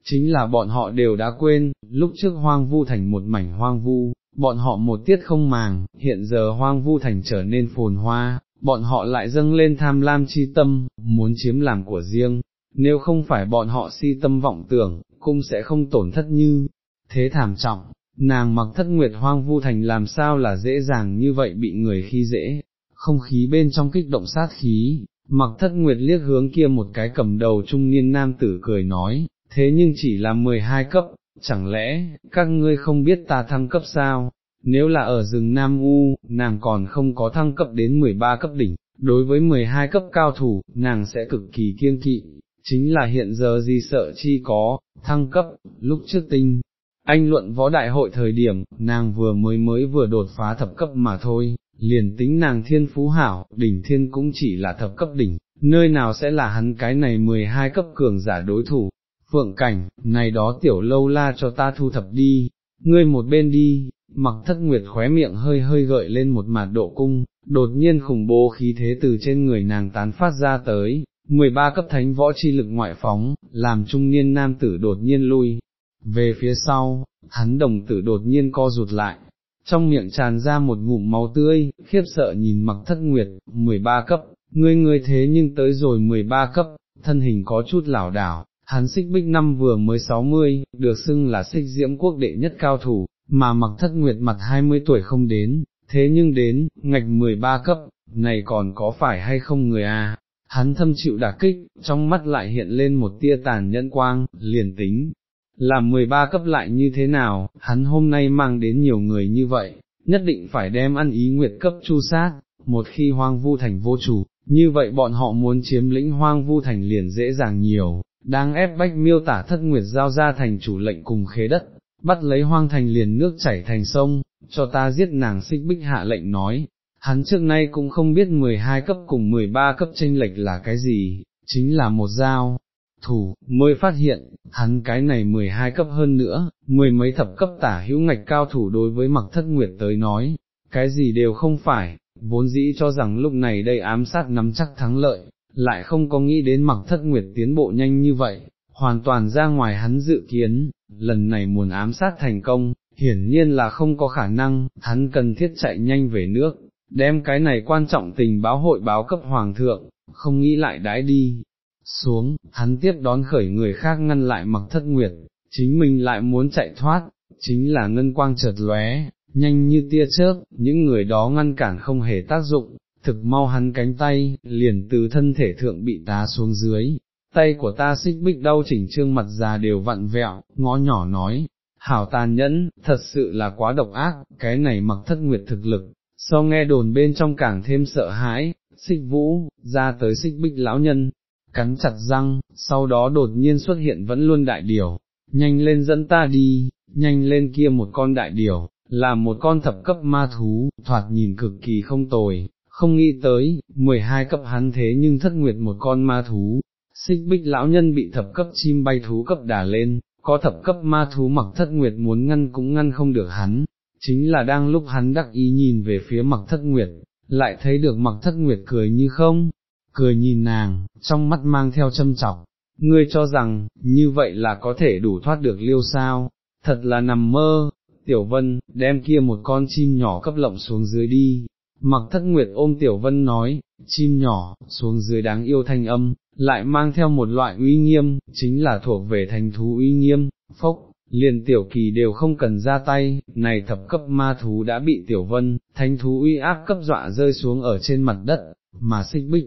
A: chính là bọn họ đều đã quên, lúc trước hoang vu thành một mảnh hoang vu, bọn họ một tiết không màng, hiện giờ hoang vu thành trở nên phồn hoa, bọn họ lại dâng lên tham lam chi tâm, muốn chiếm làm của riêng, nếu không phải bọn họ si tâm vọng tưởng, cũng sẽ không tổn thất như, thế thảm trọng, nàng mặc thất nguyệt hoang vu thành làm sao là dễ dàng như vậy bị người khi dễ, không khí bên trong kích động sát khí, mặc thất nguyệt liếc hướng kia một cái cầm đầu trung niên nam tử cười nói, thế nhưng chỉ là 12 cấp, chẳng lẽ, các ngươi không biết ta thăng cấp sao, nếu là ở rừng Nam U, nàng còn không có thăng cấp đến 13 cấp đỉnh, đối với 12 cấp cao thủ, nàng sẽ cực kỳ kiêng kỵ, chính là hiện giờ gì sợ chi có, thăng cấp, lúc trước tinh. Anh luận võ đại hội thời điểm, nàng vừa mới mới vừa đột phá thập cấp mà thôi, liền tính nàng thiên phú hảo, đỉnh thiên cũng chỉ là thập cấp đỉnh, nơi nào sẽ là hắn cái này 12 cấp cường giả đối thủ, phượng cảnh, này đó tiểu lâu la cho ta thu thập đi, ngươi một bên đi, mặc thất nguyệt khóe miệng hơi hơi gợi lên một mặt độ cung, đột nhiên khủng bố khí thế từ trên người nàng tán phát ra tới, 13 cấp thánh võ chi lực ngoại phóng, làm trung niên nam tử đột nhiên lui, về phía sau, hắn đồng tử đột nhiên co rụt lại, trong miệng tràn ra một ngụm máu tươi, khiếp sợ nhìn mặc thất nguyệt, 13 cấp, ngươi ngươi thế nhưng tới rồi 13 cấp, thân hình có chút lảo đảo, hắn xích bích năm vừa mới 60, được xưng là xích diễm quốc đệ nhất cao thủ, mà mặc thất nguyệt mặt 20 tuổi không đến, thế nhưng đến, ngạch 13 cấp, này còn có phải hay không người à? Hắn thâm chịu đả kích, trong mắt lại hiện lên một tia tàn nhẫn quang, liền tính, làm 13 cấp lại như thế nào, hắn hôm nay mang đến nhiều người như vậy, nhất định phải đem ăn ý nguyệt cấp chu sát, một khi hoang vu thành vô chủ, như vậy bọn họ muốn chiếm lĩnh hoang vu thành liền dễ dàng nhiều, đang ép bách miêu tả thất nguyệt giao ra thành chủ lệnh cùng khế đất, bắt lấy hoang thành liền nước chảy thành sông, cho ta giết nàng xích bích hạ lệnh nói, hắn trước nay cũng không biết 12 cấp cùng 13 cấp tranh lệch là cái gì, chính là một dao. Thủ, mới phát hiện, hắn cái này 12 cấp hơn nữa, mười mấy thập cấp tả hữu ngạch cao thủ đối với mặc thất nguyệt tới nói, cái gì đều không phải, vốn dĩ cho rằng lúc này đây ám sát nắm chắc thắng lợi, lại không có nghĩ đến mặc thất nguyệt tiến bộ nhanh như vậy, hoàn toàn ra ngoài hắn dự kiến, lần này muốn ám sát thành công, hiển nhiên là không có khả năng, hắn cần thiết chạy nhanh về nước, đem cái này quan trọng tình báo hội báo cấp hoàng thượng, không nghĩ lại đái đi. Xuống, hắn tiếp đón khởi người khác ngăn lại mặc thất nguyệt, chính mình lại muốn chạy thoát, chính là ngân quang chợt lóe, nhanh như tia chớp, những người đó ngăn cản không hề tác dụng, thực mau hắn cánh tay, liền từ thân thể thượng bị tá xuống dưới, tay của ta xích bích đau chỉnh trương mặt già đều vặn vẹo, ngó nhỏ nói, hảo tàn nhẫn, thật sự là quá độc ác, cái này mặc thất nguyệt thực lực, sau nghe đồn bên trong càng thêm sợ hãi, xích vũ, ra tới xích bích lão nhân, cắn chặt răng, sau đó đột nhiên xuất hiện vẫn luôn đại điều, nhanh lên dẫn ta đi, nhanh lên kia một con đại điều, là một con thập cấp ma thú, thoạt nhìn cực kỳ không tồi, không nghĩ tới, 12 cấp hắn thế nhưng thất nguyệt một con ma thú, xích bích lão nhân bị thập cấp chim bay thú cấp đà lên, có thập cấp ma thú mặc thất nguyệt muốn ngăn cũng ngăn không được hắn, chính là đang lúc hắn đắc ý nhìn về phía mặc thất nguyệt, lại thấy được mặc thất nguyệt cười như không, cười nhìn nàng, trong mắt mang theo châm chọc, ngươi cho rằng, như vậy là có thể đủ thoát được liêu sao, thật là nằm mơ, tiểu vân, đem kia một con chim nhỏ cấp lộng xuống dưới đi, mặc thất nguyệt ôm tiểu vân nói, chim nhỏ, xuống dưới đáng yêu thanh âm, lại mang theo một loại uy nghiêm, chính là thuộc về thành thú uy nghiêm, phốc, liền tiểu kỳ đều không cần ra tay, này thập cấp ma thú đã bị tiểu vân, thanh thú uy áp cấp dọa rơi xuống ở trên mặt đất, mà xích bích,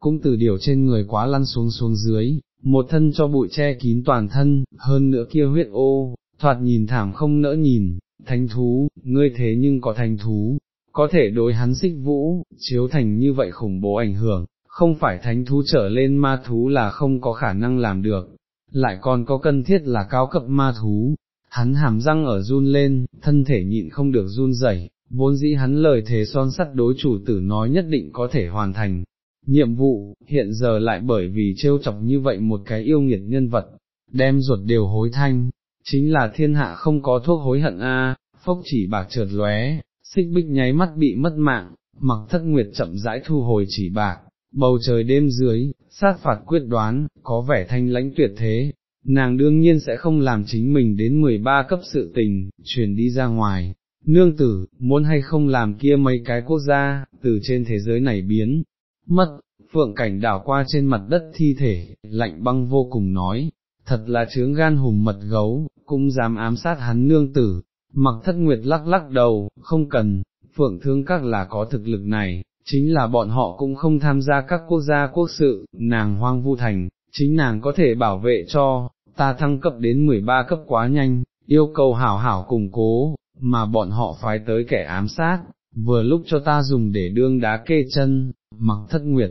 A: cũng từ điều trên người quá lăn xuống xuống dưới, một thân cho bụi che kín toàn thân, hơn nữa kia huyết ô, thoạt nhìn thảm không nỡ nhìn, thánh thú, ngươi thế nhưng có thành thú, có thể đối hắn xích vũ, chiếu thành như vậy khủng bố ảnh hưởng, không phải thánh thú trở lên ma thú là không có khả năng làm được, lại còn có cần thiết là cao cấp ma thú, hắn hàm răng ở run lên, thân thể nhịn không được run rẩy, vốn dĩ hắn lời thề son sắt đối chủ tử nói nhất định có thể hoàn thành. Nhiệm vụ, hiện giờ lại bởi vì trêu chọc như vậy một cái yêu nghiệt nhân vật, đem ruột đều hối thanh, chính là thiên hạ không có thuốc hối hận a, phốc chỉ bạc trượt lóe, xích bích nháy mắt bị mất mạng, mặc thất nguyệt chậm rãi thu hồi chỉ bạc, bầu trời đêm dưới, sát phạt quyết đoán, có vẻ thanh lãnh tuyệt thế, nàng đương nhiên sẽ không làm chính mình đến 13 cấp sự tình, truyền đi ra ngoài. Nương tử, muốn hay không làm kia mấy cái quốc gia, từ trên thế giới này biến, mất, phượng cảnh đảo qua trên mặt đất thi thể, lạnh băng vô cùng nói, thật là chướng gan hùng mật gấu, cũng dám ám sát hắn nương tử, mặc thất nguyệt lắc lắc đầu, không cần, phượng thương các là có thực lực này, chính là bọn họ cũng không tham gia các quốc gia quốc sự, nàng hoang vu thành, chính nàng có thể bảo vệ cho, ta thăng cấp đến 13 cấp quá nhanh, yêu cầu hảo hảo củng cố, mà bọn họ phái tới kẻ ám sát, vừa lúc cho ta dùng để đương đá kê chân, mặc thất nguyệt,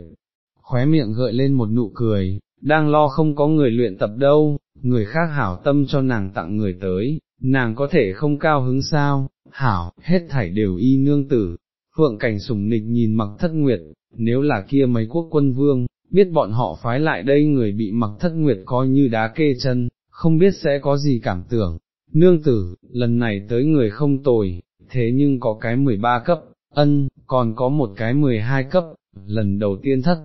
A: khóe miệng gợi lên một nụ cười, đang lo không có người luyện tập đâu, người khác hảo tâm cho nàng tặng người tới, nàng có thể không cao hứng sao, hảo, hết thảy đều y nương tử, phượng cảnh sủng nịch nhìn mặc thất nguyệt, nếu là kia mấy quốc quân vương, biết bọn họ phái lại đây người bị mặc thất nguyệt coi như đá kê chân, không biết sẽ có gì cảm tưởng, nương tử, lần này tới người không tồi, thế nhưng có cái 13 cấp, ân, còn có một cái 12 cấp, lần đầu tiên thất.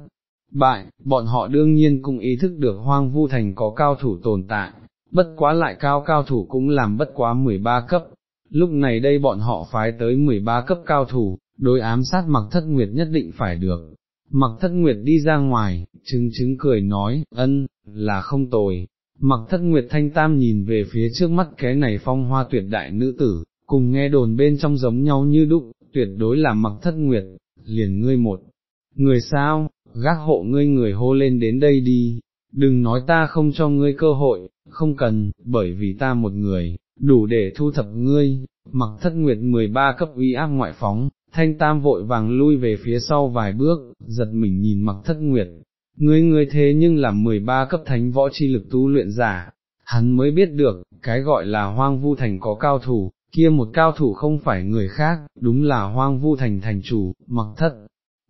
A: Bại, bọn họ đương nhiên cũng ý thức được hoang vu thành có cao thủ tồn tại, bất quá lại cao cao thủ cũng làm bất quá 13 cấp, lúc này đây bọn họ phái tới 13 cấp cao thủ, đối ám sát mặc thất nguyệt nhất định phải được. Mặc thất nguyệt đi ra ngoài, chứng chứng cười nói, ân, là không tồi. Mặc thất nguyệt thanh tam nhìn về phía trước mắt cái này phong hoa tuyệt đại nữ tử, cùng nghe đồn bên trong giống nhau như đúc, tuyệt đối là mặc thất nguyệt, liền ngươi một. Người sao, gác hộ ngươi người hô lên đến đây đi, đừng nói ta không cho ngươi cơ hội, không cần, bởi vì ta một người, đủ để thu thập ngươi, mặc thất nguyệt 13 cấp uy áp ngoại phóng, thanh tam vội vàng lui về phía sau vài bước, giật mình nhìn mặc thất nguyệt, ngươi ngươi thế nhưng là 13 cấp thánh võ chi lực tu luyện giả, hắn mới biết được, cái gọi là hoang vu thành có cao thủ, kia một cao thủ không phải người khác, đúng là hoang vu thành thành chủ, mặc thất,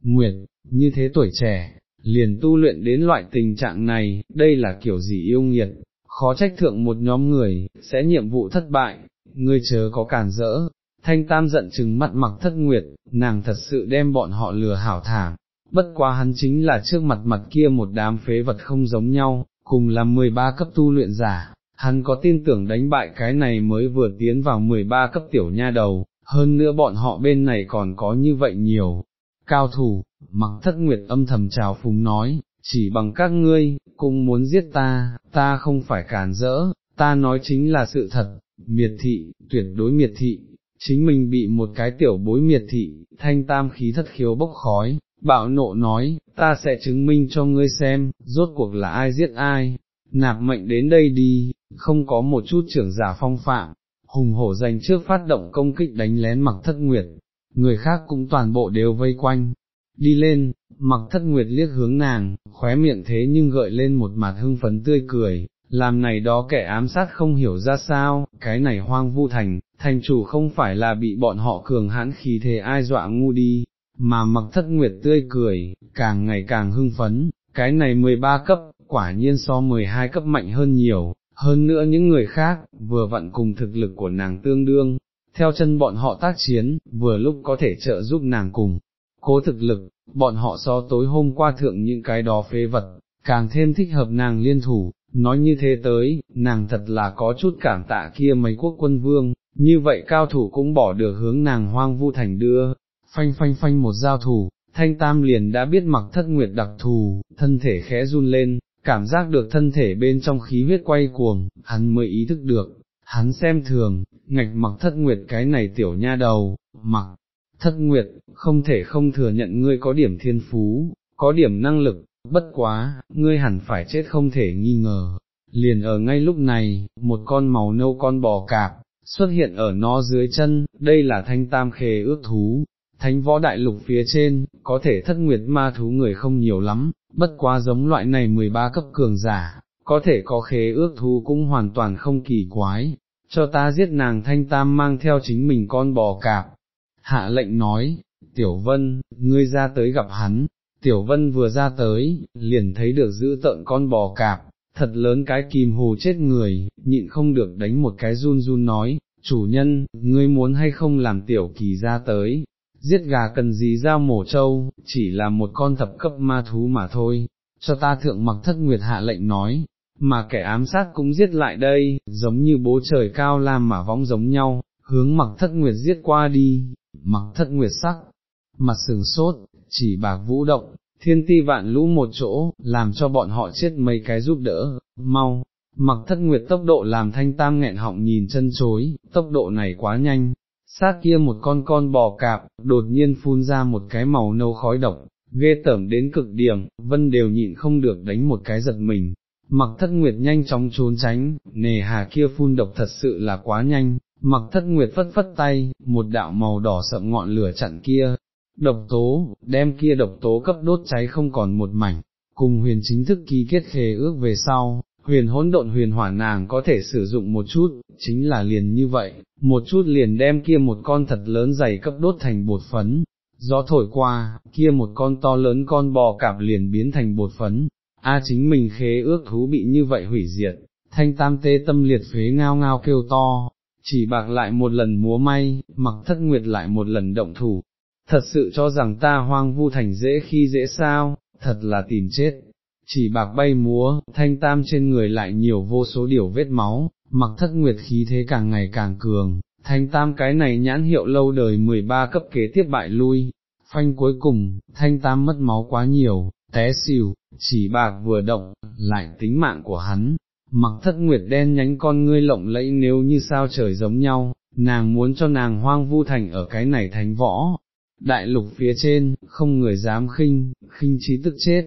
A: nguyệt, như thế tuổi trẻ, liền tu luyện đến loại tình trạng này, đây là kiểu gì yêu nghiệt, khó trách thượng một nhóm người, sẽ nhiệm vụ thất bại, ngươi chớ có cản rỡ. Thanh Tam giận chừng mắt mặc thất nguyệt, nàng thật sự đem bọn họ lừa hảo thảm, bất quá hắn chính là trước mặt mặt kia một đám phế vật không giống nhau, cùng là 13 cấp tu luyện giả, hắn có tin tưởng đánh bại cái này mới vừa tiến vào 13 cấp tiểu nha đầu, hơn nữa bọn họ bên này còn có như vậy nhiều. Cao thủ, mặc thất nguyệt âm thầm chào phúng nói, chỉ bằng các ngươi, cũng muốn giết ta, ta không phải càn rỡ, ta nói chính là sự thật, miệt thị, tuyệt đối miệt thị, chính mình bị một cái tiểu bối miệt thị, thanh tam khí thất khiếu bốc khói, bạo nộ nói, ta sẽ chứng minh cho ngươi xem, rốt cuộc là ai giết ai, nạp mệnh đến đây đi, không có một chút trưởng giả phong phạm, hùng hổ dành trước phát động công kích đánh lén mặc thất nguyệt, người khác cũng toàn bộ đều vây quanh, đi lên, mặc thất nguyệt liếc hướng nàng, khóe miệng thế nhưng gợi lên một mặt hưng phấn tươi cười, làm này đó kẻ ám sát không hiểu ra sao, cái này hoang vu thành, thành chủ không phải là bị bọn họ cường hãn khí thế ai dọa ngu đi, mà mặc thất nguyệt tươi cười, càng ngày càng hưng phấn, cái này 13 cấp, quả nhiên so 12 cấp mạnh hơn nhiều, hơn nữa những người khác, vừa vặn cùng thực lực của nàng tương đương, theo chân bọn họ tác chiến, vừa lúc có thể trợ giúp nàng cùng, cố thực lực, bọn họ so tối hôm qua thượng những cái đó phế vật, càng thêm thích hợp nàng liên thủ, nói như thế tới, nàng thật là có chút cảm tạ kia mấy quốc quân vương, như vậy cao thủ cũng bỏ được hướng nàng hoang vu thành đưa, phanh phanh phanh một giao thủ, thanh tam liền đã biết mặc thất nguyệt đặc thù, thân thể khẽ run lên, cảm giác được thân thể bên trong khí huyết quay cuồng, hắn mới ý thức được, hắn xem thường, ngạch mặc thất nguyệt cái này tiểu nha đầu, mặc thất nguyệt, không thể không thừa nhận ngươi có điểm thiên phú, có điểm năng lực, bất quá, ngươi hẳn phải chết không thể nghi ngờ. Liền ở ngay lúc này, một con màu nâu con bò cạp, xuất hiện ở nó dưới chân, đây là thanh tam khê ước thú, thánh võ đại lục phía trên, có thể thất nguyệt ma thú người không nhiều lắm, bất quá giống loại này 13 cấp cường giả, có thể có khế ước thú cũng hoàn toàn không kỳ quái, cho ta giết nàng thanh tam mang theo chính mình con bò cạp. Hạ lệnh nói, Tiểu Vân, ngươi ra tới gặp hắn, Tiểu Vân vừa ra tới, liền thấy được giữ tợn con bò cạp, thật lớn cái kìm hồ chết người, nhịn không được đánh một cái run run nói, chủ nhân, ngươi muốn hay không làm tiểu kỳ ra tới, giết gà cần gì giao mổ trâu, chỉ là một con thập cấp ma thú mà thôi, cho ta thượng mặc thất nguyệt hạ lệnh nói, mà kẻ ám sát cũng giết lại đây, giống như bố trời cao làm mà vong giống nhau, hướng mặc thất nguyệt giết qua đi, mặc thất nguyệt sắc, mặt sừng sốt, chỉ bạc vũ động, thiên ti vạn lũ một chỗ, làm cho bọn họ chết mấy cái giúp đỡ, mau, mặc thất nguyệt tốc độ làm thanh tam nghẹn họng nhìn chân chối, tốc độ này quá nhanh, sát kia một con con bò cạp, đột nhiên phun ra một cái màu nâu khói độc, ghê tởm đến cực điểm, vân đều nhịn không được đánh một cái giật mình. Mặc thất nguyệt nhanh chóng trốn tránh, nề hà kia phun độc thật sự là quá nhanh, mặc thất nguyệt phất phất tay, một đạo màu đỏ sậm ngọn lửa chặn kia, độc tố, đem kia độc tố cấp đốt cháy không còn một mảnh, cùng huyền chính thức ký kết khế ước về sau, huyền hỗn độn huyền hỏa nàng có thể sử dụng một chút, chính là liền như vậy, một chút liền đem kia một con thật lớn dày cấp đốt thành bột phấn, gió thổi qua, kia một con to lớn con bò cạp liền biến thành bột phấn, a chính mình khế ước thú bị như vậy hủy diệt, thanh tam tê tâm liệt phế ngao ngao kêu to, chỉ bạc lại một lần múa may, mặc thất nguyệt lại một lần động thủ, thật sự cho rằng ta hoang vu thành dễ khi dễ sao, thật là tìm chết. Chỉ bạc bay múa, thanh tam trên người lại nhiều vô số điều vết máu, mặc thất nguyệt khí thế càng ngày càng cường, thanh tam cái này nhãn hiệu lâu đời 13 cấp kế tiếp bại lui, phanh cuối cùng, thanh tam mất máu quá nhiều, té xỉu, chỉ bạc vừa động, lại tính mạng của hắn, mặc thất nguyệt đen nhánh con ngươi lộng lẫy nếu như sao trời giống nhau, nàng muốn cho nàng hoang vu thành ở cái này thánh võ. Đại lục phía trên, không người dám khinh, khinh trí tức chết,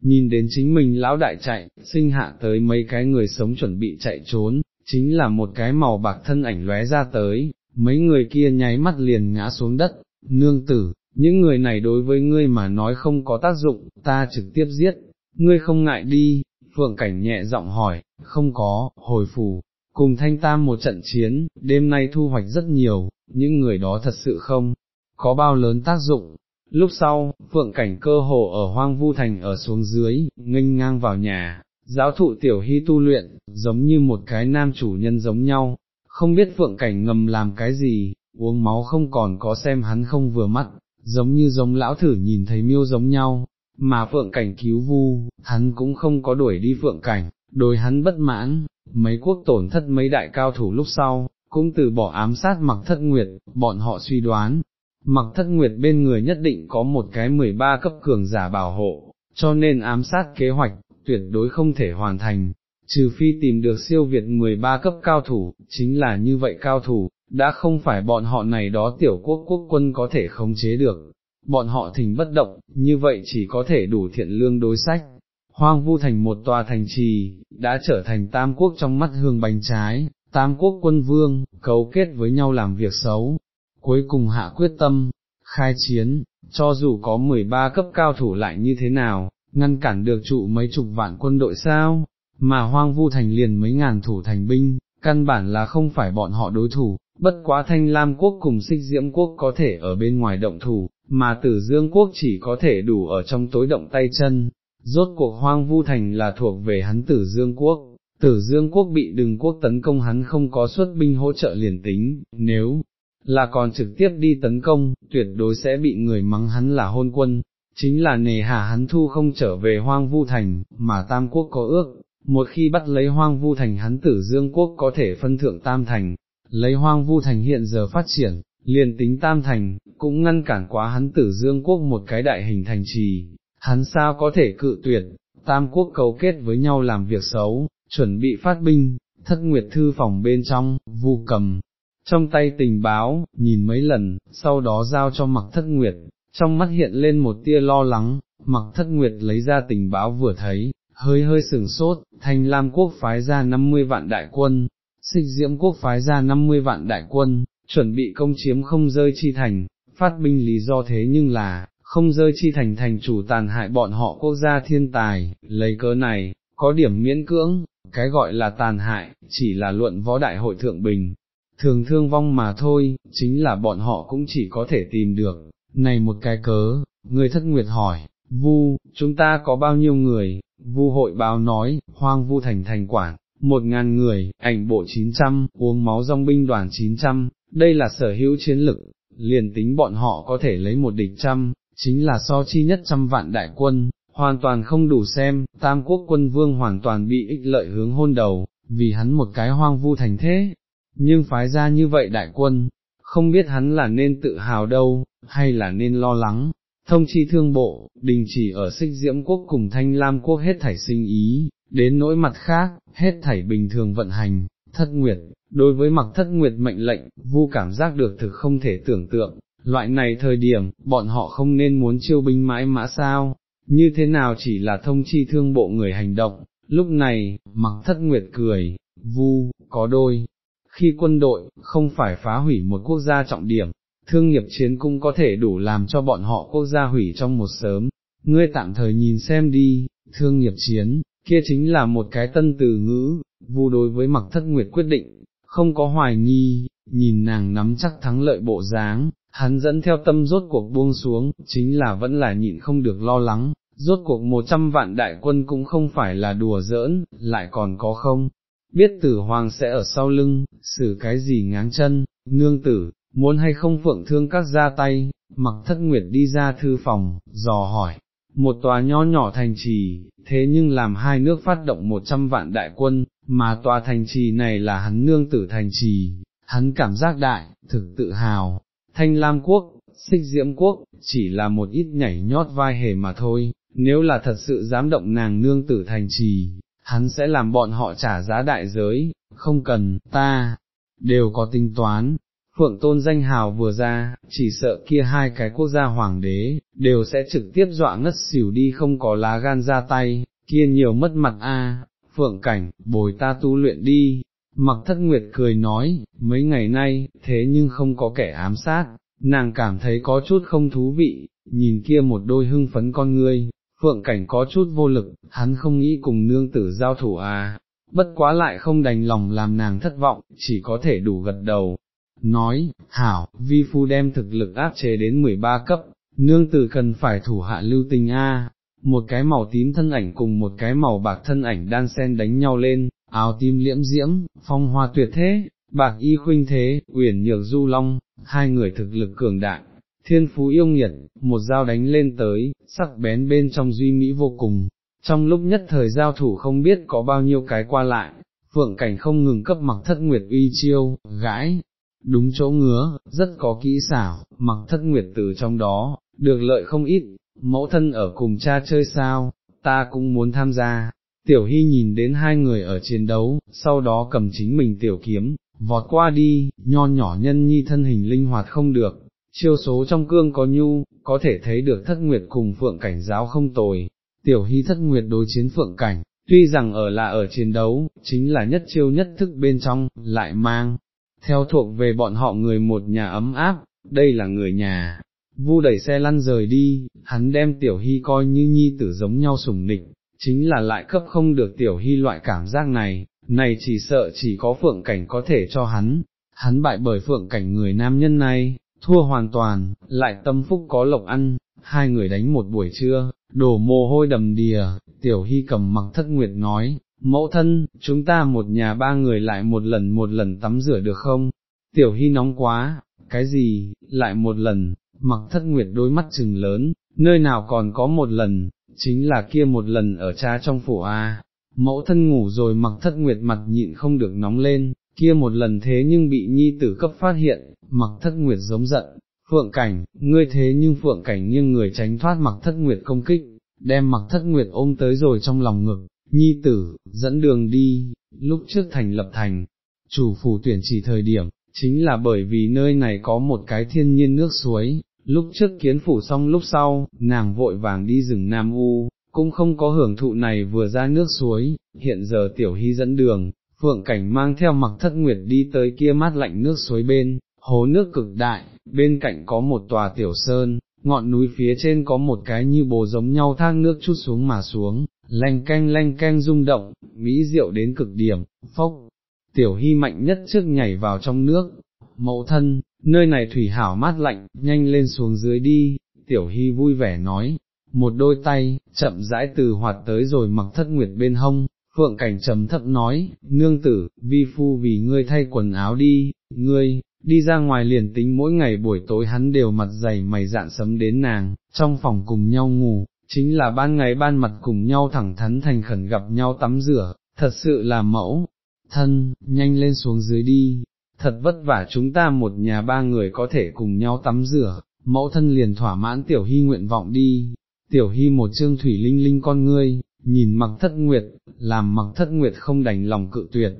A: nhìn đến chính mình lão đại chạy, sinh hạ tới mấy cái người sống chuẩn bị chạy trốn, chính là một cái màu bạc thân ảnh lóe ra tới, mấy người kia nháy mắt liền ngã xuống đất, nương tử, những người này đối với ngươi mà nói không có tác dụng, ta trực tiếp giết, ngươi không ngại đi, phượng cảnh nhẹ giọng hỏi, không có, hồi phù, cùng thanh tam một trận chiến, đêm nay thu hoạch rất nhiều, những người đó thật sự không, có bao lớn tác dụng. Lúc sau, phượng cảnh cơ hồ ở hoang vu thành ở xuống dưới, nghênh ngang vào nhà, giáo thụ tiểu hy tu luyện, giống như một cái nam chủ nhân giống nhau, không biết phượng cảnh ngầm làm cái gì, uống máu không còn có xem hắn không vừa mắt, giống như giống lão thử nhìn thấy miêu giống nhau, mà phượng cảnh cứu vu, hắn cũng không có đuổi đi phượng cảnh, đối hắn bất mãn, mấy quốc tổn thất mấy đại cao thủ lúc sau, cũng từ bỏ ám sát mặc thất nguyệt, bọn họ suy đoán, mặc thất nguyệt bên người nhất định có một cái 13 cấp cường giả bảo hộ, cho nên ám sát kế hoạch, tuyệt đối không thể hoàn thành, trừ phi tìm được siêu việt 13 cấp cao thủ, chính là như vậy cao thủ, đã không phải bọn họ này đó tiểu quốc quốc quân có thể khống chế được, bọn họ thình bất động, như vậy chỉ có thể đủ thiện lương đối sách. Hoang vu thành một tòa thành trì, đã trở thành tam quốc trong mắt hương bánh trái, tam quốc quân vương, cấu kết với nhau làm việc xấu, cuối cùng hạ quyết tâm, khai chiến, cho dù có 13 cấp cao thủ lại như thế nào, ngăn cản được trụ mấy chục vạn quân đội sao, mà hoang vu thành liền mấy ngàn thủ thành binh, căn bản là không phải bọn họ đối thủ, bất quá thanh lam quốc cùng xích diễm quốc có thể ở bên ngoài động thủ, mà tử dương quốc chỉ có thể đủ ở trong tối động tay chân, rốt cuộc hoang vu thành là thuộc về hắn tử dương quốc. Tử Dương quốc bị đừng quốc tấn công hắn không có xuất binh hỗ trợ liền tính, nếu là còn trực tiếp đi tấn công, tuyệt đối sẽ bị người mắng hắn là hôn quân, chính là nề hà hắn thu không trở về hoang vu thành, mà tam quốc có ước, một khi bắt lấy hoang vu thành hắn tử dương quốc có thể phân thượng tam thành, lấy hoang vu thành hiện giờ phát triển, liền tính tam thành, cũng ngăn cản quá hắn tử dương quốc một cái đại hình thành trì, hắn sao có thể cự tuyệt, tam quốc cấu kết với nhau làm việc xấu, chuẩn bị phát binh, thất nguyệt thư phòng bên trong, vu cầm, trong tay tình báo, nhìn mấy lần, sau đó giao cho mặc thất nguyệt, trong mắt hiện lên một tia lo lắng, mặc thất nguyệt lấy ra tình báo vừa thấy, hơi hơi sừng sốt, thanh lam quốc phái ra 50 vạn đại quân, xích diễm quốc phái ra 50 vạn đại quân, chuẩn bị công chiếm không rơi chi thành, phát binh lý do thế nhưng là, không rơi chi thành thành chủ tàn hại bọn họ quốc gia thiên tài, lấy cớ này, có điểm miễn cưỡng, cái gọi là tàn hại, chỉ là luận võ đại hội thượng bình, thường thương vong mà thôi, chính là bọn họ cũng chỉ có thể tìm được, này một cái cớ, người thất nguyệt hỏi, vu, chúng ta có bao nhiêu người, vu hội báo nói, hoang vu thành thành quản, một ngàn người, ảnh bộ chín trăm, uống máu dòng binh đoàn chín trăm, đây là sở hữu chiến lực, liền tính bọn họ có thể lấy một địch trăm, chính là so chi nhất trăm vạn đại quân, hoàn toàn không đủ xem, tam quốc quân vương hoàn toàn bị ích lợi hướng hôn đầu, vì hắn một cái hoang vu thành thế, nhưng phái ra như vậy đại quân, không biết hắn là nên tự hào đâu, hay là nên lo lắng. Thông chi thương bộ, đình chỉ ở xích diễm quốc cùng thanh lam quốc hết thảy sinh ý, đến nỗi mặt khác, hết thảy bình thường vận hành, thất nguyệt, đối với mặc thất nguyệt mệnh lệnh, vu cảm giác được thực không thể tưởng tượng, loại này thời điểm, bọn họ không nên muốn chiêu binh mãi mã sao, như thế nào chỉ là thông chi thương bộ người hành động, lúc này, mặc thất nguyệt cười, vu, có đôi, khi quân đội, không phải phá hủy một quốc gia trọng điểm, thương nghiệp chiến cũng có thể đủ làm cho bọn họ quốc gia hủy trong một sớm, ngươi tạm thời nhìn xem đi, thương nghiệp chiến, kia chính là một cái tân từ ngữ, vu đối với mặc thất nguyệt quyết định, không có hoài nghi, nhìn nàng nắm chắc thắng lợi bộ dáng, hắn dẫn theo tâm rốt cuộc buông xuống, chính là vẫn là nhịn không được lo lắng, rốt cuộc một trăm vạn đại quân cũng không phải là đùa giỡn, lại còn có không, biết tử hoàng sẽ ở sau lưng, xử cái gì ngáng chân, nương tử, muốn hay không phượng thương các ra tay, mặc thất nguyệt đi ra thư phòng, dò hỏi, một tòa nho nhỏ thành trì, thế nhưng làm hai nước phát động một trăm vạn đại quân, mà tòa thành trì này là hắn nương tử thành trì, hắn cảm giác đại, thực tự hào, thanh lam quốc, xích diễm quốc, chỉ là một ít nhảy nhót vai hề mà thôi, nếu là thật sự dám động nàng nương tử thành trì, hắn sẽ làm bọn họ trả giá đại giới, không cần, ta, đều có tính toán. Phượng tôn danh hào vừa ra, chỉ sợ kia hai cái quốc gia hoàng đế, đều sẽ trực tiếp dọa ngất xỉu đi không có lá gan ra tay, kia nhiều mất mặt a. Phượng cảnh, bồi ta tu luyện đi, mặc thất nguyệt cười nói, mấy ngày nay, thế nhưng không có kẻ ám sát, nàng cảm thấy có chút không thú vị, nhìn kia một đôi hưng phấn con ngươi, phượng cảnh có chút vô lực, hắn không nghĩ cùng nương tử giao thủ à, bất quá lại không đành lòng làm nàng thất vọng, chỉ có thể đủ gật đầu. Nói, hảo, vi phu đem thực lực áp chế đến 13 cấp, nương tử cần phải thủ hạ lưu tình a. Một cái màu tím thân ảnh cùng một cái màu bạc thân ảnh đan sen đánh nhau lên, áo tím liễm diễm, phong hoa tuyệt thế, bạc y khuynh thế, uyển nhược du long, hai người thực lực cường đại, thiên phú yêu nghiệt, một dao đánh lên tới, sắc bén bên trong duy mỹ vô cùng, trong lúc nhất thời giao thủ không biết có bao nhiêu cái qua lại, phượng cảnh không ngừng cấp mặc thất nguyệt uy chiêu, gãi, đúng chỗ ngứa, rất có kỹ xảo, mặc thất nguyệt từ trong đó, được lợi không ít, mẫu thân ở cùng cha chơi sao, ta cũng muốn tham gia. Tiểu Hy nhìn đến hai người ở chiến đấu, sau đó cầm chính mình tiểu kiếm, vọt qua đi, nho nhỏ nhân nhi thân hình linh hoạt không được, chiêu số trong cương có nhu, có thể thấy được thất nguyệt cùng phượng cảnh giáo không tồi, tiểu hy thất nguyệt đối chiến phượng cảnh, tuy rằng ở là ở chiến đấu, chính là nhất chiêu nhất thức bên trong, lại mang, theo thuộc về bọn họ người một nhà ấm áp, đây là người nhà. Vu đẩy xe lăn rời đi, hắn đem tiểu hy coi như nhi tử giống nhau sủng nịch, chính là lại cấp không được tiểu hy loại cảm giác này, này chỉ sợ chỉ có phượng cảnh có thể cho hắn, hắn bại bởi phượng cảnh người nam nhân này, thua hoàn toàn, lại tâm phúc có lộc ăn, hai người đánh một buổi trưa, đổ mồ hôi đầm đìa, tiểu hy cầm mặc thất nguyệt nói, mẫu thân, chúng ta một nhà ba người lại một lần một lần tắm rửa được không? Tiểu hy nóng quá, cái gì, lại một lần, mặc thất nguyệt đôi mắt chừng lớn, nơi nào còn có một lần, chính là kia một lần ở cha trong phủ A, mẫu thân ngủ rồi mặc thất nguyệt mặt nhịn không được nóng lên, kia một lần thế nhưng bị nhi tử cấp phát hiện, mặc thất nguyệt giống giận, phượng cảnh, ngươi thế nhưng phượng cảnh nghiêng người tránh thoát mặc thất nguyệt công kích, đem mặc thất nguyệt ôm tới rồi trong lòng ngực, nhi tử, dẫn đường đi, lúc trước thành lập thành, chủ phủ tuyển chỉ thời điểm, chính là bởi vì nơi này có một cái thiên nhiên nước suối, lúc trước kiến phủ xong lúc sau, nàng vội vàng đi rừng Nam U, cũng không có hưởng thụ này vừa ra nước suối, hiện giờ tiểu hy dẫn đường, phượng cảnh mang theo mặc thất nguyệt đi tới kia mát lạnh nước suối bên, hố nước cực đại, bên cạnh có một tòa tiểu sơn, ngọn núi phía trên có một cái như bồ giống nhau thác nước chút xuống mà xuống, lanh canh lanh canh rung động, mỹ diệu đến cực điểm, phốc, tiểu hy mạnh nhất trước nhảy vào trong nước, mẫu thân, nơi này thủy hảo mát lạnh, nhanh lên xuống dưới đi, tiểu hy vui vẻ nói, một đôi tay, chậm rãi từ hoạt tới rồi mặc thất nguyệt bên hông, phượng cảnh trầm thấp nói, nương tử, vi phu vì ngươi thay quần áo đi, ngươi, đi ra ngoài liền tính mỗi ngày buổi tối hắn đều mặt dày mày dạn sấm đến nàng, trong phòng cùng nhau ngủ, chính là ban ngày ban mặt cùng nhau thẳng thắn thành khẩn gặp nhau tắm rửa, thật sự là mẫu, thân, nhanh lên xuống dưới đi, thật vất vả chúng ta một nhà ba người có thể cùng nhau tắm rửa, mẫu thân liền thỏa mãn tiểu hy nguyện vọng đi, tiểu hy một trương thủy linh linh con ngươi, nhìn mặc thất nguyệt, làm mặc thất nguyệt không đành lòng cự tuyệt.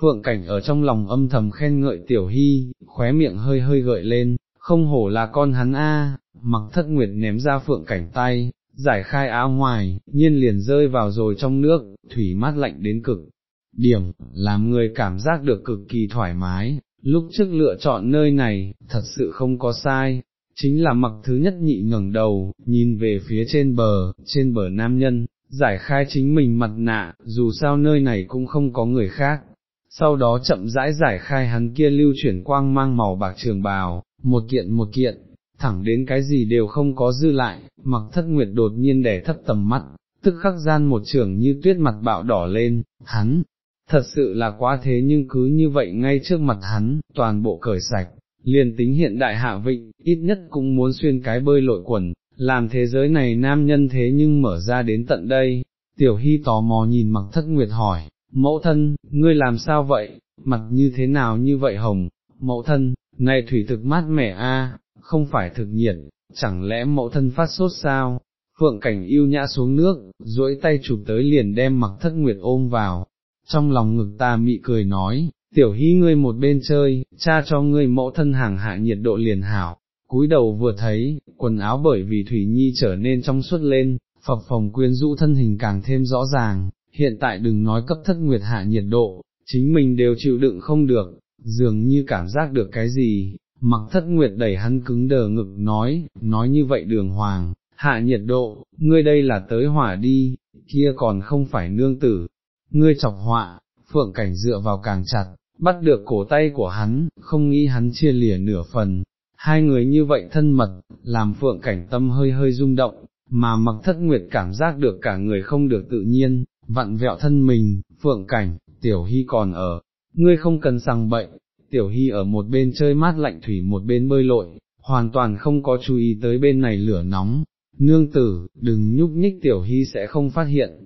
A: Phượng cảnh ở trong lòng âm thầm khen ngợi tiểu hy, khóe miệng hơi hơi gợi lên, không hổ là con hắn a. mặc thất nguyệt ném ra phượng cảnh tay, giải khai áo ngoài, nhiên liền rơi vào rồi trong nước, thủy mát lạnh đến cực. Điểm, làm người cảm giác được cực kỳ thoải mái, lúc trước lựa chọn nơi này, thật sự không có sai, chính là mặc thứ nhất nhị ngẩng đầu, nhìn về phía trên bờ, trên bờ nam nhân, giải khai chính mình mặt nạ, dù sao nơi này cũng không có người khác. Sau đó chậm rãi giải khai hắn kia lưu chuyển quang mang màu bạc trường bào, một kiện một kiện, thẳng đến cái gì đều không có dư lại, mặc thất nguyệt đột nhiên đẻ thấp tầm mắt, tức khắc gian một trường như tuyết mặt bạo đỏ lên, hắn, thật sự là quá thế nhưng cứ như vậy ngay trước mặt hắn, toàn bộ cởi sạch, liền tính hiện đại hạ vịnh, ít nhất cũng muốn xuyên cái bơi lội quần, làm thế giới này nam nhân thế nhưng mở ra đến tận đây, tiểu hy tò mò nhìn mặc thất nguyệt hỏi, mẫu thân, ngươi làm sao vậy, mặt như thế nào như vậy hồng, mẫu thân, này thủy thực mát mẻ a, không phải thực nhiệt, chẳng lẽ mẫu thân phát sốt sao, phượng cảnh yêu nhã xuống nước, duỗi tay chụp tới liền đem mặc thất nguyệt ôm vào, trong lòng ngực ta mị cười nói, tiểu hy ngươi một bên chơi, cha cho ngươi mẫu thân hàng hạ nhiệt độ liền hảo, cúi đầu vừa thấy, quần áo bởi vì Thủy Nhi trở nên trong suốt lên, phập phồng quyến rũ thân hình càng thêm rõ ràng, hiện tại đừng nói cấp thất nguyệt hạ nhiệt độ, chính mình đều chịu đựng không được, dường như cảm giác được cái gì, mặc thất nguyệt đẩy hắn cứng đờ ngực nói, nói như vậy đường hoàng, hạ nhiệt độ, ngươi đây là tới hỏa đi, kia còn không phải nương tử, ngươi chọc họa, phượng cảnh dựa vào càng chặt, bắt được cổ tay của hắn, không nghĩ hắn chia lìa nửa phần, hai người như vậy thân mật, làm phượng cảnh tâm hơi hơi rung động, mà mặc thất nguyệt cảm giác được cả người không được tự nhiên, vặn vẹo thân mình, phượng cảnh, tiểu hy còn ở, ngươi không cần sằng bệnh, tiểu hy ở một bên chơi mát lạnh thủy một bên bơi lội, hoàn toàn không có chú ý tới bên này lửa nóng, nương tử, đừng nhúc nhích tiểu hy sẽ không phát hiện,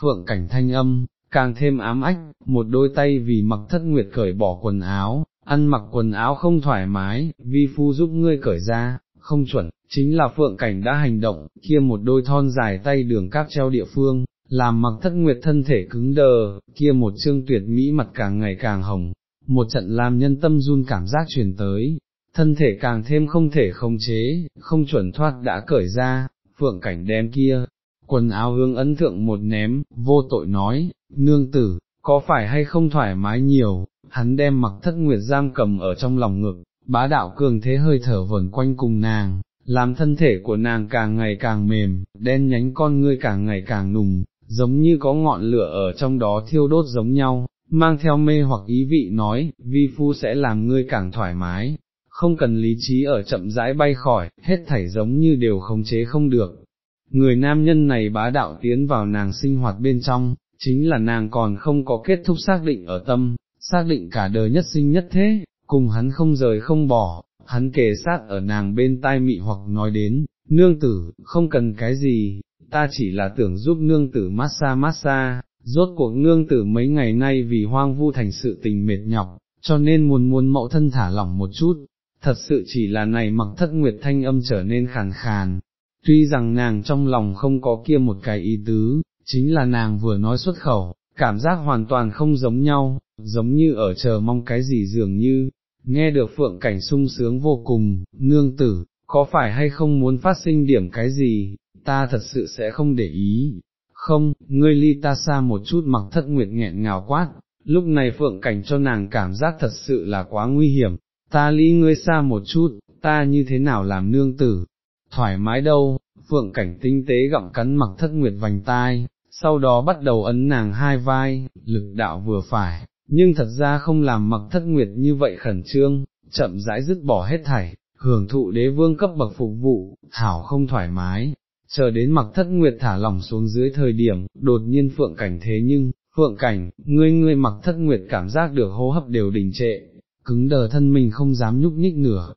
A: phượng cảnh thanh âm, càng thêm ám ách, một đôi tay vì mặc thất nguyệt cởi bỏ quần áo, ăn mặc quần áo không thoải mái, vi phu giúp ngươi cởi ra, không chuẩn, chính là phượng cảnh đã hành động, kia một đôi thon dài tay đường cáp treo địa phương, làm mặc thất nguyệt thân thể cứng đờ, kia một trương tuyệt mỹ mặt càng ngày càng hồng, một trận làm nhân tâm run cảm giác truyền tới, thân thể càng thêm không thể không chế, không chuẩn thoát đã cởi ra, phượng cảnh đem kia, quần áo hương ấn thượng một ném, vô tội nói, nương tử, có phải hay không thoải mái nhiều, hắn đem mặc thất nguyệt giam cầm ở trong lòng ngực, bá đạo cường thế hơi thở vẩn quanh cùng nàng, làm thân thể của nàng càng ngày càng mềm, đen nhánh con ngươi càng ngày càng nùng, giống như có ngọn lửa ở trong đó thiêu đốt giống nhau, mang theo mê hoặc ý vị nói, vi phu sẽ làm ngươi càng thoải mái, không cần lý trí ở chậm rãi bay khỏi, hết thảy giống như đều khống chế không được. Người nam nhân này bá đạo tiến vào nàng sinh hoạt bên trong, chính là nàng còn không có kết thúc xác định ở tâm, xác định cả đời nhất sinh nhất thế, cùng hắn không rời không bỏ, hắn kề sát ở nàng bên tai mị hoặc nói đến, nương tử, không cần cái gì, ta chỉ là tưởng giúp nương tử massage massage, rốt cuộc nương tử mấy ngày nay vì hoang vu thành sự tình mệt nhọc, cho nên muốn muốn mẫu thân thả lỏng một chút, thật sự chỉ là này mặc thất nguyệt thanh âm trở nên khàn khàn, tuy rằng nàng trong lòng không có kia một cái ý tứ, chính là nàng vừa nói xuất khẩu, cảm giác hoàn toàn không giống nhau, giống như ở chờ mong cái gì dường như, nghe được phượng cảnh sung sướng vô cùng, nương tử, có phải hay không muốn phát sinh điểm cái gì, ta thật sự sẽ không để ý, không, ngươi ly ta xa một chút mặc thất nguyệt nghẹn ngào quát, lúc này phượng cảnh cho nàng cảm giác thật sự là quá nguy hiểm, ta ly ngươi xa một chút, ta như thế nào làm nương tử, thoải mái đâu, phượng cảnh tinh tế gặm cắn mặc thất nguyệt vành tai, sau đó bắt đầu ấn nàng hai vai, lực đạo vừa phải, nhưng thật ra không làm mặc thất nguyệt như vậy khẩn trương, chậm rãi dứt bỏ hết thảy, hưởng thụ đế vương cấp bậc phục vụ, thảo không thoải mái, chờ đến mặc thất nguyệt thả lỏng xuống dưới thời điểm, đột nhiên phượng cảnh thế nhưng, phượng cảnh, ngươi ngươi mặc thất nguyệt cảm giác được hô hấp đều đình trệ, cứng đờ thân mình không dám nhúc nhích nửa.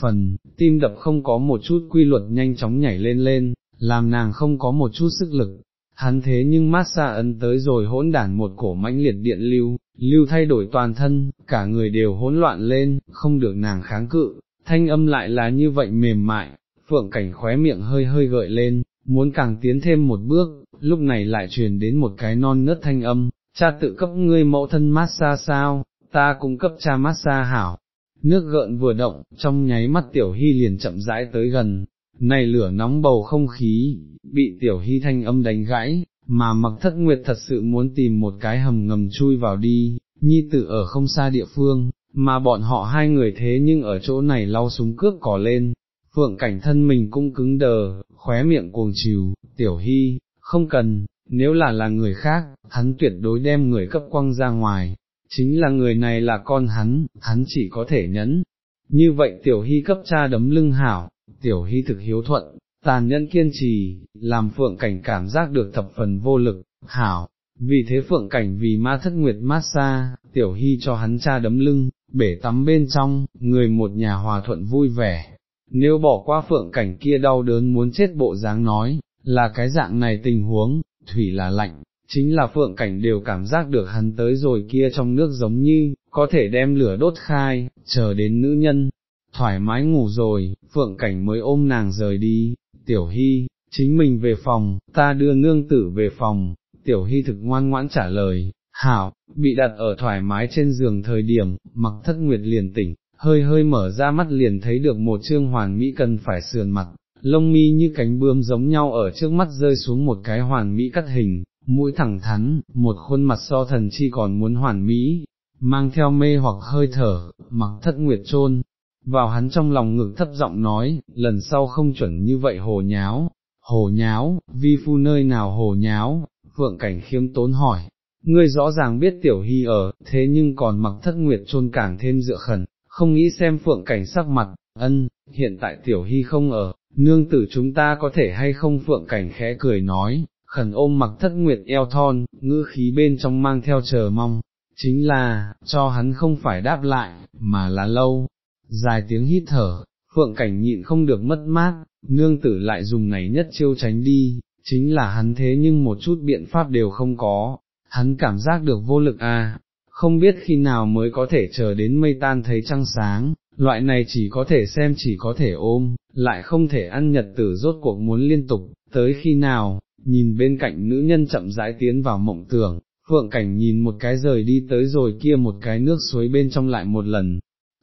A: Phần, tim đập không có một chút quy luật nhanh chóng nhảy lên lên, làm nàng không có một chút sức lực, hắn thế nhưng mát xa ấn tới rồi hỗn đản một cổ mãnh liệt điện lưu, lưu thay đổi toàn thân, cả người đều hỗn loạn lên, không được nàng kháng cự, thanh âm lại là như vậy mềm mại, phượng cảnh khóe miệng hơi hơi gợi lên, muốn càng tiến thêm một bước, lúc này lại truyền đến một cái non nớt thanh âm, cha tự cấp ngươi mẫu thân massage sao, ta cũng cấp cha massage hảo. Nước gợn vừa động, trong nháy mắt tiểu hy liền chậm rãi tới gần, này lửa nóng bầu không khí, bị tiểu hy thanh âm đánh gãy, mà mặc thất nguyệt thật sự muốn tìm một cái hầm ngầm chui vào đi, nhi tử ở không xa địa phương, mà bọn họ hai người thế nhưng ở chỗ này lau súng cướp cỏ lên, phượng cảnh thân mình cũng cứng đờ, khóe miệng cuồng chiều, tiểu hy, không cần, nếu là là người khác, hắn tuyệt đối đem người cấp quăng ra ngoài, chính là người này là con hắn, hắn chỉ có thể nhẫn. Như vậy tiểu hy cấp cha đấm lưng hảo, tiểu hy thực hiếu thuận, tàn nhẫn kiên trì, làm phượng cảnh cảm giác được thập phần vô lực, hảo, vì thế phượng cảnh vì ma thất nguyệt mát xa, tiểu hy cho hắn cha đấm lưng, bể tắm bên trong, người một nhà hòa thuận vui vẻ. Nếu bỏ qua phượng cảnh kia đau đớn muốn chết bộ dáng nói, là cái dạng này tình huống, thủy là lạnh, chính là phượng cảnh đều cảm giác được hắn tới rồi kia trong nước giống như, có thể đem lửa đốt khai, chờ đến nữ nhân, thoải mái ngủ rồi, phượng cảnh mới ôm nàng rời đi, tiểu hy, chính mình về phòng, ta đưa nương tử về phòng, tiểu hy thực ngoan ngoãn trả lời, hảo, bị đặt ở thoải mái trên giường thời điểm, mặc thất nguyệt liền tỉnh, hơi hơi mở ra mắt liền thấy được một trương hoàn mỹ cần phải sườn mặt, lông mi như cánh bươm giống nhau ở trước mắt rơi xuống một cái hoàn mỹ cắt hình, mũi thẳng thắn, một khuôn mặt so thần chi còn muốn hoàn mỹ, mang theo mê hoặc hơi thở, mặc thất nguyệt trôn, vào hắn trong lòng ngực thấp giọng nói, lần sau không chuẩn như vậy hồ nháo, hồ nháo, vi phu nơi nào hồ nháo, phượng cảnh khiêm tốn hỏi, ngươi rõ ràng biết tiểu hy ở, thế nhưng còn mặc thất nguyệt trôn càng thêm dựa khẩn, không nghĩ xem phượng cảnh sắc mặt, ân, hiện tại tiểu hy không ở, nương tử chúng ta có thể hay không? Phượng cảnh khẽ cười nói, khẩn ôm mặc thất nguyệt eo thon, ngữ khí bên trong mang theo chờ mong, chính là, cho hắn không phải đáp lại, mà là lâu, dài tiếng hít thở, phượng cảnh nhịn không được mất mát, nương tử lại dùng này nhất chiêu tránh đi, chính là hắn thế nhưng một chút biện pháp đều không có, hắn cảm giác được vô lực à, không biết khi nào mới có thể chờ đến mây tan thấy trăng sáng, loại này chỉ có thể xem chỉ có thể ôm, lại không thể ăn nhật tử rốt cuộc muốn liên tục, tới khi nào, nhìn bên cạnh nữ nhân chậm rãi tiến vào mộng tưởng, phượng cảnh nhìn một cái rời đi tới rồi kia một cái nước suối bên trong lại một lần,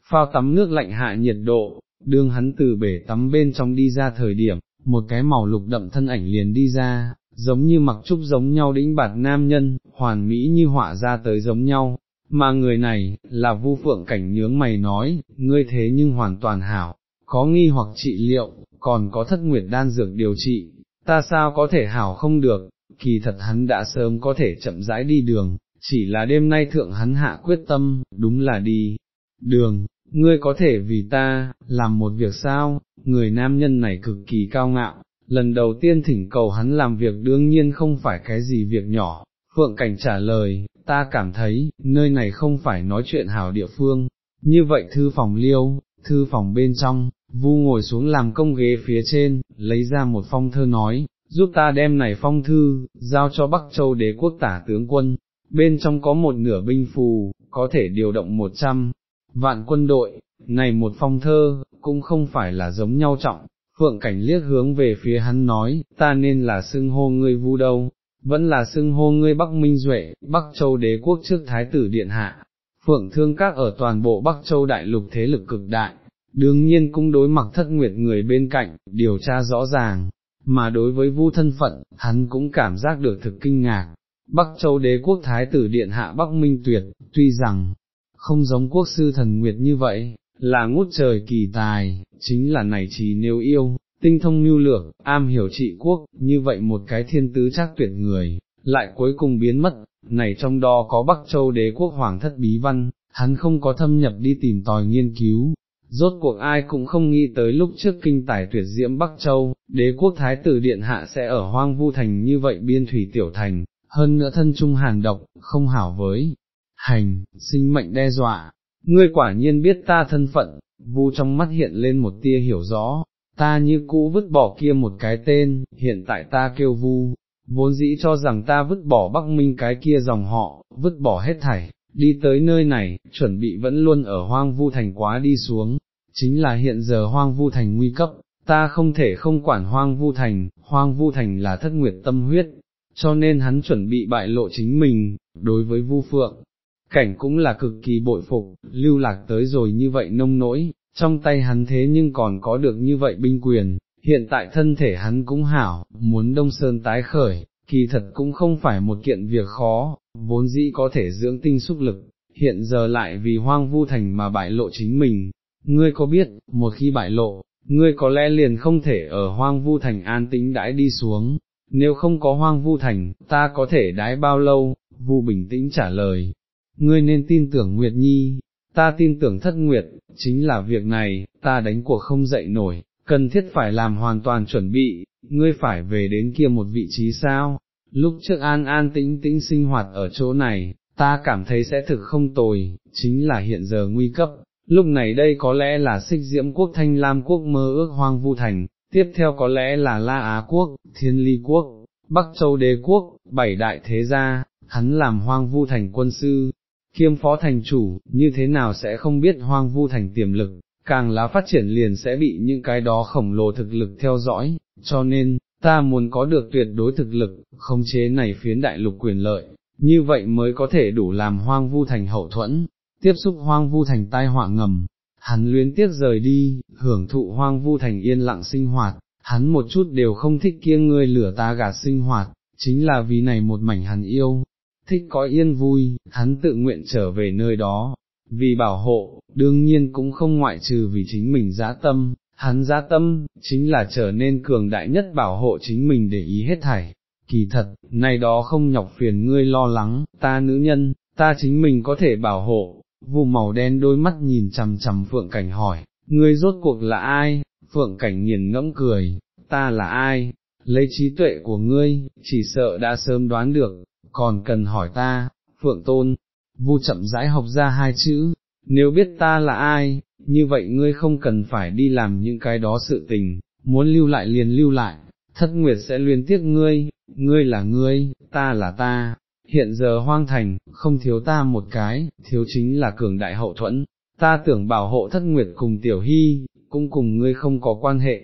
A: phao tắm nước lạnh hạ nhiệt độ, đương hắn từ bể tắm bên trong đi ra thời điểm, một cái màu lục đậm thân ảnh liền đi ra, giống như mặc trúc giống nhau đĩnh bạt nam nhân, hoàn mỹ như họa ra tới giống nhau, mà người này, là vu phượng cảnh nhướng mày nói, ngươi thế nhưng hoàn toàn hảo, có nghi hoặc trị liệu, còn có thất nguyệt đan dược điều trị, ta sao có thể hảo không được, kỳ thật hắn đã sớm có thể chậm rãi đi đường, chỉ là đêm nay thượng hắn hạ quyết tâm, đúng là đi, đường, ngươi có thể vì ta, làm một việc sao, người nam nhân này cực kỳ cao ngạo, lần đầu tiên thỉnh cầu hắn làm việc đương nhiên không phải cái gì việc nhỏ, Phượng Cảnh trả lời, ta cảm thấy, nơi này không phải nói chuyện hảo địa phương, như vậy thư phòng liêu, thư phòng bên trong, vu ngồi xuống làm công ghế phía trên, lấy ra một phong thơ nói, giúp ta đem này phong thư, giao cho Bắc Châu đế quốc tả tướng quân, bên trong có một nửa binh phù, có thể điều động một trăm vạn quân đội, này một phong thơ, cũng không phải là giống nhau trọng, phượng cảnh liếc hướng về phía hắn nói, ta nên là xưng hô ngươi vu đâu, vẫn là xưng hô ngươi Bắc Minh Duệ, Bắc Châu đế quốc trước Thái tử Điện Hạ, phượng thương các ở toàn bộ Bắc Châu đại lục thế lực cực đại, đương nhiên cũng đối mặt thất nguyệt người bên cạnh, điều tra rõ ràng, mà đối với vu thân phận, hắn cũng cảm giác được thực kinh ngạc. Bắc Châu đế quốc Thái tử Điện Hạ Bắc Minh Tuyệt, tuy rằng, không giống quốc sư thần nguyệt như vậy, là ngút trời kỳ tài, chính là này trí nếu yêu, tinh thông mưu lược, am hiểu trị quốc, như vậy một cái thiên tứ chắc tuyệt người, lại cuối cùng biến mất, này trong đó có Bắc Châu đế quốc hoàng thất bí văn, hắn không có thâm nhập đi tìm tòi nghiên cứu. Rốt cuộc ai cũng không nghĩ tới lúc trước kinh tài tuyệt diễm Bắc Châu, đế quốc thái tử điện hạ sẽ ở hoang vu thành như vậy biên thủy tiểu thành, hơn nữa thân trung hàn độc, không hảo với, hành, sinh mệnh đe dọa, ngươi quả nhiên biết ta thân phận, vu trong mắt hiện lên một tia hiểu rõ, ta như cũ vứt bỏ kia một cái tên, hiện tại ta kêu vu, vốn dĩ cho rằng ta vứt bỏ Bắc Minh cái kia dòng họ, vứt bỏ hết thảy, đi tới nơi này, chuẩn bị vẫn luôn ở hoang vu thành quá đi xuống, chính là hiện giờ hoang vu thành nguy cấp, ta không thể không quản hoang vu thành, hoang vu thành là thất nguyệt tâm huyết, cho nên hắn chuẩn bị bại lộ chính mình, đối với vu phượng, cảnh cũng là cực kỳ bội phục, lưu lạc tới rồi như vậy nông nỗi, trong tay hắn thế nhưng còn có được như vậy binh quyền, hiện tại thân thể hắn cũng hảo, muốn Đông Sơn tái khởi, kỳ thật cũng không phải một kiện việc khó, vốn dĩ có thể dưỡng tinh xúc lực, hiện giờ lại vì hoang vu thành mà bại lộ chính mình, ngươi có biết, một khi bại lộ, ngươi có lẽ liền không thể ở hoang vu thành an tĩnh đãi đi xuống, nếu không có hoang vu thành, ta có thể đái bao lâu, vu bình tĩnh trả lời, ngươi nên tin tưởng Nguyệt Nhi, ta tin tưởng thất Nguyệt, chính là việc này, ta đánh cuộc không dậy nổi, cần thiết phải làm hoàn toàn chuẩn bị, ngươi phải về đến kia một vị trí sao, lúc trước an an tĩnh tĩnh sinh hoạt ở chỗ này, ta cảm thấy sẽ thực không tồi, chính là hiện giờ nguy cấp, lúc này đây có lẽ là xích diễm quốc thanh lam quốc mơ ước hoang vu thành, tiếp theo có lẽ là La Á quốc, Thiên Ly quốc, Bắc Châu đế quốc, bảy đại thế gia, hắn làm hoang vu thành quân sư, kiêm phó thành chủ, như thế nào sẽ không biết hoang vu thành tiềm lực, càng là phát triển liền sẽ bị những cái đó khổng lồ thực lực theo dõi, cho nên, ta muốn có được tuyệt đối thực lực, khống chế này phiến đại lục quyền lợi, như vậy mới có thể đủ làm hoang vu thành hậu thuẫn, tiếp xúc hoang vu thành tai họa ngầm. Hắn luyến tiếc rời đi, hưởng thụ hoang vu thành yên lặng sinh hoạt, hắn một chút đều không thích kia ngươi lửa ta gạt sinh hoạt, chính là vì này một mảnh hắn yêu, thích có yên vui, hắn tự nguyện trở về nơi đó, vì bảo hộ, đương nhiên cũng không ngoại trừ vì chính mình giá tâm, hắn giá tâm, chính là trở nên cường đại nhất bảo hộ chính mình để ý hết thảy. Kỳ thật, này đó không nhọc phiền ngươi lo lắng, ta nữ nhân, ta chính mình có thể bảo hộ, vụ màu đen đôi mắt nhìn chằm chằm phượng cảnh hỏi, ngươi rốt cuộc là ai, phượng cảnh nghiền ngẫm cười, ta là ai, lấy trí tuệ của ngươi, chỉ sợ đã sớm đoán được, còn cần hỏi ta, phượng tôn, vu chậm rãi học ra hai chữ, nếu biết ta là ai, như vậy ngươi không cần phải đi làm những cái đó sự tình, muốn lưu lại liền lưu lại, thất nguyệt sẽ luyến tiếc ngươi, ngươi là ngươi, ta là ta, hiện giờ hoang thành, không thiếu ta một cái, thiếu chính là cường đại hậu thuẫn, ta tưởng bảo hộ thất nguyệt cùng tiểu hy, cũng cùng ngươi không có quan hệ,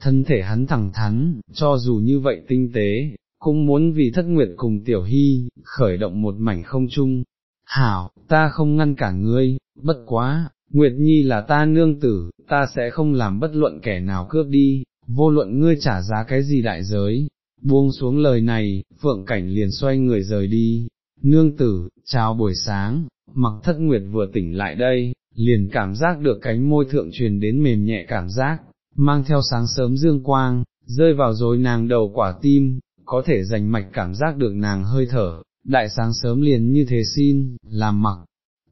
A: thân thể hắn thẳng thắn, cho dù như vậy tinh tế, cũng muốn vì thất nguyệt cùng tiểu hy, khởi động một mảnh không chung. Hảo, ta không ngăn cản ngươi, bất quá, Nguyệt Nhi là ta nương tử, ta sẽ không làm bất luận kẻ nào cướp đi, vô luận ngươi trả giá cái gì đại giới. Buông xuống lời này, Phượng Cảnh liền xoay người rời đi, nương tử, chào buổi sáng, mặc thất nguyệt vừa tỉnh lại đây, liền cảm giác được cánh môi thượng truyền đến mềm nhẹ cảm giác, mang theo sáng sớm dương quang, rơi vào rồi nàng đầu quả tim, có thể dành mạch cảm giác được nàng hơi thở, đại sáng sớm liền như thế xin, làm mặc,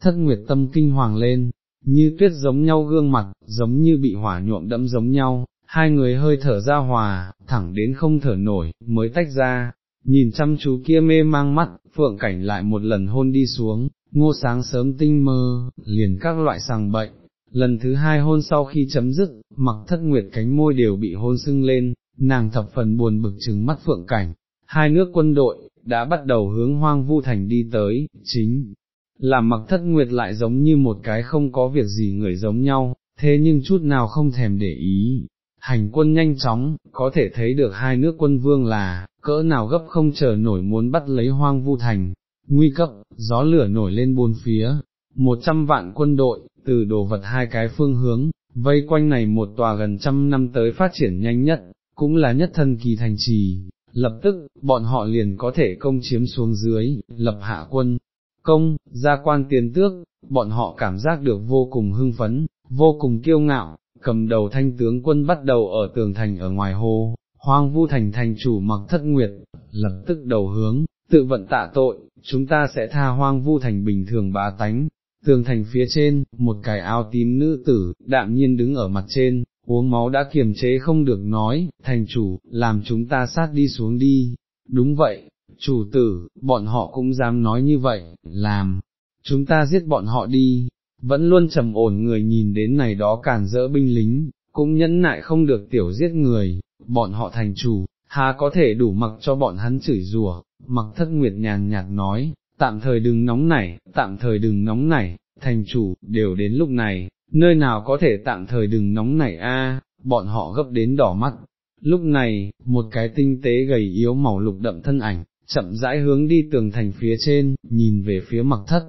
A: thất nguyệt tâm kinh hoàng lên, như tuyết giống nhau gương mặt, giống như bị hỏa nhuộm đẫm giống nhau, hai người hơi thở ra hòa, thẳng đến không thở nổi, mới tách ra, nhìn chăm chú kia mê mang mắt, phượng cảnh lại một lần hôn đi xuống, ngô sáng sớm tinh mơ, liền các loại sàng bệnh, lần thứ hai hôn sau khi chấm dứt, mặc thất nguyệt cánh môi đều bị hôn sưng lên, nàng thập phần buồn bực trừng mắt phượng cảnh, hai nước quân đội, đã bắt đầu hướng hoang vu thành đi tới, chính là mặc thất nguyệt lại giống như một cái không có việc gì người giống nhau, thế nhưng chút nào không thèm để ý. Hành quân nhanh chóng, có thể thấy được hai nước quân vương là, cỡ nào gấp không chờ nổi muốn bắt lấy hoang vu thành, nguy cấp, gió lửa nổi lên bốn phía, một trăm vạn quân đội, từ đồ vật hai cái phương hướng, vây quanh này một tòa gần trăm năm tới phát triển nhanh nhất, cũng là nhất thân kỳ thành trì, lập tức, bọn họ liền có thể công chiếm xuống dưới, lập hạ quân, công, gia quan tiền tước, bọn họ cảm giác được vô cùng hưng phấn, vô cùng kiêu ngạo, cầm đầu thanh tướng quân bắt đầu ở tường thành ở ngoài hồ, hoang vu thành thành chủ mặc thất nguyệt, lập tức đầu hướng, tự vận tạ tội, chúng ta sẽ tha hoang vu thành bình thường bá tánh. Tường thành phía trên, một cái áo tím nữ tử, đạm nhiên đứng ở mặt trên, uống máu đã kiềm chế không được nói, thành chủ, làm chúng ta sát đi xuống đi, đúng vậy, chủ tử, bọn họ cũng dám nói như vậy, làm, chúng ta giết bọn họ đi, vẫn luôn trầm ổn người nhìn đến này đó càn dỡ binh lính, cũng nhẫn nại không được tiểu giết người, bọn họ thành chủ, há có thể đủ mặc cho bọn hắn chửi rủa, mặc thất nguyệt nhàn nhạt nói, tạm thời đừng nóng nảy, tạm thời đừng nóng nảy, thành chủ, đều đến lúc này, nơi nào có thể tạm thời đừng nóng nảy a, bọn họ gấp đến đỏ mắt. Lúc này, một cái tinh tế gầy yếu màu lục đậm thân ảnh, chậm rãi hướng đi tường thành phía trên, nhìn về phía mặc thất.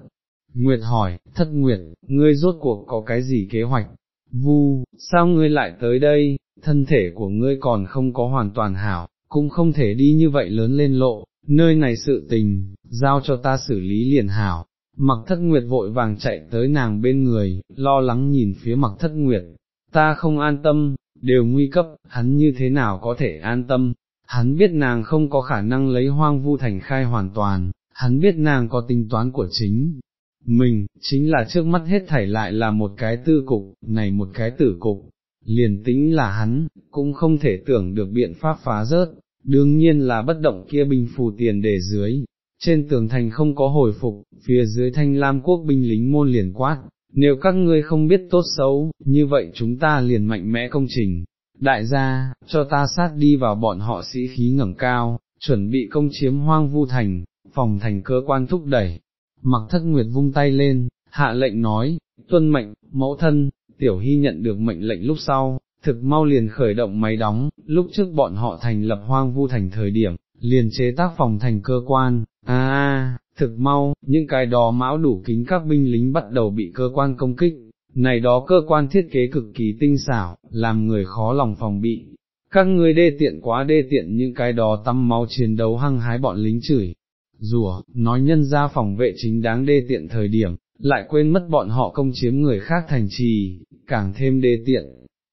A: Nguyệt hỏi, thất Nguyệt, ngươi rốt cuộc có cái gì kế hoạch? Vu, sao ngươi lại tới đây, thân thể của ngươi còn không có hoàn toàn hảo, cũng không thể đi như vậy lớn lên lộ, nơi này sự tình, giao cho ta xử lý liền hảo. Mặc thất nguyệt vội vàng chạy tới nàng bên người, lo lắng nhìn phía mặc thất nguyệt, ta không an tâm, đều nguy cấp, hắn như thế nào có thể an tâm, hắn biết nàng không có khả năng lấy hoang vu thành khai hoàn toàn, hắn biết nàng có tính toán của chính. Mình, chính là trước mắt hết thảy lại là một cái tư cục, này một cái tử cục, liền tính là hắn, cũng không thể tưởng được biện pháp phá rớt, đương nhiên là bất động kia bình phù tiền để dưới, trên tường thành không có hồi phục, phía dưới thanh lam quốc binh lính môn liền quát, nếu các ngươi không biết tốt xấu, như vậy chúng ta liền mạnh mẽ công trình, đại gia, cho ta sát đi vào bọn họ sĩ khí ngẩng cao, chuẩn bị công chiếm hoang vu thành, phòng thành cơ quan thúc đẩy, mặc thất nguyệt vung tay lên, hạ lệnh nói, tuân mệnh, mẫu thân, tiểu hy nhận được mệnh lệnh lúc sau, thực mau liền khởi động máy đóng, lúc trước bọn họ thành lập hoang vu thành thời điểm, liền chế tác phòng thành cơ quan, à, thực mau, những cái đó mão đủ kính các binh lính bắt đầu bị cơ quan công kích, này đó cơ quan thiết kế cực kỳ tinh xảo, làm người khó lòng phòng bị, các ngươi đê tiện quá đê tiện những cái đó tắm máu chiến đấu hăng hái bọn lính chửi, rủa, nói nhân ra phòng vệ chính đáng đê tiện thời điểm, lại quên mất bọn họ công chiếm người khác thành trì, càng thêm đê tiện.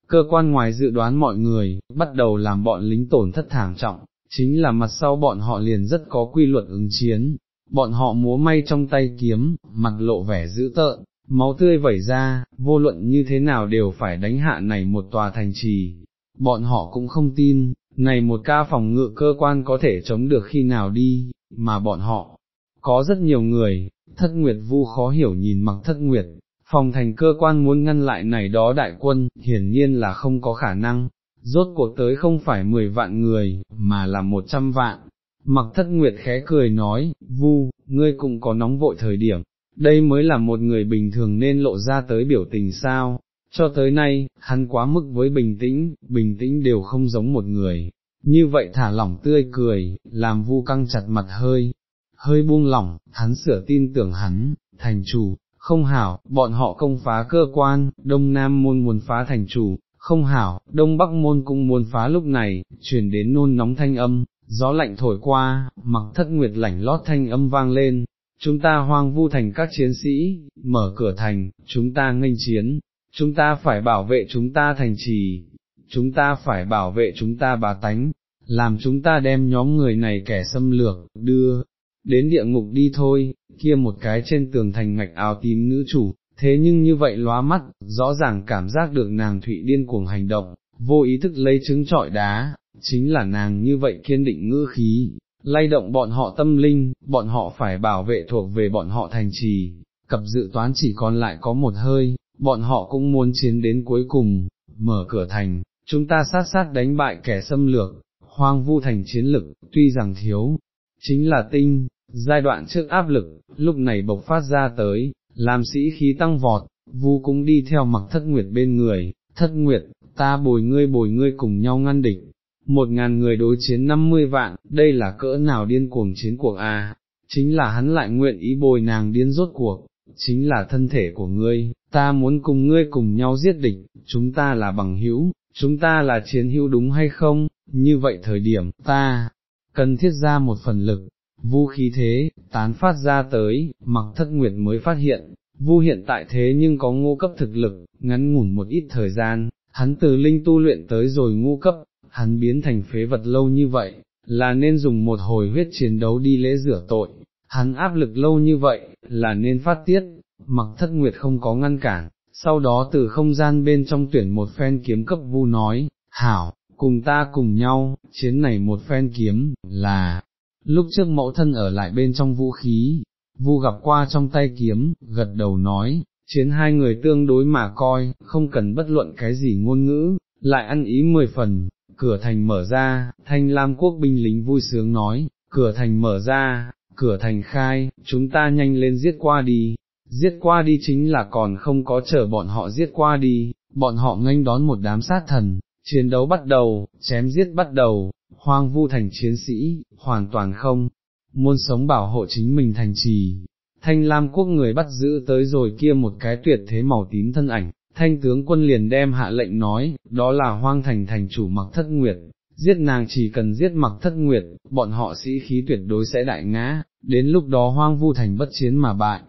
A: Cơ quan ngoài dự đoán mọi người, bắt đầu làm bọn lính tổn thất thảm trọng, chính là mặt sau bọn họ liền rất có quy luật ứng chiến, bọn họ múa may trong tay kiếm, mặt lộ vẻ dữ tợn, máu tươi vẩy ra, vô luận như thế nào đều phải đánh hạ này một tòa thành trì, bọn họ cũng không tin, này một ca phòng ngự cơ quan có thể chống được khi nào đi, mà bọn họ, có rất nhiều người, thất nguyệt vu khó hiểu nhìn mặc thất nguyệt, phòng thành cơ quan muốn ngăn lại này đó đại quân, hiển nhiên là không có khả năng, rốt cuộc tới không phải 10 vạn người, mà là 100 vạn. Mặc thất nguyệt khẽ cười nói, vu, ngươi cũng có nóng vội thời điểm, đây mới là một người bình thường nên lộ ra tới biểu tình sao, cho tới nay, hắn quá mức với bình tĩnh, bình tĩnh đều không giống một người, như vậy thả lỏng tươi cười, làm vu căng chặt mặt hơi, hơi buông lỏng, hắn sửa tin tưởng hắn, thành chủ, không hảo, bọn họ công phá cơ quan, đông nam môn muốn phá thành chủ, không hảo, đông bắc môn cũng muốn phá lúc này, truyền đến nôn nóng thanh âm, gió lạnh thổi qua, mặc thất nguyệt lảnh lót thanh âm vang lên, chúng ta hoang vu thành các chiến sĩ, mở cửa thành, chúng ta nghênh chiến, chúng ta phải bảo vệ chúng ta thành trì, chúng ta phải bảo vệ chúng ta bà tánh, làm chúng ta đem nhóm người này kẻ xâm lược, đưa, đến địa ngục đi thôi, kia một cái trên tường thành ngạch áo tím nữ chủ, thế nhưng như vậy lóa mắt, rõ ràng cảm giác được nàng thụy điên cuồng hành động, vô ý thức lấy trứng trọi đá, chính là nàng như vậy kiên định ngữ khí, lay động bọn họ tâm linh, bọn họ phải bảo vệ thuộc về bọn họ thành trì, cặp dự toán chỉ còn lại có một hơi, bọn họ cũng muốn chiến đến cuối cùng, mở cửa thành, chúng ta sát sát đánh bại kẻ xâm lược, hoang vu thành chiến lực, tuy rằng thiếu, chính là tinh, giai đoạn trước áp lực, lúc này bộc phát ra tới, làm sĩ khí tăng vọt, vu cũng đi theo mặc thất nguyệt bên người, thất nguyệt, ta bồi ngươi bồi ngươi cùng nhau ngăn địch, một ngàn người đối chiến năm mươi vạn, đây là cỡ nào điên cuồng chiến cuộc à, chính là hắn lại nguyện ý bồi nàng điên rốt cuộc, chính là thân thể của ngươi, ta muốn cùng ngươi cùng nhau giết địch, chúng ta là bằng hữu, chúng ta là chiến hữu đúng hay không, như vậy thời điểm, ta, cần thiết ra một phần lực, vu khí thế, tán phát ra tới, mặc thất nguyệt mới phát hiện, vu hiện tại thế nhưng có ngô cấp thực lực, ngắn ngủn một ít thời gian, hắn từ linh tu luyện tới rồi ngu cấp, hắn biến thành phế vật lâu như vậy, là nên dùng một hồi huyết chiến đấu đi lễ rửa tội, hắn áp lực lâu như vậy, là nên phát tiết, mặc thất nguyệt không có ngăn cản, sau đó từ không gian bên trong tuyển một phen kiếm cấp vu nói, hảo, cùng ta cùng nhau, chiến này một phen kiếm, là, lúc trước mẫu thân ở lại bên trong vũ khí, vu gặp qua trong tay kiếm, gật đầu nói, chiến hai người tương đối mà coi, không cần bất luận cái gì ngôn ngữ, lại ăn ý mười phần, cửa thành mở ra, thanh lam quốc binh lính vui sướng nói, cửa thành mở ra, cửa thành khai, chúng ta nhanh lên giết qua đi, giết qua đi chính là còn không có chờ bọn họ giết qua đi, bọn họ nghênh đón một đám sát thần, chiến đấu bắt đầu, chém giết bắt đầu, hoang vu thành chiến sĩ, hoàn toàn không, muốn sống bảo hộ chính mình thành trì. Thanh Lam quốc người bắt giữ tới rồi kia một cái tuyệt thế màu tím thân ảnh, thanh tướng quân liền đem hạ lệnh nói, đó là hoang thành thành chủ mặc thất nguyệt, giết nàng chỉ cần giết mặc thất nguyệt, bọn họ sĩ khí tuyệt đối sẽ đại ngã, đến lúc đó hoang vu thành bất chiến mà bại.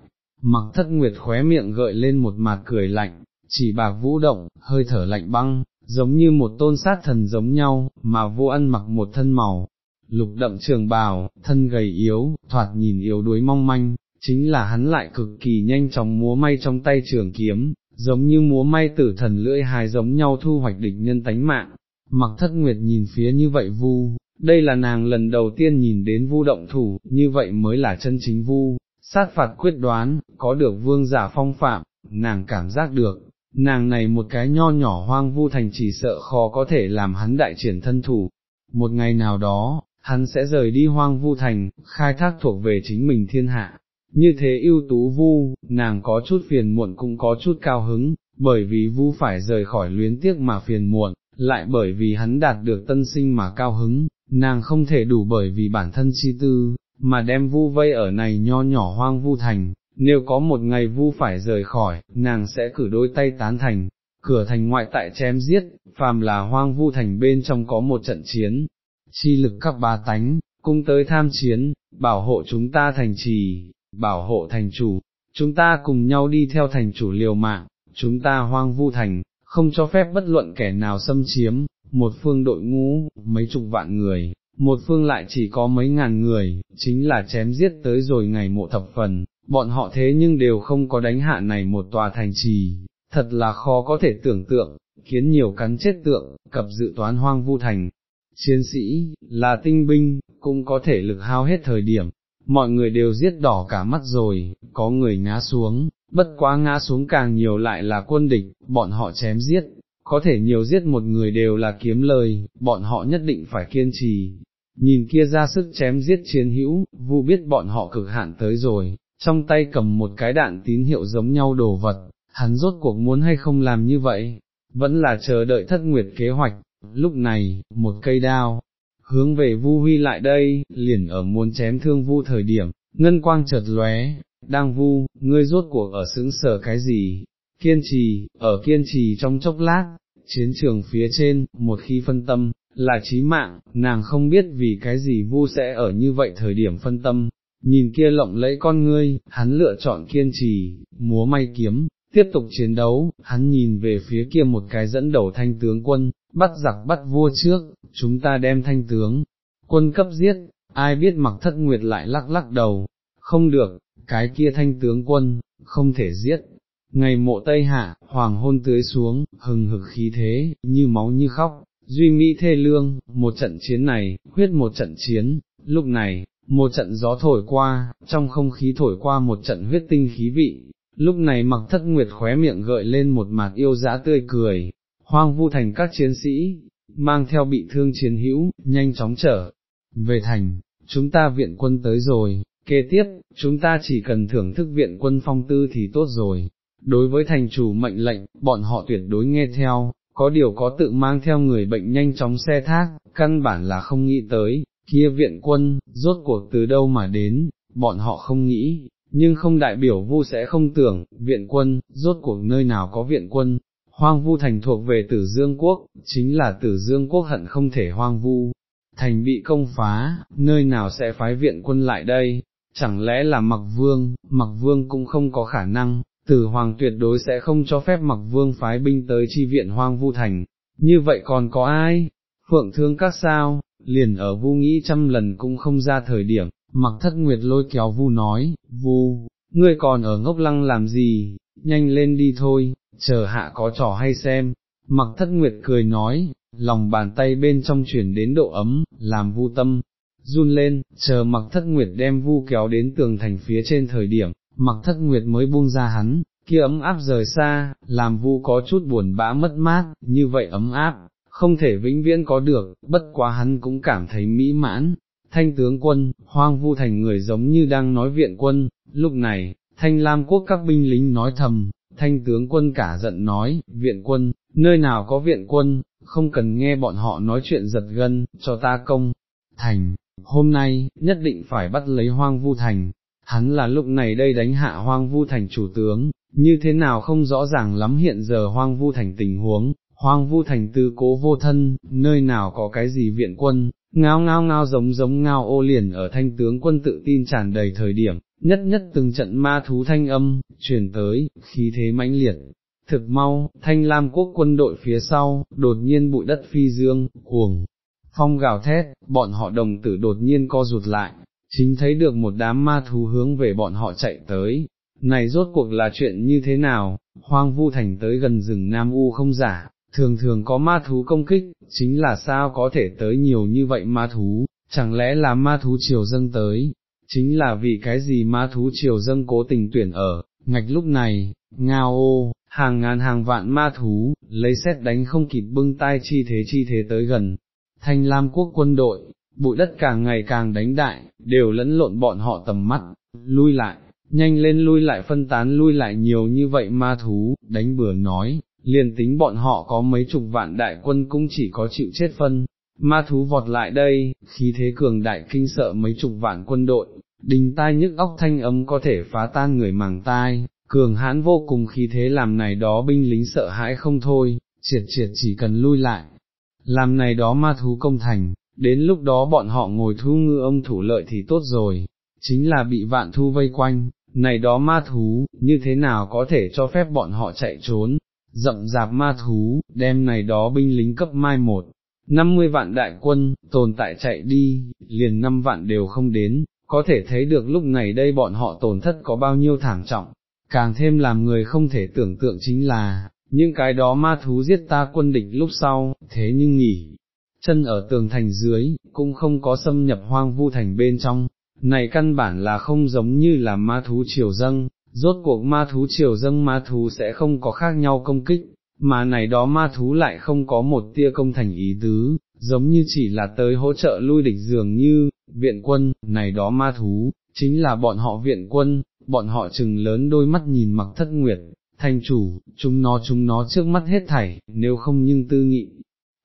A: Mặc thất nguyệt khóe miệng gợi lên một mặt cười lạnh, chỉ bạc vũ động, hơi thở lạnh băng, giống như một tôn sát thần giống nhau, mà vô ăn mặc một thân màu, lục đậm trường bào, thân gầy yếu, thoạt nhìn yếu đuối mong manh, chính là hắn lại cực kỳ nhanh chóng múa may trong tay trường kiếm, giống như múa may tử thần lưỡi hài giống nhau thu hoạch địch nhân tánh mạng. Mặc thất nguyệt nhìn phía như vậy vu, đây là nàng lần đầu tiên nhìn đến vu động thủ, như vậy mới là chân chính vu, sát phạt quyết đoán, có được vương giả phong phạm, nàng cảm giác được, nàng này một cái nho nhỏ hoang vu thành chỉ sợ khó có thể làm hắn đại triển thân thủ. Một ngày nào đó, hắn sẽ rời đi hoang vu thành, khai thác thuộc về chính mình thiên hạ. Như thế ưu tú vu, nàng có chút phiền muộn cũng có chút cao hứng, bởi vì vu phải rời khỏi luyến tiếc mà phiền muộn, lại bởi vì hắn đạt được tân sinh mà cao hứng, nàng không thể đủ bởi vì bản thân chi tư, mà đem vu vây ở này nho nhỏ hoang vu thành, nếu có một ngày vu phải rời khỏi, nàng sẽ cử đôi tay tán thành, cửa thành ngoại tại chém giết, phàm là hoang vu thành bên trong có một trận chiến, chi lực các ba tánh, cung tới tham chiến, bảo hộ chúng ta thành trì, bảo hộ thành chủ, chúng ta cùng nhau đi theo thành chủ liều mạng, chúng ta hoang vu thành, không cho phép bất luận kẻ nào xâm chiếm, một phương đội ngũ, mấy chục vạn người, một phương lại chỉ có mấy ngàn người, chính là chém giết tới rồi ngày mộ thập phần, bọn họ thế nhưng đều không có đánh hạ này một tòa thành trì, thật là khó có thể tưởng tượng, khiến nhiều cắn chết tượng, cập dự toán hoang vu thành. Chiến sĩ, là tinh binh, cũng có thể lực hao hết thời điểm, mọi người đều giết đỏ cả mắt rồi, có người ngã xuống, bất quá ngã xuống càng nhiều lại là quân địch, bọn họ chém giết, có thể nhiều giết một người đều là kiếm lời, bọn họ nhất định phải kiên trì. Nhìn kia ra sức chém giết chiến hữu, vu biết bọn họ cực hạn tới rồi, trong tay cầm một cái đạn tín hiệu giống nhau đồ vật, hắn rốt cuộc muốn hay không làm như vậy, vẫn là chờ đợi thất nguyệt kế hoạch, lúc này, một cây đao, hướng về vu huy lại đây, liền ở muốn chém thương vu thời điểm, ngân quang chợt lóe, đang vu, ngươi rốt cuộc ở xứng sở cái gì, kiên trì, ở kiên trì trong chốc lát, chiến trường phía trên, một khi phân tâm, là chí mạng, nàng không biết vì cái gì vu sẽ ở như vậy thời điểm phân tâm, nhìn kia lộng lẫy con ngươi, hắn lựa chọn kiên trì, múa may kiếm, tiếp tục chiến đấu, hắn nhìn về phía kia một cái dẫn đầu thanh tướng quân, bắt giặc bắt vua trước, chúng ta đem thanh tướng, quân cấp giết, ai biết mặc thất nguyệt lại lắc lắc đầu, không được, cái kia thanh tướng quân, không thể giết. Ngày mộ Tây Hạ, hoàng hôn tưới xuống, hừng hực khí thế, như máu như khóc, duy mỹ thê lương, một trận chiến này, huyết một trận chiến, lúc này, một trận gió thổi qua, trong không khí thổi qua một trận huyết tinh khí vị, lúc này mặc thất nguyệt khóe miệng gợi lên một mặt yêu dã tươi cười, hoang vu thành các chiến sĩ, mang theo bị thương chiến hữu, nhanh chóng trở về thành, chúng ta viện quân tới rồi, kế tiếp, chúng ta chỉ cần thưởng thức viện quân phong tư thì tốt rồi. Đối với thành chủ mệnh lệnh, bọn họ tuyệt đối nghe theo, có điều có tự mang theo người bệnh nhanh chóng xe thác, căn bản là không nghĩ tới, kia viện quân, rốt cuộc từ đâu mà đến, bọn họ không nghĩ, nhưng không đại biểu vu sẽ không tưởng, viện quân, rốt cuộc nơi nào có viện quân, hoang vu thành thuộc về tử dương quốc, chính là tử dương quốc hận không thể hoang vu, thành bị công phá, nơi nào sẽ phái viện quân lại đây, chẳng lẽ là mặc vương, mặc vương cũng không có khả năng, tử hoàng tuyệt đối sẽ không cho phép mặc vương phái binh tới chi viện hoang vu thành, như vậy còn có ai, phượng thương các sao, liền ở vu nghĩ trăm lần cũng không ra thời điểm, mặc thất nguyệt lôi kéo vu nói, vu, ngươi còn ở ngốc lăng làm gì, nhanh lên đi thôi, chờ hạ có trò hay xem, mặc thất nguyệt cười nói, lòng bàn tay bên trong chuyển đến độ ấm, làm vu tâm, run lên, chờ mặc thất nguyệt đem vu kéo đến tường thành phía trên thời điểm, mặc thất nguyệt mới buông ra hắn, kia ấm áp rời xa, làm vu có chút buồn bã mất mát, như vậy ấm áp, không thể vĩnh viễn có được, bất quá hắn cũng cảm thấy mỹ mãn. Thanh tướng quân, hoang vu thành người giống như đang nói viện quân, lúc này, thanh lam quốc các binh lính nói thầm, thanh tướng quân cả giận nói, viện quân, nơi nào có viện quân, không cần nghe bọn họ nói chuyện giật gân, cho ta công, thành, hôm nay, nhất định phải bắt lấy hoang vu thành, hắn là lúc này đây đánh hạ hoang vu thành chủ tướng, như thế nào không rõ ràng lắm hiện giờ hoang vu thành tình huống, hoang vu thành tư cố vô thân, nơi nào có cái gì viện quân, ngao ngao ngao giống giống ngao ô liền ở thanh tướng quân tự tin tràn đầy thời điểm, nhất nhất từng trận ma thú thanh âm, truyền tới, khí thế mãnh liệt. Thực mau, thanh lam quốc quân đội phía sau, đột nhiên bụi đất phi dương, cuồng, phong gào thét, bọn họ đồng tử đột nhiên co rụt lại, chính thấy được một đám ma thú hướng về bọn họ chạy tới. Này rốt cuộc là chuyện như thế nào, hoang vu thành tới gần rừng Nam U không giả, thường thường có ma thú công kích, chính là sao có thể tới nhiều như vậy ma thú, chẳng lẽ là ma thú triều dâng tới, chính là vì cái gì ma thú triều dâng cố tình tuyển ở, ngạch lúc này, ngao ô, hàng ngàn hàng vạn ma thú, lấy xét đánh không kịp bưng tai chi thế chi thế tới gần, thanh lam quốc quân đội, bụi đất càng ngày càng đánh đại, đều lẫn lộn bọn họ tầm mắt, lui lại, nhanh lên lui lại phân tán lui lại nhiều như vậy ma thú, đánh bừa nói, liền tính bọn họ có mấy chục vạn đại quân cũng chỉ có chịu chết phân, ma thú vọt lại đây, khí thế cường đại kinh sợ mấy chục vạn quân đội, đình tai nhức óc thanh âm có thể phá tan người màng tai, cường hãn vô cùng khí thế làm này đó binh lính sợ hãi không thôi, triệt triệt chỉ cần lui lại, làm này đó ma thú công thành, đến lúc đó bọn họ ngồi thu ngư ông thủ lợi thì tốt rồi, chính là bị vạn thu vây quanh, này đó ma thú, như thế nào có thể cho phép bọn họ chạy trốn, rậm rạp ma thú, đem này đó binh lính cấp mai một, 50 vạn đại quân, tồn tại chạy đi, liền 5 vạn đều không đến, có thể thấy được lúc này đây bọn họ tổn thất có bao nhiêu thảm trọng, càng thêm làm người không thể tưởng tượng chính là, những cái đó ma thú giết ta quân địch lúc sau, thế nhưng nghỉ, chân ở tường thành dưới, cũng không có xâm nhập hoang vu thành bên trong, này căn bản là không giống như là ma thú triều dâng, rốt cuộc ma thú triều dâng ma thú sẽ không có khác nhau công kích, mà này đó ma thú lại không có một tia công thành ý tứ, giống như chỉ là tới hỗ trợ lui địch dường như, viện quân, này đó ma thú, chính là bọn họ viện quân, bọn họ chừng lớn đôi mắt nhìn mặc thất nguyệt, thành chủ, chúng nó chúng nó trước mắt hết thảy, nếu không nhưng tư nghị,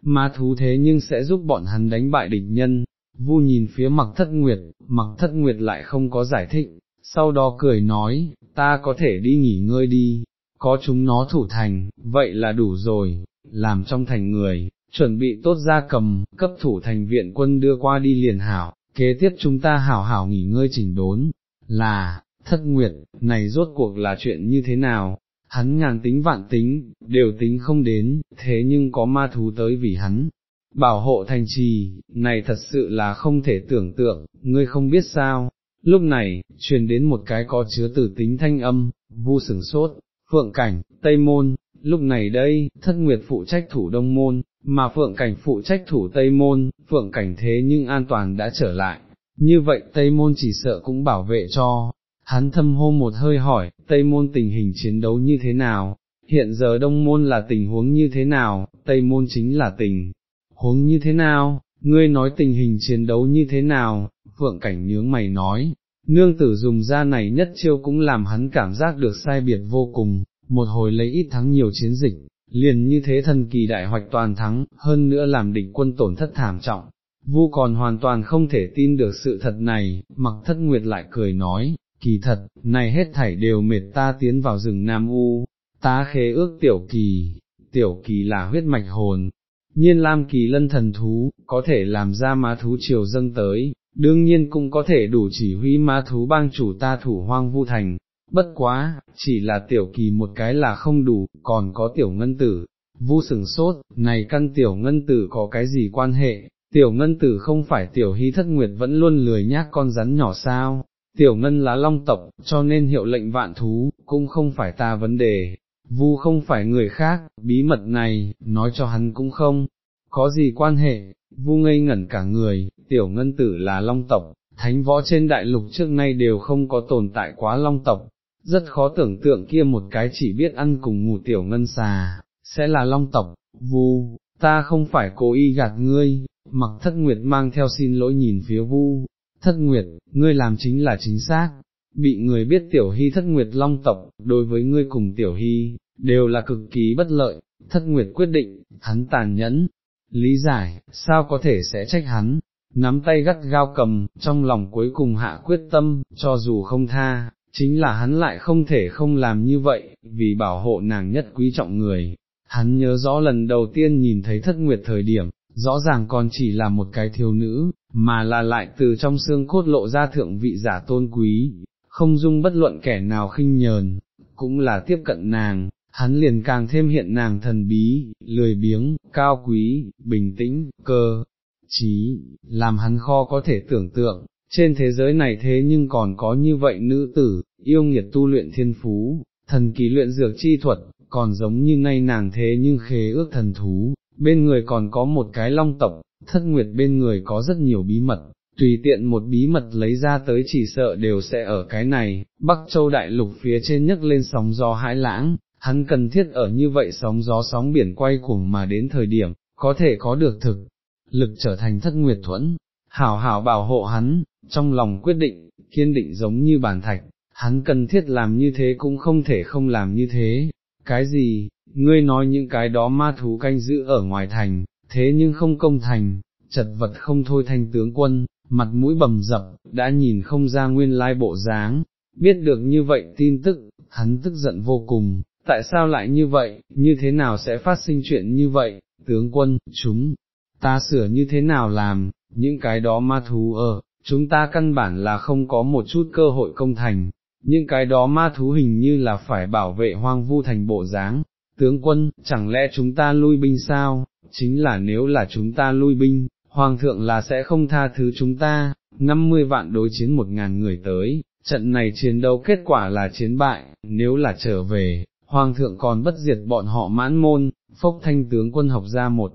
A: ma thú thế nhưng sẽ giúp bọn hắn đánh bại địch nhân, vu nhìn phía mặc thất nguyệt, mặc thất nguyệt lại không có giải thích, sau đó cười nói, ta có thể đi nghỉ ngơi đi, có chúng nó thủ thành, vậy là đủ rồi, làm trong thành người, chuẩn bị tốt ra cầm, cấp thủ thành viện quân đưa qua đi liền hảo, kế tiếp chúng ta hảo hảo nghỉ ngơi chỉnh đốn, là, thất nguyệt, này rốt cuộc là chuyện như thế nào, hắn ngàn tính vạn tính, đều tính không đến, thế nhưng có ma thú tới vì hắn. Bảo hộ thành trì, này thật sự là không thể tưởng tượng, ngươi không biết sao, lúc này, truyền đến một cái có chứa tử tính thanh âm, vu sừng sốt, phượng cảnh, tây môn, lúc này đây, thất nguyệt phụ trách thủ đông môn, mà phượng cảnh phụ trách thủ tây môn, phượng cảnh thế nhưng an toàn đã trở lại, như vậy tây môn chỉ sợ cũng bảo vệ cho, hắn thâm hô một hơi hỏi, Tây môn tình hình chiến đấu như thế nào, hiện giờ Đông môn là tình huống như thế nào, Tây môn chính là tình huống như thế nào, ngươi nói tình hình chiến đấu như thế nào, Phượng Cảnh nhướng mày nói, nương tử dùng ra này nhất chiêu cũng làm hắn cảm giác được sai biệt vô cùng, một hồi lấy ít thắng nhiều chiến dịch, liền như thế thần kỳ đại hoạch toàn thắng, hơn nữa làm địch quân tổn thất thảm trọng. Vu còn hoàn toàn không thể tin được sự thật này, mặc thất nguyệt lại cười nói, kỳ thật, này hết thảy đều mệt ta tiến vào rừng Nam U, ta khế ước tiểu kỳ, tiểu kỳ là huyết mạch hồn, nhiên lam kỳ lân thần thú, có thể làm ra má thú triều dâng tới, đương nhiên cũng có thể đủ chỉ huy ma thú bang chủ ta thủ hoang vu thành, bất quá, chỉ là tiểu kỳ một cái là không đủ, còn có tiểu ngân tử. Vu sừng sốt, này căn tiểu ngân tử có cái gì quan hệ, tiểu ngân tử không phải tiểu hy thất nguyệt vẫn luôn lười nhác con rắn nhỏ sao, tiểu ngân lá long tộc, cho nên hiệu lệnh vạn thú, cũng không phải ta vấn đề, vu không phải người khác, bí mật này, nói cho hắn cũng không, có gì quan hệ, vu ngây ngẩn cả người, tiểu ngân tử là long tộc, thánh võ trên đại lục trước nay đều không có tồn tại quá long tộc, rất khó tưởng tượng kia một cái chỉ biết ăn cùng ngủ tiểu ngân xà, sẽ là long tộc, vu, ta không phải cố ý gạt ngươi, mặc thất nguyệt mang theo xin lỗi nhìn phía vu, thất nguyệt, ngươi làm chính là chính xác, bị người biết tiểu hy thất nguyệt long tộc, đối với ngươi cùng tiểu hy, đều là cực kỳ bất lợi, thất nguyệt quyết định, hắn tàn nhẫn, lý giải, sao có thể sẽ trách hắn, nắm tay gắt gao cầm, trong lòng cuối cùng hạ quyết tâm, cho dù không tha, chính là hắn lại không thể không làm như vậy, vì bảo hộ nàng nhất quý trọng người. Hắn nhớ rõ lần đầu tiên nhìn thấy thất nguyệt thời điểm, rõ ràng còn chỉ là một cái thiếu nữ, mà là lại từ trong xương cốt lộ ra thượng vị giả tôn quý, không dung bất luận kẻ nào khinh nhờn, cũng là tiếp cận nàng, hắn liền càng thêm hiện nàng thần bí, lười biếng, cao quý, bình tĩnh, cơ, trí, làm hắn kho có thể tưởng tượng, trên thế giới này thế nhưng còn có như vậy nữ tử, yêu nghiệt tu luyện thiên phú, thần kỳ luyện dược chi thuật, còn giống như nay nàng thế nhưng khế ước thần thú, bên người còn có một cái long tộc, thất nguyệt bên người có rất nhiều bí mật, tùy tiện một bí mật lấy ra tới chỉ sợ đều sẽ ở cái này, Bắc Châu Đại Lục phía trên nhấc lên sóng gió hãi lãng, hắn cần thiết ở như vậy sóng gió sóng biển quay cuồng mà đến thời điểm, có thể có được thực, lực trở thành thất nguyệt thuẫn, hảo hảo bảo hộ hắn, trong lòng quyết định, kiên định giống như bản thạch, hắn cần thiết làm như thế cũng không thể không làm như thế, cái gì, ngươi nói những cái đó ma thú canh giữ ở ngoài thành, thế nhưng không công thành, chật vật không thôi thành tướng quân, mặt mũi bầm dập, đã nhìn không ra nguyên lai bộ dáng, biết được như vậy tin tức, hắn tức giận vô cùng, tại sao lại như vậy, như thế nào sẽ phát sinh chuyện như vậy, tướng quân, chúng, ta sửa như thế nào làm, những cái đó ma thú ở, chúng ta căn bản là không có một chút cơ hội công thành, những cái đó ma thú hình như là phải bảo vệ hoang vu thành bộ dáng. Tướng quân, chẳng lẽ chúng ta lui binh sao, chính là nếu là chúng ta lui binh, Hoàng thượng là sẽ không tha thứ chúng ta, 50 vạn đối chiến một ngàn người tới, trận này chiến đấu kết quả là chiến bại, nếu là trở về, Hoàng thượng còn bất diệt bọn họ mãn môn, phốc thanh tướng quân học ra một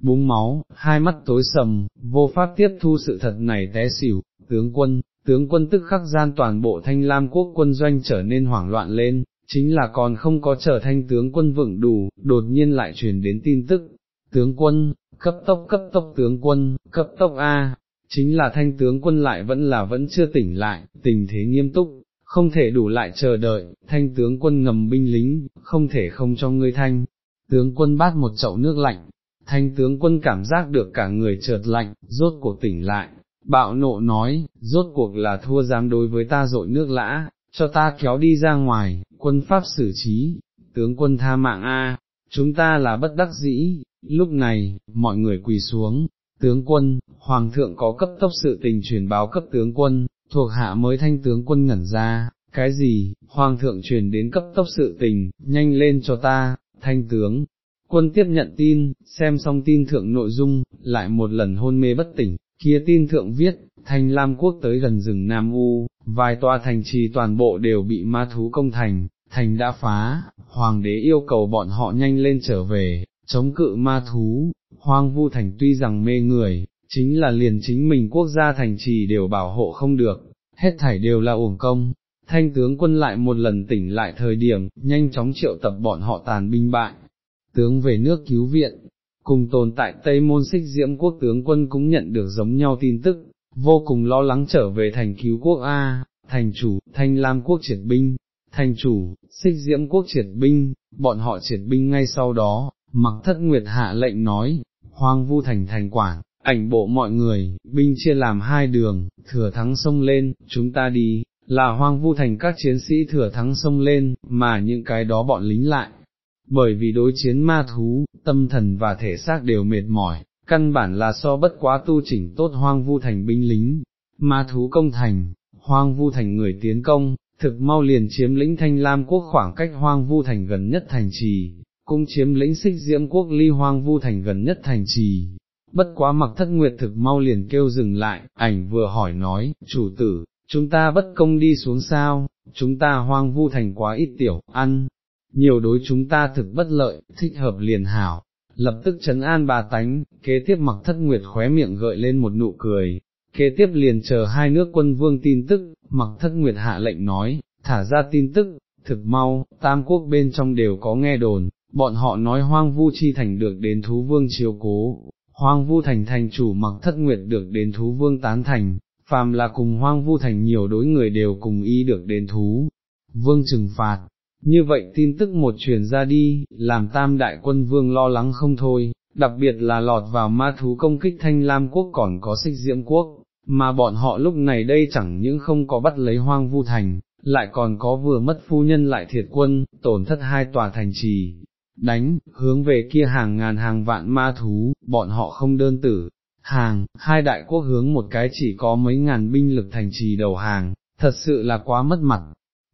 A: búng máu, hai mắt tối sầm, vô pháp tiếp thu sự thật này té xỉu, tướng quân, tướng quân tức khắc gian toàn bộ thanh lam quốc quân doanh trở nên hoảng loạn lên, chính là còn không có trở thanh tướng quân vững đủ, đột nhiên lại truyền đến tin tức, tướng quân, cấp tốc cấp tốc tướng quân, cấp tốc A, chính là thanh tướng quân lại vẫn là vẫn chưa tỉnh lại, tình thế nghiêm túc, không thể đủ lại chờ đợi, thanh tướng quân ngầm binh lính, không thể không cho ngươi thanh, tướng quân bát một chậu nước lạnh, thanh tướng quân cảm giác được cả người chợt lạnh, rốt cuộc tỉnh lại, bạo nộ nói, rốt cuộc là thua dám đối với ta dội nước lã, cho ta kéo đi ra ngoài, quân pháp xử trí, tướng quân tha mạng A, chúng ta là bất đắc dĩ, lúc này, mọi người quỳ xuống, tướng quân, hoàng thượng có cấp tốc sự tình truyền báo cấp tướng quân, thuộc hạ mới thanh tướng quân ngẩn ra, cái gì, hoàng thượng truyền đến cấp tốc sự tình, nhanh lên cho ta, thanh tướng. Quân tiếp nhận tin, xem xong tin thượng nội dung, lại một lần hôn mê bất tỉnh, kia tin thượng viết, thanh Lam quốc tới gần rừng Nam U, vài tòa thành trì toàn bộ đều bị ma thú công thành, thành đã phá, hoàng đế yêu cầu bọn họ nhanh lên trở về, chống cự ma thú, hoang vu thành tuy rằng mê người, chính là liền chính mình quốc gia thành trì đều bảo hộ không được, hết thảy đều là uổng công. Thanh tướng quân lại một lần tỉnh lại thời điểm, nhanh chóng triệu tập bọn họ tàn binh bại, tướng về nước cứu viện, cùng tồn tại Tây Môn Xích Diễm quốc tướng quân cũng nhận được giống nhau tin tức, vô cùng lo lắng trở về thành cứu quốc A, thành chủ, thanh lam quốc triệt binh, thành chủ, xích diễm quốc triệt binh, bọn họ triệt binh ngay sau đó, mặc thất nguyệt hạ lệnh nói, hoang vu thành thành quản, ảnh bộ mọi người, binh chia làm hai đường, thừa thắng sông lên, chúng ta đi, là hoang vu thành các chiến sĩ thừa thắng sông lên, mà những cái đó bọn lính lại. Bởi vì đối chiến ma thú, tâm thần và thể xác đều mệt mỏi, căn bản là so bất quá tu chỉnh tốt hoang vu thành binh lính, ma thú công thành, hoang vu thành người tiến công, thực mau liền chiếm lĩnh thanh lam quốc khoảng cách hoang vu thành gần nhất thành trì, cũng chiếm lĩnh xích diễm quốc ly hoang vu thành gần nhất thành trì. Bất quá mặc thất nguyệt thực mau liền kêu dừng lại, ảnh vừa hỏi nói, chủ tử, chúng ta bất công đi xuống sao, chúng ta hoang vu thành quá ít tiểu, ăn, nhiều đối chúng ta thực bất lợi, thích hợp liền hảo, lập tức chấn an bà tánh, kế tiếp mặc thất nguyệt khóe miệng gợi lên một nụ cười, kế tiếp liền chờ hai nước quân vương tin tức, mặc thất nguyệt hạ lệnh nói, thả ra tin tức, thực mau, tam quốc bên trong đều có nghe đồn, bọn họ nói hoang vu chi thành được đến thú vương chiếu cố, hoang vu thành thành chủ mặc thất nguyệt được đến thú vương tán thành, phàm là cùng hoang vu thành nhiều đối người đều cùng y được đến thú, vương trừng phạt. Như vậy tin tức một truyền ra đi, làm tam đại quân vương lo lắng không thôi, đặc biệt là lọt vào ma thú công kích thanh lam quốc còn có xích diễm quốc, mà bọn họ lúc này đây chẳng những không có bắt lấy hoang vu thành, lại còn có vừa mất phu nhân lại thiệt quân, tổn thất hai tòa thành trì, đánh, hướng về kia hàng ngàn hàng vạn ma thú, bọn họ không đơn tử, hàng, hai đại quốc hướng một cái chỉ có mấy ngàn binh lực thành trì đầu hàng, thật sự là quá mất mặt.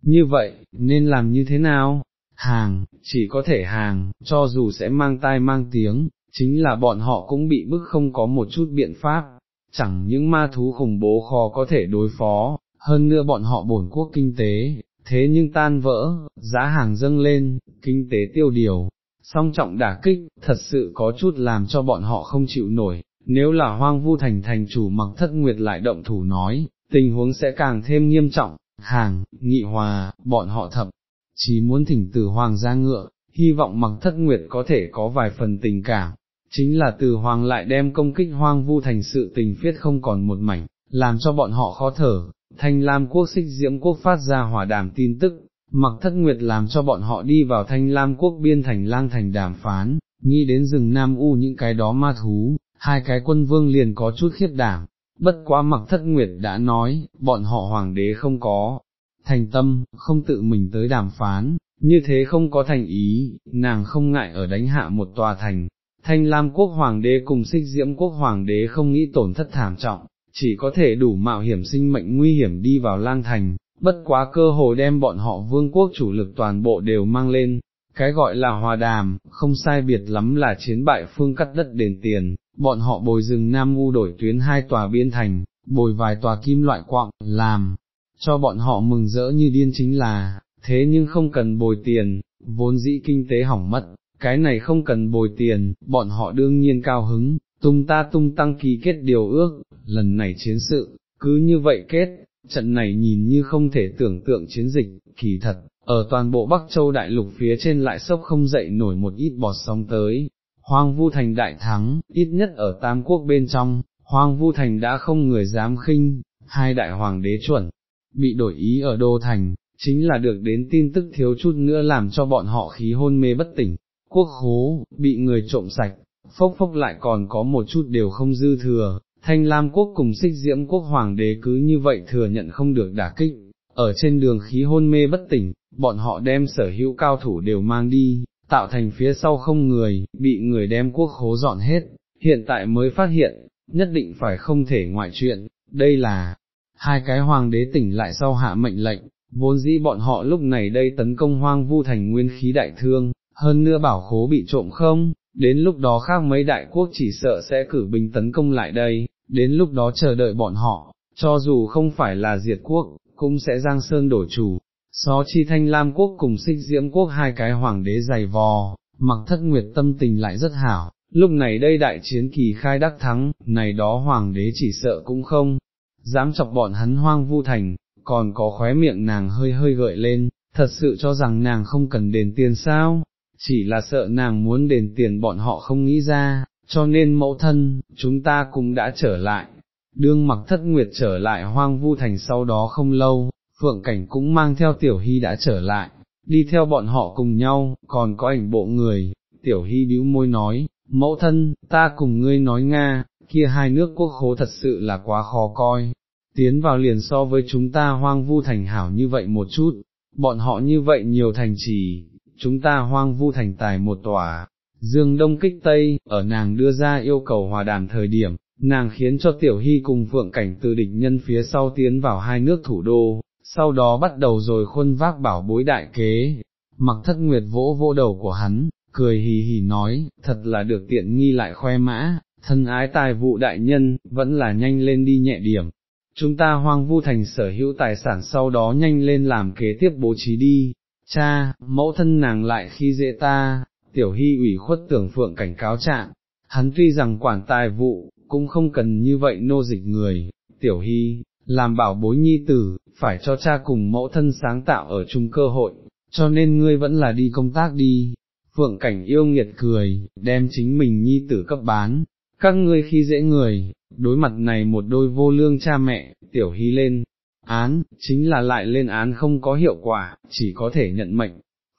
A: Như vậy, nên làm như thế nào? Hàng, chỉ có thể hàng, cho dù sẽ mang tai mang tiếng, chính là bọn họ cũng bị bức không có một chút biện pháp, chẳng những ma thú khủng bố khó có thể đối phó, hơn nữa bọn họ bổn quốc kinh tế, thế nhưng tan vỡ, giá hàng dâng lên, kinh tế tiêu điều, song trọng đả kích, thật sự có chút làm cho bọn họ không chịu nổi, nếu là hoang vu thành thành chủ mặc thất nguyệt lại động thủ nói, tình huống sẽ càng thêm nghiêm trọng, hàng, nghị hòa, bọn họ thậm, chỉ muốn thỉnh từ hoàng ra ngựa, hy vọng mặc thất nguyệt có thể có vài phần tình cảm, chính là từ hoàng lại đem công kích hoang vu thành sự tình phiết không còn một mảnh, làm cho bọn họ khó thở, thanh lam quốc xích diễm quốc phát ra hỏa đàm tin tức, mặc thất nguyệt làm cho bọn họ đi vào thanh lam quốc biên thành lang thành đàm phán, nghĩ đến rừng Nam U những cái đó ma thú, hai cái quân vương liền có chút khiết đảm, bất quá mặc thất nguyệt đã nói, bọn họ hoàng đế không có, thành tâm, không tự mình tới đàm phán, như thế không có thành ý, nàng không ngại ở đánh hạ một tòa thành. Thanh Lam quốc hoàng đế cùng xích diễm quốc hoàng đế không nghĩ tổn thất thảm trọng, chỉ có thể đủ mạo hiểm sinh mệnh nguy hiểm đi vào lang thành, bất quá cơ hội đem bọn họ vương quốc chủ lực toàn bộ đều mang lên, cái gọi là hòa đàm, không sai biệt lắm là chiến bại phương cắt đất đền tiền, bọn họ bồi rừng Nam Ngu đổi tuyến hai tòa biên thành, bồi vài tòa kim loại quạng, làm, cho bọn họ mừng rỡ như điên chính là, thế nhưng không cần bồi tiền, vốn dĩ kinh tế hỏng mất, cái này không cần bồi tiền, bọn họ đương nhiên cao hứng, tung ta tung tăng ký kết điều ước, lần này chiến sự, cứ như vậy kết, trận này nhìn như không thể tưởng tượng chiến dịch, kỳ thật, ở toàn bộ Bắc Châu Đại Lục phía trên lại sốc không dậy nổi một ít bọt sóng tới, Hoang Vu Thành đại thắng, ít nhất ở Tam Quốc bên trong, Hoang Vu Thành đã không người dám khinh, hai đại hoàng đế chuẩn, bị đổi ý ở Đô Thành, chính là được đến tin tức thiếu chút nữa làm cho bọn họ khí hôn mê bất tỉnh, quốc khố, bị người trộm sạch, phốc phốc lại còn có một chút đều không dư thừa, thanh lam quốc cùng xích diễm quốc hoàng đế cứ như vậy thừa nhận không được đả kích, ở trên đường khí hôn mê bất tỉnh, bọn họ đem sở hữu cao thủ đều mang đi, tạo thành phía sau không người, bị người đem quốc khố dọn hết, hiện tại mới phát hiện, nhất định phải không thể ngoại chuyện, đây là, hai cái hoàng đế tỉnh lại sau hạ mệnh lệnh, vốn dĩ bọn họ lúc này đây tấn công hoang vu thành nguyên khí đại thương, hơn nữa bảo khố bị trộm không, đến lúc đó khác mấy đại quốc chỉ sợ sẽ cử binh tấn công lại đây, đến lúc đó chờ đợi bọn họ, cho dù không phải là diệt quốc, cũng sẽ giang sơn đổi chủ. Xó chi thanh lam quốc cùng xích diễm quốc hai cái hoàng đế dày vò, mặc thất nguyệt tâm tình lại rất hảo, lúc này đây đại chiến kỳ khai đắc thắng, này đó hoàng đế chỉ sợ cũng không, dám chọc bọn hắn hoang vu thành, còn có khóe miệng nàng hơi hơi gợi lên, thật sự cho rằng nàng không cần đền tiền sao, chỉ là sợ nàng muốn đền tiền bọn họ không nghĩ ra, cho nên mẫu thân, chúng ta cũng đã trở lại. Đương mặc thất nguyệt trở lại hoang vu thành sau đó không lâu, phượng cảnh cũng mang theo tiểu hy đã trở lại, đi theo bọn họ cùng nhau, còn có ảnh bộ người, tiểu hy bĩu môi nói, mẫu thân, ta cùng ngươi nói Nga, kia hai nước quốc khố thật sự là quá khó coi, tiến vào liền so với chúng ta hoang vu thành hảo như vậy một chút, bọn họ như vậy nhiều thành trì, chúng ta hoang vu thành tài một tòa, dương đông kích tây, ở nàng đưa ra yêu cầu hòa đàm thời điểm, nàng khiến cho tiểu hy cùng phượng cảnh từ địch nhân phía sau tiến vào hai nước thủ đô, sau đó bắt đầu rồi khuân vác bảo bối đại kế, mặc thất nguyệt vỗ vô đầu của hắn, cười hì hì nói, thật là được tiện nghi lại khoe mã, thân ái tài vụ đại nhân, vẫn là nhanh lên đi nhẹ điểm. Chúng ta hoang vu thành sở hữu tài sản sau đó nhanh lên làm kế tiếp bố trí đi, cha, mẫu thân nàng lại khi dễ ta, tiểu hy ủy khuất tưởng phượng cảnh cáo trạng, hắn tuy rằng quản tài vụ, cũng không cần như vậy nô dịch người, tiểu hy, làm bảo bối nhi tử, phải cho cha cùng mẫu thân sáng tạo ở chung cơ hội, cho nên ngươi vẫn là đi công tác đi. Phượng cảnh yêu nghiệt cười, đem chính mình nhi tử cấp bán, các ngươi khi dễ người, đối mặt này một đôi vô lương cha mẹ, tiểu hy lên, án, chính là lại lên án không có hiệu quả, chỉ có thể nhận mệnh.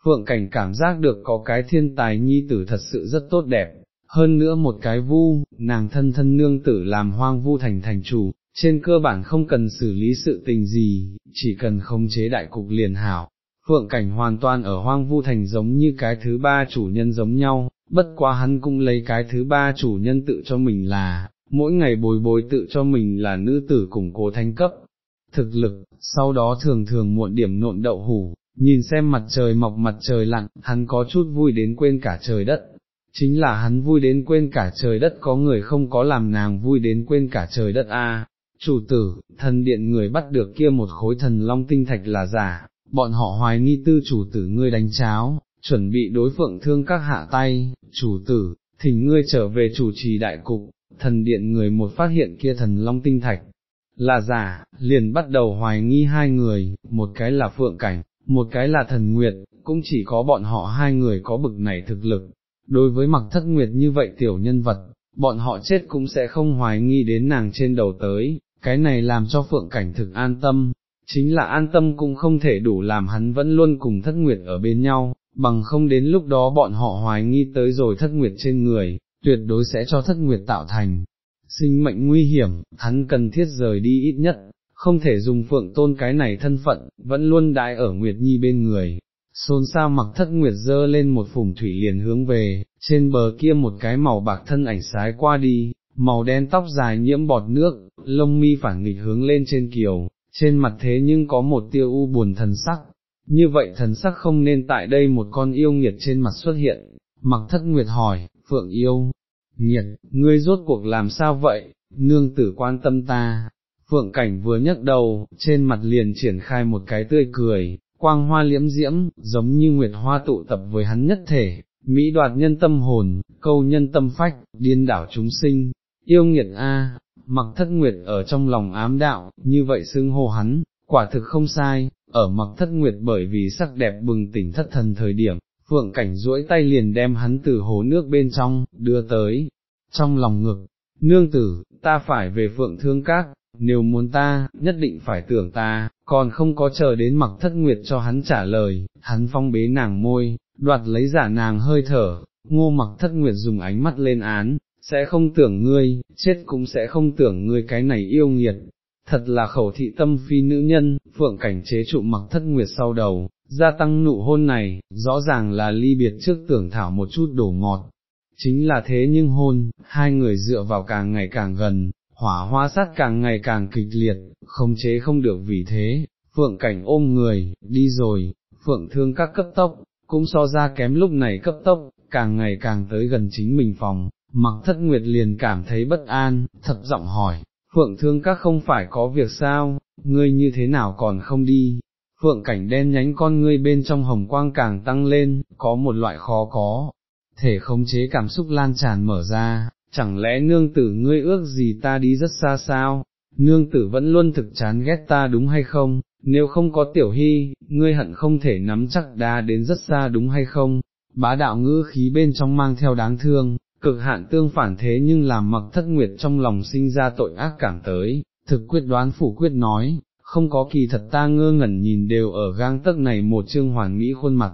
A: Phượng cảnh cảm giác được có cái thiên tài nhi tử thật sự rất tốt đẹp, hơn nữa một cái vu, nàng thân thân nương tử làm hoang vu thành thành chủ, trên cơ bản không cần xử lý sự tình gì, chỉ cần khống chế đại cục liền hảo. Phượng cảnh hoàn toàn ở hoang vu thành giống như cái thứ ba chủ nhân giống nhau, bất quá hắn cũng lấy cái thứ ba chủ nhân tự cho mình là, mỗi ngày bồi bồi tự cho mình là nữ tử củng cố thanh cấp, thực lực, sau đó thường thường muộn điểm nộn đậu hủ, nhìn xem mặt trời mọc mặt trời lặn, hắn có chút vui đến quên cả trời đất, chính là hắn vui đến quên cả trời đất có người không có làm nàng vui đến quên cả trời đất a. Chủ tử, thần điện người bắt được kia một khối thần long tinh thạch là giả, bọn họ hoài nghi tư chủ tử ngươi đánh cháo, chuẩn bị đối phượng thương các hạ tay, chủ tử, thỉnh ngươi trở về chủ trì đại cục, thần điện người một phát hiện kia thần long tinh thạch, là giả, liền bắt đầu hoài nghi hai người, một cái là phượng cảnh, một cái là thần nguyệt, cũng chỉ có bọn họ hai người có bực này thực lực. Đối với mặc thất nguyệt như vậy tiểu nhân vật, bọn họ chết cũng sẽ không hoài nghi đến nàng trên đầu tới, cái này làm cho phượng cảnh thực an tâm, chính là an tâm cũng không thể đủ làm hắn vẫn luôn cùng thất nguyệt ở bên nhau, bằng không đến lúc đó bọn họ hoài nghi tới rồi thất nguyệt trên người, tuyệt đối sẽ cho thất nguyệt tạo thành sinh mệnh nguy hiểm, hắn cần thiết rời đi ít nhất, không thể dùng phượng tôn cái này thân phận, vẫn luôn đãi ở Nguyệt Nhi bên người. Xôn xao mặc thất Nguyệt dơ lên một phùng thủy liền hướng về, trên bờ kia một cái màu bạc thân ảnh sái qua đi, màu đen tóc dài nhiễm bọt nước, lông mi phản nghịch hướng lên trên kiều, trên mặt thế nhưng có một tiêu u buồn thần sắc, như vậy thần sắc không nên tại đây một con yêu nghiệt trên mặt xuất hiện, mặc thất nguyệt hỏi, phượng yêu, nghiệt, ngươi rốt cuộc làm sao vậy, nương tử quan tâm ta, phượng cảnh vừa nhấc đầu, trên mặt liền triển khai một cái tươi cười, quang hoa liễm diễm, giống như nguyệt hoa tụ tập với hắn nhất thể, mỹ đoạt nhân tâm hồn, câu nhân tâm phách, điên đảo chúng sinh, yêu nghiệt a, mặc thất nguyệt ở trong lòng ám đạo, như vậy xưng hô hắn, quả thực không sai, ở mặc thất nguyệt bởi vì sắc đẹp bừng tỉnh thất thần thời điểm, phượng cảnh duỗi tay liền đem hắn từ hồ nước bên trong, đưa tới, trong lòng ngực, nương tử, ta phải về phượng thương các, nếu muốn ta, nhất định phải tưởng ta, còn không có chờ đến mặc thất nguyệt cho hắn trả lời, hắn phong bế nàng môi, đoạt lấy giả nàng hơi thở, ngô mặc thất nguyệt dùng ánh mắt lên án, sẽ không tưởng ngươi, chết cũng sẽ không tưởng ngươi cái này yêu nghiệt. Thật là khẩu thị tâm phi nữ nhân, phượng cảnh chế trụ mặc thất nguyệt sau đầu, gia tăng nụ hôn này, rõ ràng là ly biệt trước tưởng thảo một chút đổ ngọt. Chính là thế nhưng hôn, hai người dựa vào càng ngày càng gần, hỏa hoa sát càng ngày càng kịch liệt, không chế không được vì thế, phượng cảnh ôm người, đi rồi, phượng thương các cấp tốc, cũng so ra kém lúc này cấp tốc, càng ngày càng tới gần chính mình phòng, mặc thất nguyệt liền cảm thấy bất an, thật giọng hỏi, phượng thương các không phải có việc sao, ngươi như thế nào còn không đi, phượng cảnh đen nhánh con ngươi bên trong hồng quang càng tăng lên, có một loại khó có, thể khống chế cảm xúc lan tràn mở ra, chẳng lẽ nương tử ngươi ước gì ta đi rất xa sao, nương tử vẫn luôn thực chán ghét ta đúng hay không, nếu không có tiểu hy, ngươi hận không thể nắm chắc đá đến rất xa đúng hay không, bá đạo ngữ khí bên trong mang theo đáng thương, cực hạn tương phản thế nhưng làm mặc thất nguyệt trong lòng sinh ra tội ác cảm tới, thực quyết đoán phủ quyết nói, không có kỳ thật ta ngơ ngẩn nhìn đều ở gang tấc này một chương hoàn mỹ khuôn mặt,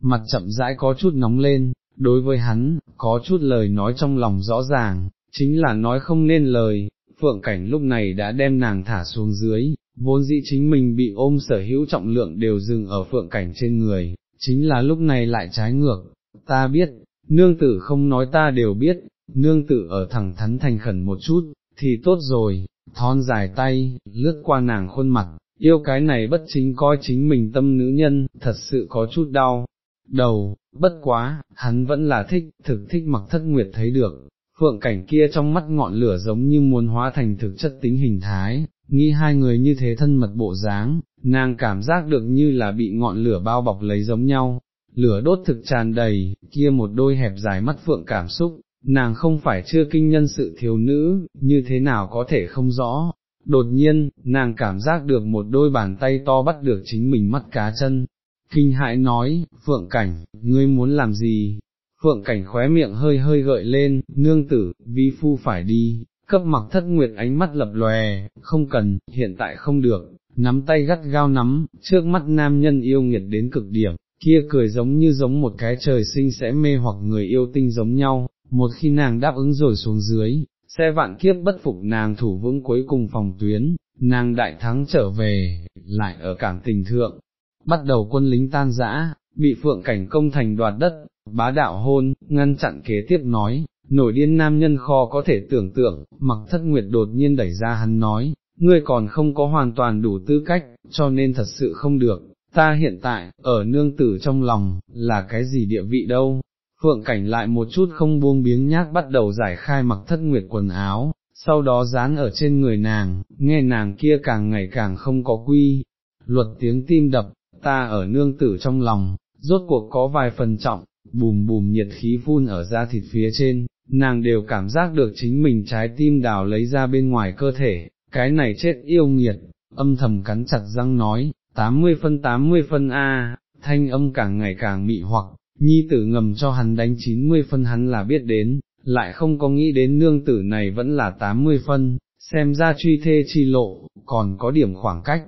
A: mặt chậm rãi có chút nóng lên, đối với hắn, có chút lời nói trong lòng rõ ràng, chính là nói không nên lời, phượng cảnh lúc này đã đem nàng thả xuống dưới, vốn dĩ chính mình bị ôm sở hữu trọng lượng đều dừng ở phượng cảnh trên người, chính là lúc này lại trái ngược, ta biết, nương tử không nói ta đều biết, nương tử ở thẳng thắn thành khẩn một chút, thì tốt rồi, thon dài tay, lướt qua nàng khuôn mặt, yêu cái này bất chính coi chính mình tâm nữ nhân, thật sự có chút đau. Đầu, bất quá, hắn vẫn là thích, thực thích mặc thất nguyệt thấy được, phượng cảnh kia trong mắt ngọn lửa giống như muốn hóa thành thực chất tính hình thái, nghĩ hai người như thế thân mật bộ dáng, nàng cảm giác được như là bị ngọn lửa bao bọc lấy giống nhau, lửa đốt thực tràn đầy, kia một đôi hẹp dài mắt phượng cảm xúc, nàng không phải chưa kinh nhân sự thiếu nữ, như thế nào có thể không rõ. Đột nhiên, nàng cảm giác được một đôi bàn tay to bắt được chính mình mắt cá chân. Kinh hãi nói, Phượng Cảnh, ngươi muốn làm gì? Phượng Cảnh khóe miệng hơi hơi gợi lên, nương tử, vi phu phải đi, cấp mặc thất nguyệt ánh mắt lập lòe, không cần, hiện tại không được, nắm tay gắt gao nắm, trước mắt nam nhân yêu nghiệt đến cực điểm, kia cười giống như giống một cái trời sinh sẽ mê hoặc người yêu tinh giống nhau, một khi nàng đáp ứng rồi xuống dưới, xe vạn kiếp bất phục nàng thủ vững cuối cùng phòng tuyến, nàng đại thắng trở về, lại ở cảng tình thượng, bắt đầu quân lính tan rã, bị phượng cảnh công thành đoạt đất, bá đạo hôn, ngăn chặn kế tiếp nói, nổi điên nam nhân kho có thể tưởng tượng, mặc thất nguyệt đột nhiên đẩy ra hắn nói, ngươi còn không có hoàn toàn đủ tư cách, cho nên thật sự không được, ta hiện tại, ở nương tử trong lòng, là cái gì địa vị đâu, phượng cảnh lại một chút không buông biếng nhác bắt đầu giải khai mặc thất nguyệt quần áo, sau đó dán ở trên người nàng, nghe nàng kia càng ngày càng không có quy, luật tiếng tim đập, ta ở nương tử trong lòng, rốt cuộc có vài phần trọng, bùm bùm nhiệt khí phun ở da thịt phía trên, nàng đều cảm giác được chính mình trái tim đào lấy ra bên ngoài cơ thể, cái này chết yêu nghiệt, âm thầm cắn chặt răng nói, 80 phân 80 phân A, thanh âm càng ngày càng mị hoặc, nhi tử ngầm cho hắn đánh 90 phân hắn là biết đến, lại không có nghĩ đến nương tử này vẫn là 80 phân, xem ra truy thê chi lộ, còn có điểm khoảng cách.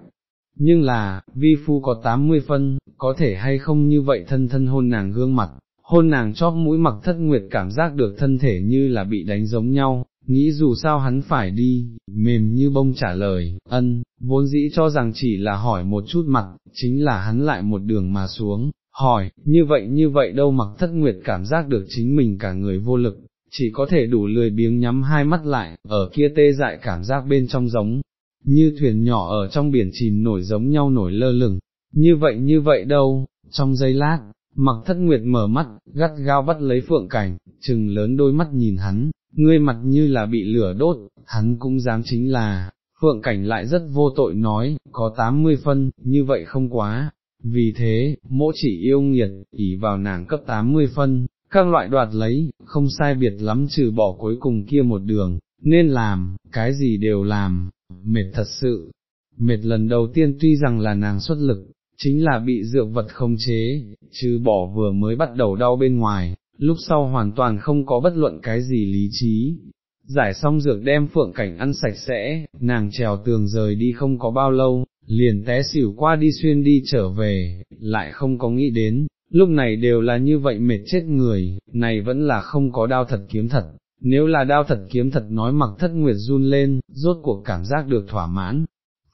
A: Nhưng là, vi phu có 80 phân, có thể hay không như vậy thân thân hôn nàng gương mặt, hôn nàng chóp mũi mặc thất nguyệt cảm giác được thân thể như là bị đánh giống nhau, nghĩ dù sao hắn phải đi, mềm như bông trả lời, ân, vốn dĩ cho rằng chỉ là hỏi một chút mặt, chính là hắn lại một đường mà xuống, hỏi, như vậy như vậy đâu mặc thất nguyệt cảm giác được chính mình cả người vô lực, chỉ có thể đủ lười biếng nhắm hai mắt lại, ở kia tê dại cảm giác bên trong giống, như thuyền nhỏ ở trong biển chìm nổi giống nhau nổi lơ lửng, như vậy như vậy đâu, trong giây lát, mặc thất nguyệt mở mắt, gắt gao bắt lấy phượng cảnh, trừng lớn đôi mắt nhìn hắn, ngươi mặt như là bị lửa đốt, hắn cũng dám chính là, phượng cảnh lại rất vô tội nói, có 80 phân, như vậy không quá, vì thế, mỗ chỉ yêu nghiệt, ỉ vào nàng cấp 80 phân, các loại đoạt lấy, không sai biệt lắm trừ bỏ cuối cùng kia một đường, nên làm, cái gì đều làm, mệt thật sự. Mệt lần đầu tiên tuy rằng là nàng xuất lực, chính là bị dược vật không chế, trừ bỏ vừa mới bắt đầu đau bên ngoài, lúc sau hoàn toàn không có bất luận cái gì lý trí. Giải xong dược đem phượng cảnh ăn sạch sẽ, nàng trèo tường rời đi không có bao lâu, liền té xỉu qua đi xuyên đi trở về, lại không có nghĩ đến, lúc này đều là như vậy mệt chết người, này vẫn là không có đao thật kiếm thật, nếu là đao thật kiếm thật nói mặc thất nguyệt run lên, rốt cuộc cảm giác được thỏa mãn.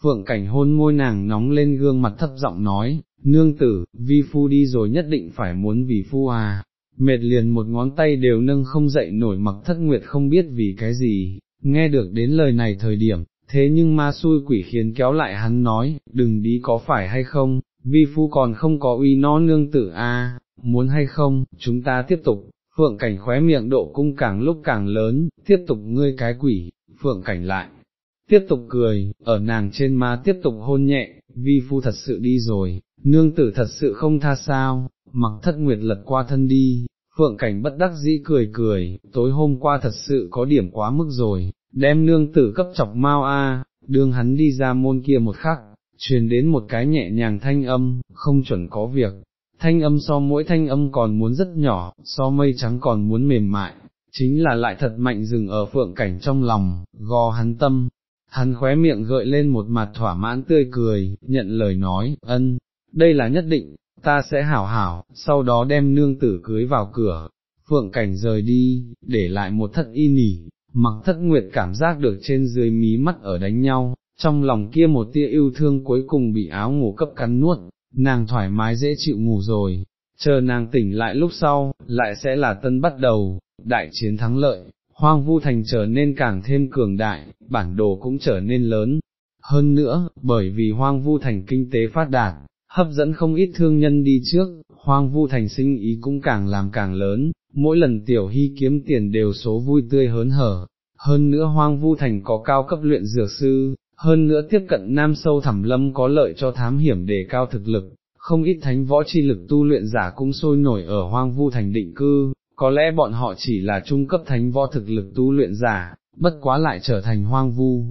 A: Phượng cảnh hôn môi nàng nóng lên gương mặt thấp giọng nói, nương tử, vi phu đi rồi nhất định phải muốn vì phu à, mệt liền một ngón tay đều nâng không dậy nổi mặc thất nguyệt không biết vì cái gì, nghe được đến lời này thời điểm, thế nhưng ma xui quỷ khiến kéo lại hắn nói, đừng đi có phải hay không, vi phu còn không có uy nó nương tử a, muốn hay không, chúng ta tiếp tục, phượng cảnh khóe miệng độ cung càng lúc càng lớn, tiếp tục ngươi cái quỷ, phượng cảnh lại, tiếp tục cười, ở nàng trên má tiếp tục hôn nhẹ, vi phu thật sự đi rồi, nương tử thật sự không tha sao, mặc thất nguyệt lật qua thân đi, phượng cảnh bất đắc dĩ cười cười, tối hôm qua thật sự có điểm quá mức rồi, đem nương tử cấp chọc mau a, đương hắn đi ra môn kia một khắc, truyền đến một cái nhẹ nhàng thanh âm, không chuẩn có việc, thanh âm so mỗi thanh âm còn muốn rất nhỏ, so mây trắng còn muốn mềm mại, chính là lại thật mạnh dừng ở phượng cảnh trong lòng, gò hắn tâm, hắn khóe miệng gợi lên một mặt thỏa mãn tươi cười, nhận lời nói, ân, đây là nhất định, ta sẽ hảo hảo, sau đó đem nương tử cưới vào cửa, phượng cảnh rời đi, để lại một thất y nỉ, mặc thất nguyệt cảm giác được trên dưới mí mắt ở đánh nhau, trong lòng kia một tia yêu thương cuối cùng bị áo ngủ cấp cắn nuốt, nàng thoải mái dễ chịu ngủ rồi, chờ nàng tỉnh lại lúc sau, lại sẽ là tân bắt đầu, đại chiến thắng lợi, hoang vu thành trở nên càng thêm cường đại, bản đồ cũng trở nên lớn. Hơn nữa, bởi vì hoang vu thành kinh tế phát đạt, hấp dẫn không ít thương nhân đi trước, hoang vu thành sinh ý cũng càng làm càng lớn, mỗi lần tiểu hy kiếm tiền đều số vui tươi hớn hở. Hơn nữa hoang vu thành có cao cấp luyện dược sư, hơn nữa tiếp cận nam sâu thẳm lâm có lợi cho thám hiểm đề cao thực lực, không ít thánh võ chi lực tu luyện giả cũng sôi nổi ở hoang vu thành định cư, có lẽ bọn họ chỉ là trung cấp thánh võ thực lực tu luyện giả, bất quá lại trở thành hoang vu,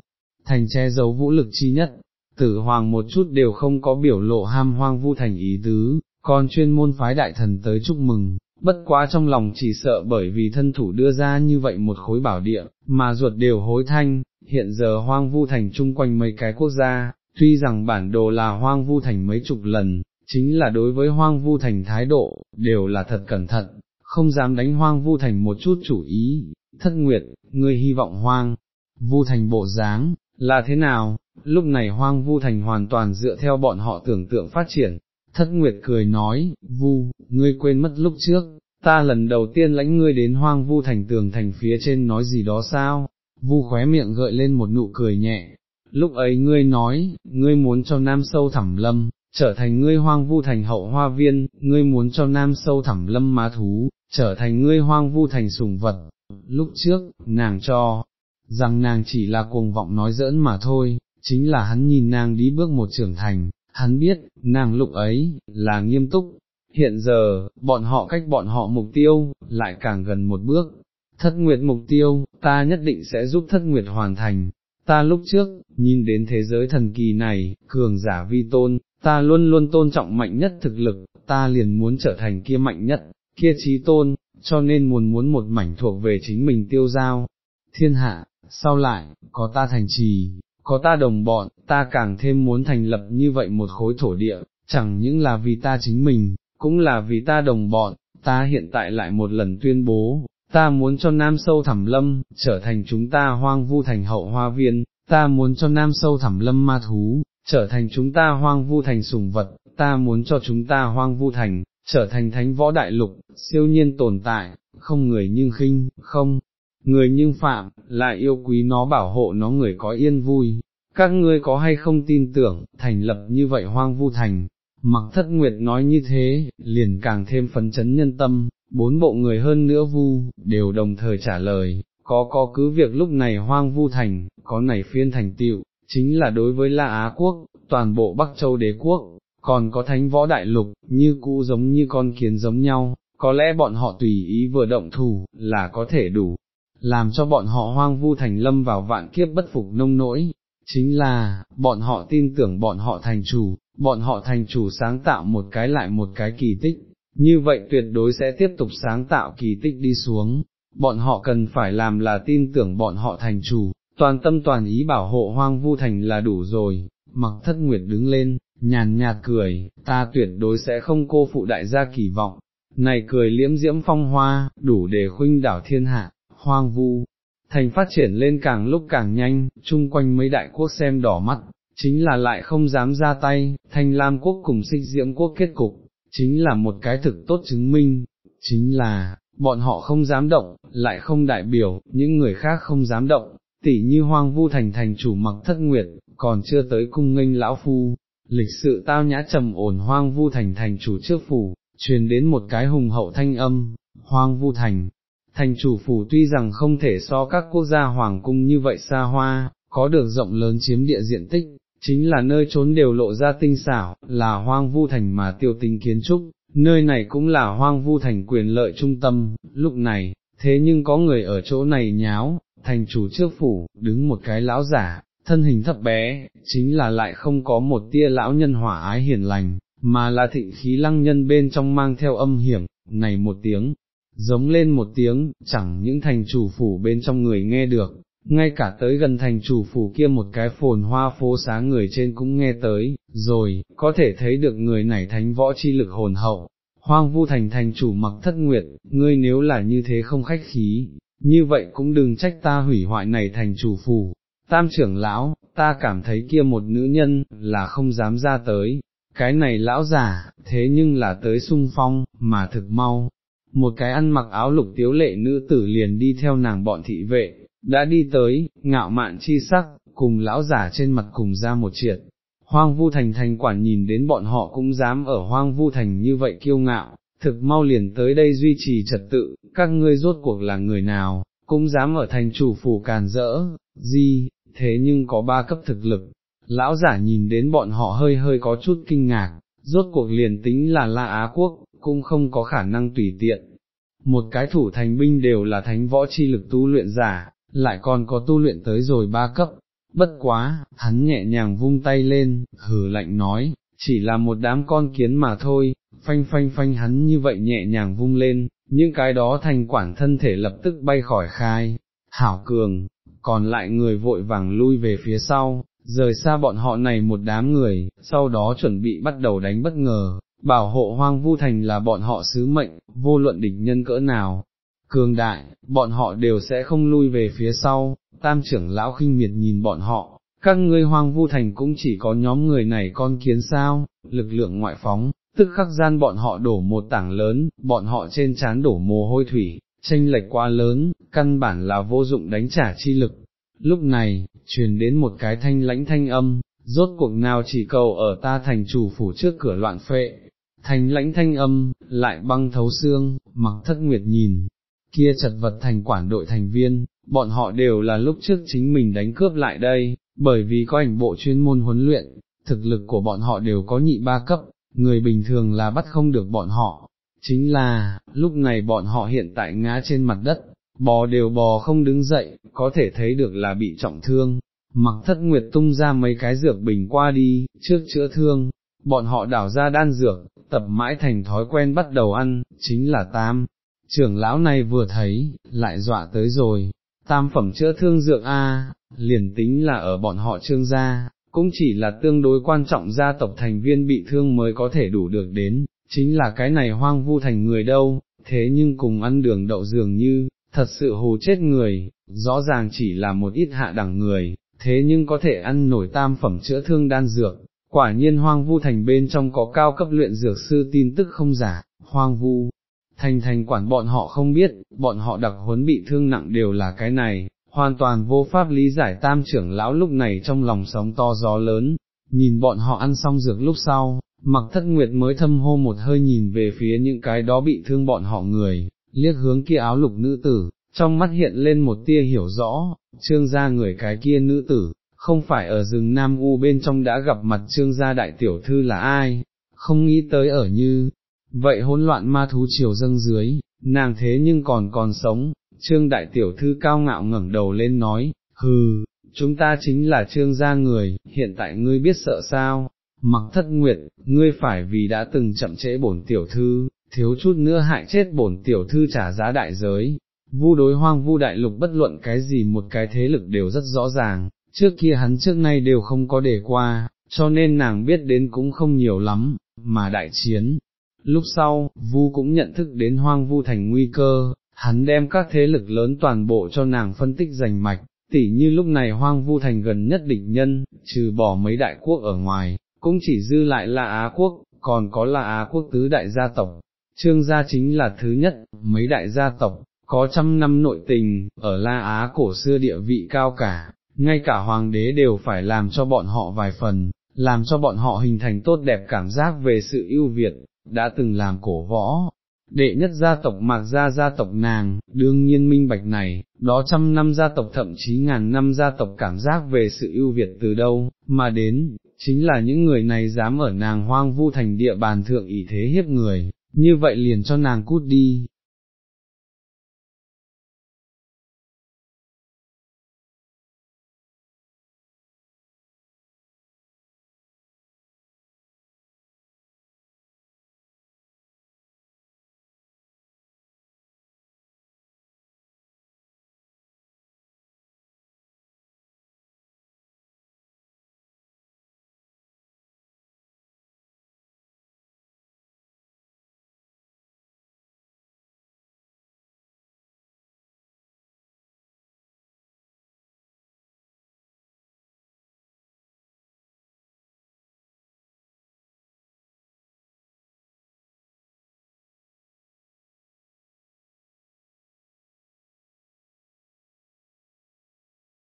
A: thành che giấu vũ lực chi nhất, tử hoàng một chút đều không có biểu lộ ham hoang vu thành ý tứ, còn chuyên môn phái đại thần tới chúc mừng, bất quá trong lòng chỉ sợ bởi vì thân thủ đưa ra như vậy một khối bảo địa, mà ruột đều hối thanh, hiện giờ hoang vu thành chung quanh mấy cái quốc gia, tuy rằng bản đồ là hoang vu thành mấy chục lần, chính là đối với hoang vu thành thái độ, đều là thật cẩn thận, không dám đánh hoang vu thành một chút chủ ý, thất nguyệt, ngươi hy vọng hoang, vu thành bộ dáng, là thế nào, lúc này hoang vu thành hoàn toàn dựa theo bọn họ tưởng tượng phát triển, thất nguyệt cười nói, vu, ngươi quên mất lúc trước, ta lần đầu tiên lãnh ngươi đến hoang vu thành tường thành phía trên nói gì đó sao, vu khóe miệng gợi lên một nụ cười nhẹ, lúc ấy ngươi nói, ngươi muốn cho nam sâu thẳm lâm, trở thành ngươi hoang vu thành hậu hoa viên, ngươi muốn cho nam sâu thẳm lâm má thú, trở thành ngươi hoang vu thành sùng vật, lúc trước, nàng cho, rằng nàng chỉ là cuồng vọng nói giỡn mà thôi, chính là hắn nhìn nàng đi bước một trưởng thành, hắn biết, nàng lúc ấy, là nghiêm túc, hiện giờ, bọn họ cách bọn họ mục tiêu, lại càng gần một bước, thất nguyệt mục tiêu, ta nhất định sẽ giúp thất nguyệt hoàn thành, ta lúc trước, nhìn đến thế giới thần kỳ này, cường giả vi tôn, ta luôn luôn tôn trọng mạnh nhất thực lực, ta liền muốn trở thành kia mạnh nhất, kia trí tôn, cho nên muốn muốn một mảnh thuộc về chính mình tiêu giao, thiên hạ, sau lại, có ta thành trì, có ta đồng bọn, ta càng thêm muốn thành lập như vậy một khối thổ địa, chẳng những là vì ta chính mình, cũng là vì ta đồng bọn, ta hiện tại lại một lần tuyên bố, ta muốn cho Nam Sâu Thẳm Lâm, trở thành chúng ta hoang vu thành hậu hoa viên, ta muốn cho Nam Sâu Thẳm Lâm ma thú, trở thành chúng ta hoang vu thành sùng vật, ta muốn cho chúng ta hoang vu thành, trở thành thánh võ đại lục, siêu nhiên tồn tại, không người nhưng khinh, không, người nhưng phạm, lại yêu quý nó bảo hộ nó người có yên vui. Các ngươi có hay không tin tưởng, thành lập như vậy hoang vu thành, mặc thất nguyệt nói như thế, liền càng thêm phấn chấn nhân tâm, bốn bộ người hơn nữa vu, đều đồng thời trả lời, có có cứ việc lúc này hoang vu thành, có này phiên thành tiệu, chính là đối với La Á Quốc, toàn bộ Bắc Châu đế quốc, còn có thánh võ đại lục, như cũ giống như con kiến giống nhau, có lẽ bọn họ tùy ý vừa động thủ, là có thể đủ, làm cho bọn họ hoang vu thành lâm vào vạn kiếp bất phục nông nỗi, chính là, bọn họ tin tưởng bọn họ thành chủ, bọn họ thành chủ sáng tạo một cái lại một cái kỳ tích, như vậy tuyệt đối sẽ tiếp tục sáng tạo kỳ tích đi xuống, bọn họ cần phải làm là tin tưởng bọn họ thành chủ, toàn tâm toàn ý bảo hộ hoang vu thành là đủ rồi, mặc thất nguyệt đứng lên, nhàn nhạt cười, ta tuyệt đối sẽ không cô phụ đại gia kỳ vọng, này cười liễm diễm phong hoa, đủ để khuynh đảo thiên hạ, hoang vu. Thành phát triển lên càng lúc càng nhanh, chung quanh mấy đại quốc xem đỏ mắt, chính là lại không dám ra tay, thanh lam quốc cùng xích diễm quốc kết cục, chính là một cái thực tốt chứng minh, chính là, bọn họ không dám động, lại không đại biểu, những người khác không dám động, tỉ như hoang vu thành thành chủ mặc thất nguyệt, còn chưa tới cung nghênh lão phu, lịch sự tao nhã trầm ổn hoang vu thành thành chủ trước phủ, truyền đến một cái hùng hậu thanh âm, hoang vu thành. Thành chủ phủ tuy rằng không thể so các quốc gia hoàng cung như vậy xa hoa, có được rộng lớn chiếm địa diện tích, chính là nơi trốn đều lộ ra tinh xảo, là hoang vu thành mà tiêu tinh kiến trúc, nơi này cũng là hoang vu thành quyền lợi trung tâm, lúc này, thế nhưng có người ở chỗ này nháo, thành chủ trước phủ, đứng một cái lão giả, thân hình thấp bé, chính là lại không có một tia lão nhân hỏa ái hiền lành, mà là thịnh khí lăng nhân bên trong mang theo âm hiểm, này một tiếng, giống lên một tiếng, chẳng những thành chủ phủ bên trong người nghe được, ngay cả tới gần thành chủ phủ kia một cái phồn hoa phố xá người trên cũng nghe tới, rồi, có thể thấy được người này thánh võ chi lực hồn hậu. Hoang vu thành thành chủ mặc thất nguyệt, ngươi nếu là như thế không khách khí, như vậy cũng đừng trách ta hủy hoại này thành chủ phủ. Tam trưởng lão, ta cảm thấy kia một nữ nhân, là không dám ra tới, cái này lão già, thế nhưng là tới sung phong, mà thực mau. Một cái ăn mặc áo lục tiếu lệ nữ tử liền đi theo nàng bọn thị vệ, đã đi tới, ngạo mạn chi sắc, cùng lão giả trên mặt cùng ra một triệt. Hoang vu thành thành quản nhìn đến bọn họ cũng dám ở hoang vu thành như vậy kiêu ngạo, thực mau liền tới đây duy trì trật tự, các ngươi rốt cuộc là người nào, cũng dám ở thành chủ phủ càn rỡ, gì, thế nhưng có ba cấp thực lực. Lão giả nhìn đến bọn họ hơi hơi có chút kinh ngạc, rốt cuộc liền tính là La Á Quốc, cũng không có khả năng tùy tiện. Một cái thủ thành binh đều là thánh võ chi lực tu luyện giả, lại còn có tu luyện tới rồi ba cấp, bất quá, hắn nhẹ nhàng vung tay lên, hừ lạnh nói, chỉ là một đám con kiến mà thôi, phanh phanh phanh hắn như vậy nhẹ nhàng vung lên, những cái đó thành quản thân thể lập tức bay khỏi khai, hảo cường, còn lại người vội vàng lui về phía sau, rời xa bọn họ này một đám người, sau đó chuẩn bị bắt đầu đánh bất ngờ, bảo hộ hoang vu thành là bọn họ sứ mệnh, vô luận địch nhân cỡ nào, cường đại, bọn họ đều sẽ không lui về phía sau, tam trưởng lão khinh miệt nhìn bọn họ, các ngươi hoang vu thành cũng chỉ có nhóm người này con kiến sao, lực lượng ngoại phóng, tức khắc gian bọn họ đổ một tảng lớn, bọn họ trên chán đổ mồ hôi thủy, tranh lệch quá lớn, căn bản là vô dụng đánh trả chi lực. Lúc này, truyền đến một cái thanh lãnh thanh âm, rốt cuộc nào chỉ cầu ở ta thành chủ phủ trước cửa loạn phệ, thanh lãnh thanh âm, lại băng thấu xương, mặc thất nguyệt nhìn, kia chật vật thành quản đội thành viên, bọn họ đều là lúc trước chính mình đánh cướp lại đây, bởi vì có ảnh bộ chuyên môn huấn luyện, thực lực của bọn họ đều có nhị ba cấp, người bình thường là bắt không được bọn họ, chính là, lúc này bọn họ hiện tại ngã trên mặt đất, bò đều bò không đứng dậy, có thể thấy được là bị trọng thương, mặc thất nguyệt tung ra mấy cái dược bình qua đi, trước chữa thương, bọn họ đảo ra đan dược, tập mãi thành thói quen bắt đầu ăn, chính là tam. Trưởng lão này vừa thấy, lại dọa tới rồi, tam phẩm chữa thương dược A, liền tính là ở bọn họ trương gia, cũng chỉ là tương đối quan trọng gia tộc thành viên bị thương mới có thể đủ được đến, chính là cái này hoang vu thành người đâu, thế nhưng cùng ăn đường đậu dường như, thật sự hù chết người, rõ ràng chỉ là một ít hạ đẳng người, thế nhưng có thể ăn nổi tam phẩm chữa thương đan dược, quả nhiên hoang vu thành bên trong có cao cấp luyện dược sư tin tức không giả, hoang vu. Thành thành quản bọn họ không biết, bọn họ đặc huấn bị thương nặng đều là cái này, hoàn toàn vô pháp lý giải tam trưởng lão lúc này trong lòng sóng to gió lớn, nhìn bọn họ ăn xong dược lúc sau, mặc thất nguyệt mới thâm hô một hơi nhìn về phía những cái đó bị thương bọn họ người, liếc hướng kia áo lục nữ tử, trong mắt hiện lên một tia hiểu rõ, trương ra người cái kia nữ tử, không phải ở rừng Nam U bên trong đã gặp mặt trương gia đại tiểu thư là ai, không nghĩ tới ở như, vậy hỗn loạn ma thú chiều dâng dưới, nàng thế nhưng còn còn sống, trương đại tiểu thư cao ngạo ngẩng đầu lên nói, hừ, chúng ta chính là trương gia người, hiện tại ngươi biết sợ sao, mặc thất nguyệt, ngươi phải vì đã từng chậm trễ bổn tiểu thư, thiếu chút nữa hại chết bổn tiểu thư trả giá đại giới. Vu đối hoang vu đại lục bất luận cái gì một cái thế lực đều rất rõ ràng, trước kia hắn trước nay đều không có để qua, cho nên nàng biết đến cũng không nhiều lắm, mà đại chiến. Lúc sau, Vu cũng nhận thức đến hoang vu thành nguy cơ, hắn đem các thế lực lớn toàn bộ cho nàng phân tích rành mạch, tỉ như lúc này hoang vu thành gần nhất địch nhân, trừ bỏ mấy đại quốc ở ngoài, cũng chỉ dư lại là Á quốc, còn có là Á quốc tứ đại gia tộc, trương gia chính là thứ nhất, mấy đại gia tộc, có trăm năm nội tình, ở La Á cổ xưa địa vị cao cả, ngay cả hoàng đế đều phải làm cho bọn họ vài phần, làm cho bọn họ hình thành tốt đẹp cảm giác về sự ưu việt, đã từng làm cổ võ. Đệ nhất gia tộc mạc gia gia tộc nàng, đương nhiên minh bạch này, đó trăm năm gia tộc thậm chí ngàn năm gia tộc cảm giác về sự ưu việt từ đâu, mà đến, chính là những người này dám ở nàng hoang vu thành địa bàn thượng ý thế hiếp người, như vậy liền cho nàng cút đi,